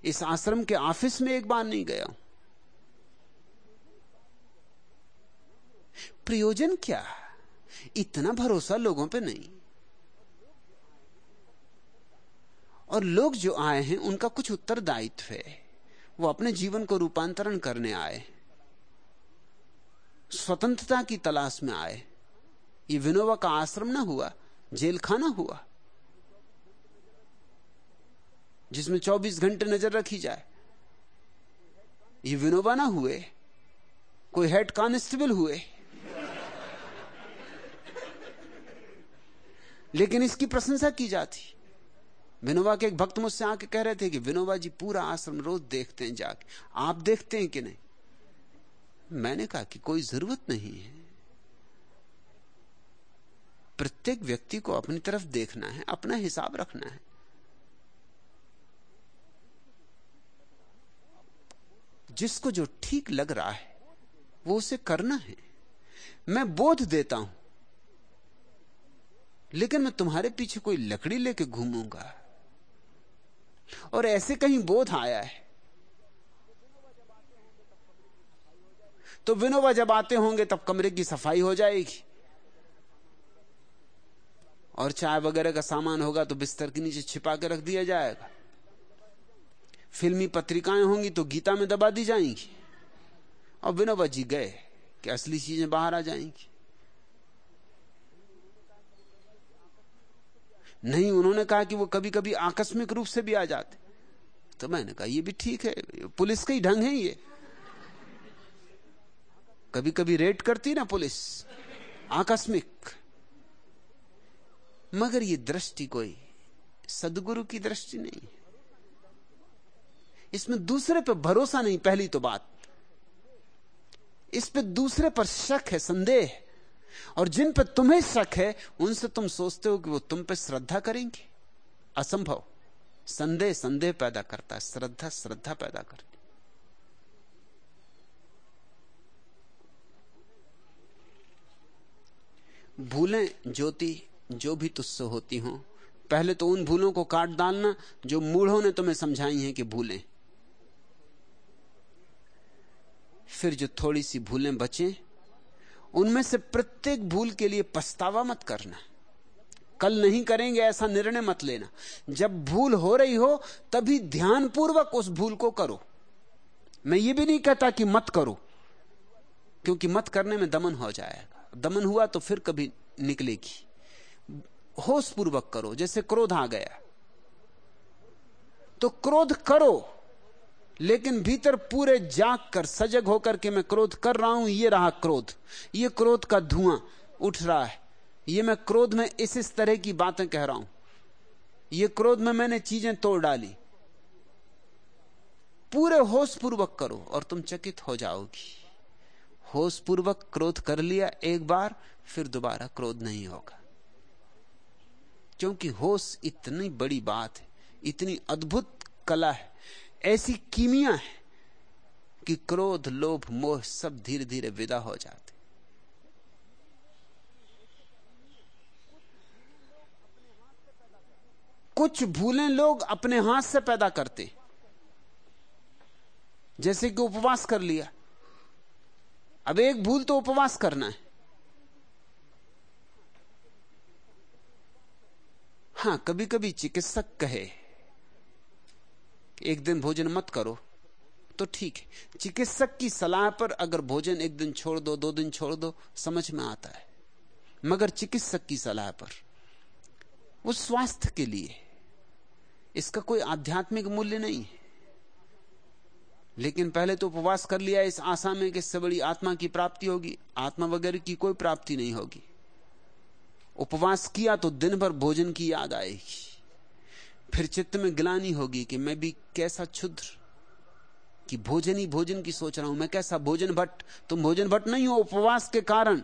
इस आश्रम के ऑफ़िस में एक बार नहीं गया प्रयोजन क्या इतना भरोसा लोगों पे नहीं। और लोग जो आए हैं, उनका कुछ उत्तरदायित्व है। वो अपने जीवन को रूपांतरण करने आए। स्वतंत्रता की तलाश में आए। ये विनोबा का आश्रम ना हुआ जेल खाना हुआ, जिसमें 24 घंटे नज़र रखी जाए। ये विनोबा ना हुए, कोई हेड कांस्टेबल हुए। लेकिन इसकी प्रशंसा की जाती। विनोबा के एक भक्त मुझसे आके कह रहे थे कि विनोबा जी, पूरा आश्रम रोज देखते हैं जाके। आप देखते हैं कि नहीं? मैंने कहा कि कोई ज़रूरत नहीं है। प्रत्येक व्यक्ति को अपनी तरफ़ देखना है, अपना हिसाब रखना है। जिसको जो ठीक लग रहा है, वो उसे करना है। मैं बोध देता हूँ लेकिन मैं तुम्हारे पीछे कोई लकड़ी लेके घूमूँगा। और ऐसे कहीं बोध आया है। तो विनोबा जब आते होंगे, तब कमरे की सफ़ाई हो जाएगी। और चाय वगैरह का सामान होगा तो बिस्तर के नीचे छिपा के रख दिया जाएगा। फिल्मी पत्रिकाएँ होंगी तो गीता में दबा दी जाएँगी। और विनोबा जी गए, कि असली चीज़ें बाहर आ जाएँगी। नहीं, उन्होंने कहा कि वो कभी कभी आकस्मिक रूप से भी आ जाते। तो मैंने कहा, ये भी ठीक है, पुलिस का ही ढंग है ये। कभी कभी रेड करती ना पुलिस, आकस्मिक। मगर ये दृष्टि कोई सदगुरु की दृष्टि नहीं। इसमें दूसरे पर भरोसा नहीं, पहली तो बात। इस पे दूसरे पर शक है, संदेह और जिन पर तुम्हें शक है, उनसे तुम सोचते हो कि वो तुम पर श्रद्धा करेंगे। असंभव। संदेह संदेह पैदा करता है, श्रद्धा श्रद्धा पैदा करती भूलें ज्योति, जो भी तुझसे होती हो। पहले तो उन भूलों को काट डालना, जो मूढ़ों ने तुम्हें समझाई हैं कि भूलें। फिर जो थोड़ी सी भूलें बचें उनमें से प्रत्येक भूल के लिए पछतावा मत करना। कल नहीं करेंगे ऐसा निर्णय मत लेना। जब भूल हो रही हो, तभी ध्यानपूर्वक उस भूल को करो। मैं ये भी नहीं कहता कि मत करो, क्योंकि मत करने में दमन हो जाएगा। दमन हुआ तो फिर कभी निकलेगी। होश पूर्वक करो, जैसे क्रोध आ गया। तो क्रोध करो। लेकिन भीतर पूरे जाग कर, सजग होकर के मैं क्रोध कर रहा हूँ, ये रहा क्रोध। ये क्रोध का धुआँ उठ रहा है। ये मैं क्रोध में इस इस तरह की बातें कह रहा हूँ। ये क्रोध में मैंने चीज़ें तोड़ डाली। पूरे होश पूर्वक करो और तुम चकित हो जाओगी। होश पूर्वक क्रोध कर लिया एक बार, फिर दोबारा क्रोध नहीं होगा। क्योंकि होश इतनी बड़ी बात है, इतनी अद्भुत कला है। ऐसी कीमिया है कि क्रोध, लोभ, मोह सब धीरे धीरे विदा हो जाते। कुछ भूलें लोग अपने हाथ से पैदा करते। जैसे कि उपवास कर लिया। अब एक भूल तो उपवास करना है। हाँ कभी कभी चिकित्सक कहे एक दिन भोजन मत करो। तो ठीक है। चिकित्सक की सलाह पर अगर भोजन एक दिन छोड़ दो दो दिन छोड़ दो, समझ में आता है। मगर चिकित्सक की सलाह पर, वो स्वास्थ्य के लिए, इसका कोई आध्यात्मिक मूल्य नहीं है। लेकिन पहले तो उपवास कर लिया, इस आशा में कि इससे बड़ी आत्मा की प्राप्ति होगी। आत्मा वगैरह की कोई प्राप्ति नहीं होगी। उपवास किया तो दिन भर भोजन की याद आएगी। फिर चित्त में गिलानी होगी कि मैं भी कैसा क्षुद्र कि भोजन ही भोजन की सोच रहा हूँ, मैं कैसा भोजन भट्ट तुम भोजन भट्ट नहीं हो, उपवास के कारण।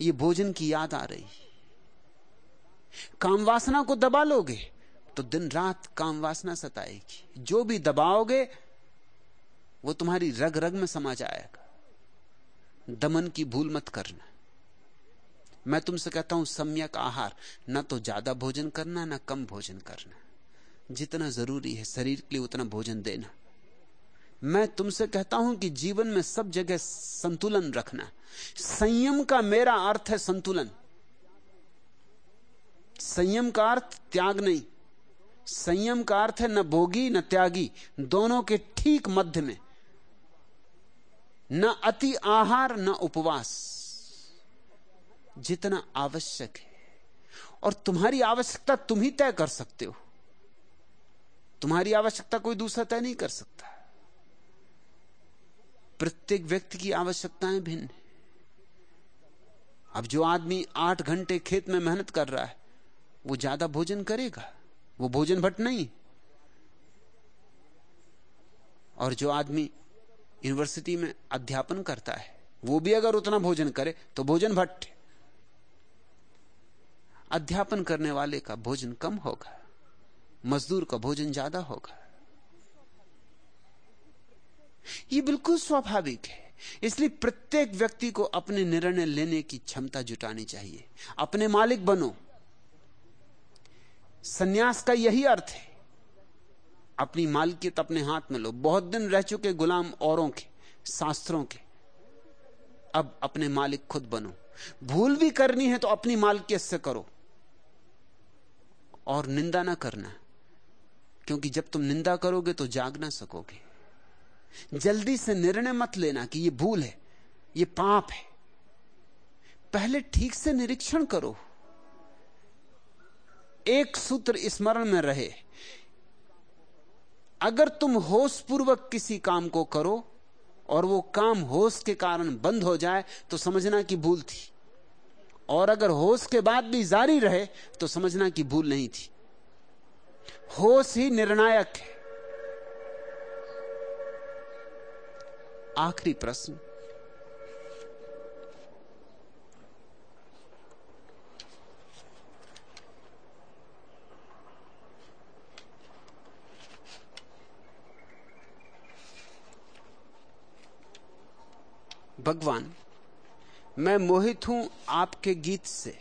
ये भोजन की याद आ रही। काम वासना को दबा लोगे तो दिन रात काम वासना सताएगी। जो भी दबाओगे, वो तुम्हारी रग रग में समा जाएगा। दमन की भूल मत करना। मैं तुमसे कहता हूँ, सम्यक आहार। ना तो ज़्यादा भोजन करना, ना कम भोजन करना। जितना ज़रूरी है शरीर के लिए, उतना भोजन देना। मैं तुमसे कहता हूँ कि जीवन में सब जगह संतुलन रखना। संयम का मेरा अर्थ है संतुलन। संयम का अर्थ त्याग नहीं। संयम का अर्थ है न भोगी, न त्यागी। दोनों के ठीक मध्य में। न अति आहार, न उपवास। जितना आवश्यक है। और तुम्हारी आवश्यकता तुम ही तय कर सकते हो। तुम्हारी आवश्यकता कोई दूसरा तय नहीं कर सकता। प्रत्येक व्यक्ति की आवश्यकताएँ भिन्न है। अब जो आदमी आठ घंटे खेत में मेहनत कर रहा है, वो ज़्यादा भोजन करेगा। वो भोजन भट्ट नहीं। और जो आदमी यूनिवर्सिटी में अध्यापन करता है, वो भी अगर उतना भोजन करे तो भोजन भट्ट अध्यापन करने वाले का भोजन कम होगा, मजदूर का भोजन ज़्यादा होगा। यह बिल्कुल स्वाभाविक है। इसलिए प्रत्येक व्यक्ति को अपने निर्णय लेने की क्षमता जुटानी चाहिए। अपने मालिक बनो। सन्यास का यही अर्थ है। अपनी मालकियत अपने हाथ में लो। बहुत दिन रह चुके गुलाम औरों के, शास्त्रों के। अब अपने मालिक खुद बनो। भूल भी करनी है तो अपनी मालकियत से करो। और निंदा ना करना। क्योंकि जब तुम निंदा करोगे तो जाग ना सकोगे। जल्दी से निर्णय मत लेना कि यह भूल है यह पाप है। पहले ठीक से निरीक्षण करो। एक सूत्र स्मरण में रहे। अगर तुम होश पूर्वक किसी काम को करो और वो काम होश के कारण बंद हो जाए तो समझना कि भूल थी। और अगर होश के बाद भी जारी रहे तो समझना कि भूल नहीं थी। होश ही निर्णायक है। आखिरी प्रश्न। भगवान मैं मोहित हूँ आपके गीत से।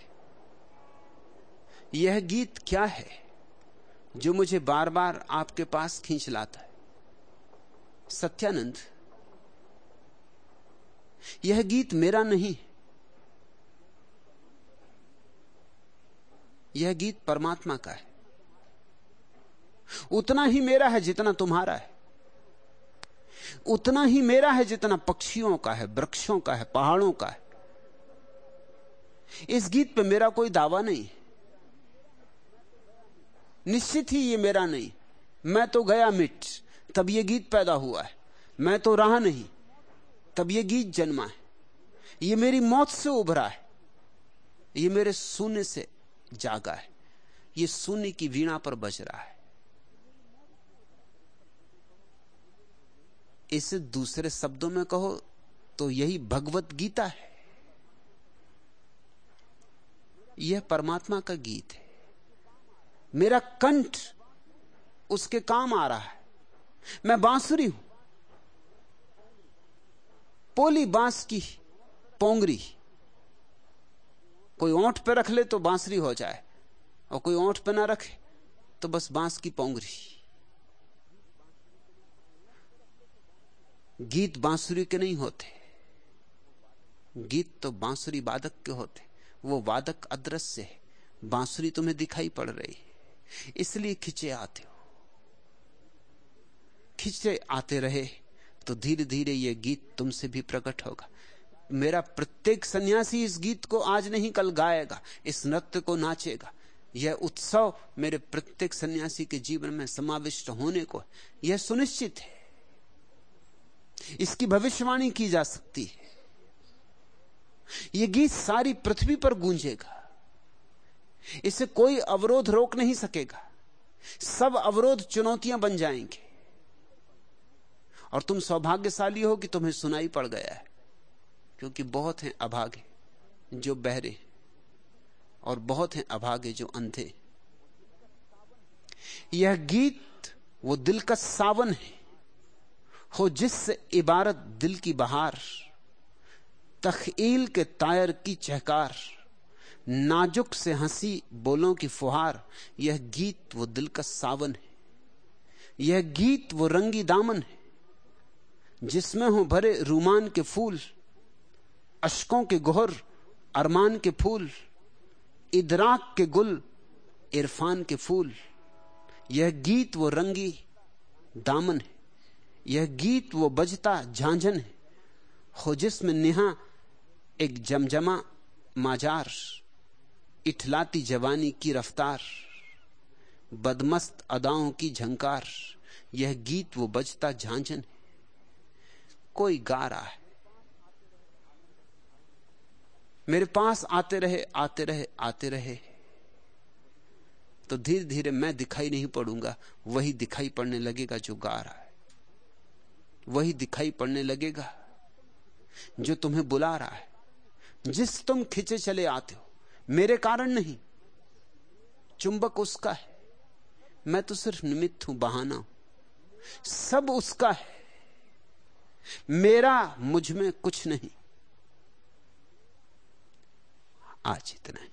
यह गीत क्या है जो मुझे बार बार आपके पास खींच लाता है? सत्यानंद, यह गीत मेरा नहीं यह गीत परमात्मा का है। उतना ही मेरा है जितना तुम्हारा है। उतना ही मेरा है जितना पक्षियों का है, वृक्षों का है, पहाड़ों का है। इस गीत पे मेरा कोई दावा नहीं। निश्चित ही ये मेरा नहीं। मैं तो गया मिट, तब ये गीत पैदा हुआ है। मैं तो रहा नहीं, तब ये गीत जन्मा है। ये मेरी मौत से उभरा है। ये मेरे शून्य से जागा है। ये शून्य की वीणा पर बज रहा है। इसे दूसरे शब्दों में कहो तो यही भगवत गीता है। यह परमात्मा का गीत है। मेरा कंठ उसके काम आ रहा है। मैं बांसुरी हूँ। पोली बाँस की पोंगरी। कोई ओंठ पे रख ले तो बांसुरी हो जाए और कोई ओंठ पे ना रखे तो बस बाँस की पोंगरी। गीत बांसुरी के नहीं होते। गीत तो बांसुरी वादक के होते। वो वादक अदृश्य है। बांसुरी तुम्हें दिखाई पड़ रही है। इसलिए खिंचे आते हो। खिंचे आते रहे तो धीरे धीरे ये गीत तुमसे भी प्रकट होगा। मेरा प्रत्येक सन्यासी इस गीत को आज नहीं, कल गाएगा, इस नृत्य को नाचेगा। यह उत्सव मेरे प्रत्येक सन्यासी के जीवन में समाविष्ट होने को, यह सुनिश्चित है। इसकी भविष्यवाणी की जा सकती है। यह गीत सारी पृथ्वी पर गूंजेगा। इसे कोई अवरोध रोक नहीं सकेगा। सब अवरोध चुनौतियाँ बन जाएँगे। और तुम सौभाग्यशाली हो कि तुम्हें सुनाई पड़ गया है, क्योंकि बहुत हैं अभागे जो बहरे और बहुत हैं अभागे जो अंधे। यह गीत वो दिल का सावन है, हो जिससे इबारत दिल की बहार तखील के तायर की चहकार, नाजुक से हँसी बोलों की फुहार, यह गीत वो दिल का सावन है। यह गीत वो रंगी दामन है, जिसमें हो भरे रूमान के फूल, अशकों के गोहर, अरमान के फूल, इदराक के गुल, इरफान के फूल। यह गीत वो रंगी दामन है, यह गीत वो बजता झांझन है, हो जिसमें नेहा एक जमजमा माजार, इठलाती जवानी की रफ्तार, बदमस्त अदाओं की झंकार, यह गीत वो बजता झांझन है। कोई गा रहा है। मेरे पास आते रहे आते रहे आते रहे। तो धीरे धीरे मैं दिखाई नहीं पड़ूँगा, वही दिखाई पड़ने लगेगा जो गा रहा है। वही दिखाई पड़ने लगेगा जो तुम्हें बुला रहा है। जिस तुम खिंचे चले आते हो, मेरे कारण नहीं, चुंबक उसका है। मैं तो सिर्फ़ निमित्त हूँ, बहाना हूँ। सब उसका है। मेरा मुझमें कुछ नहीं। आज इतना ही।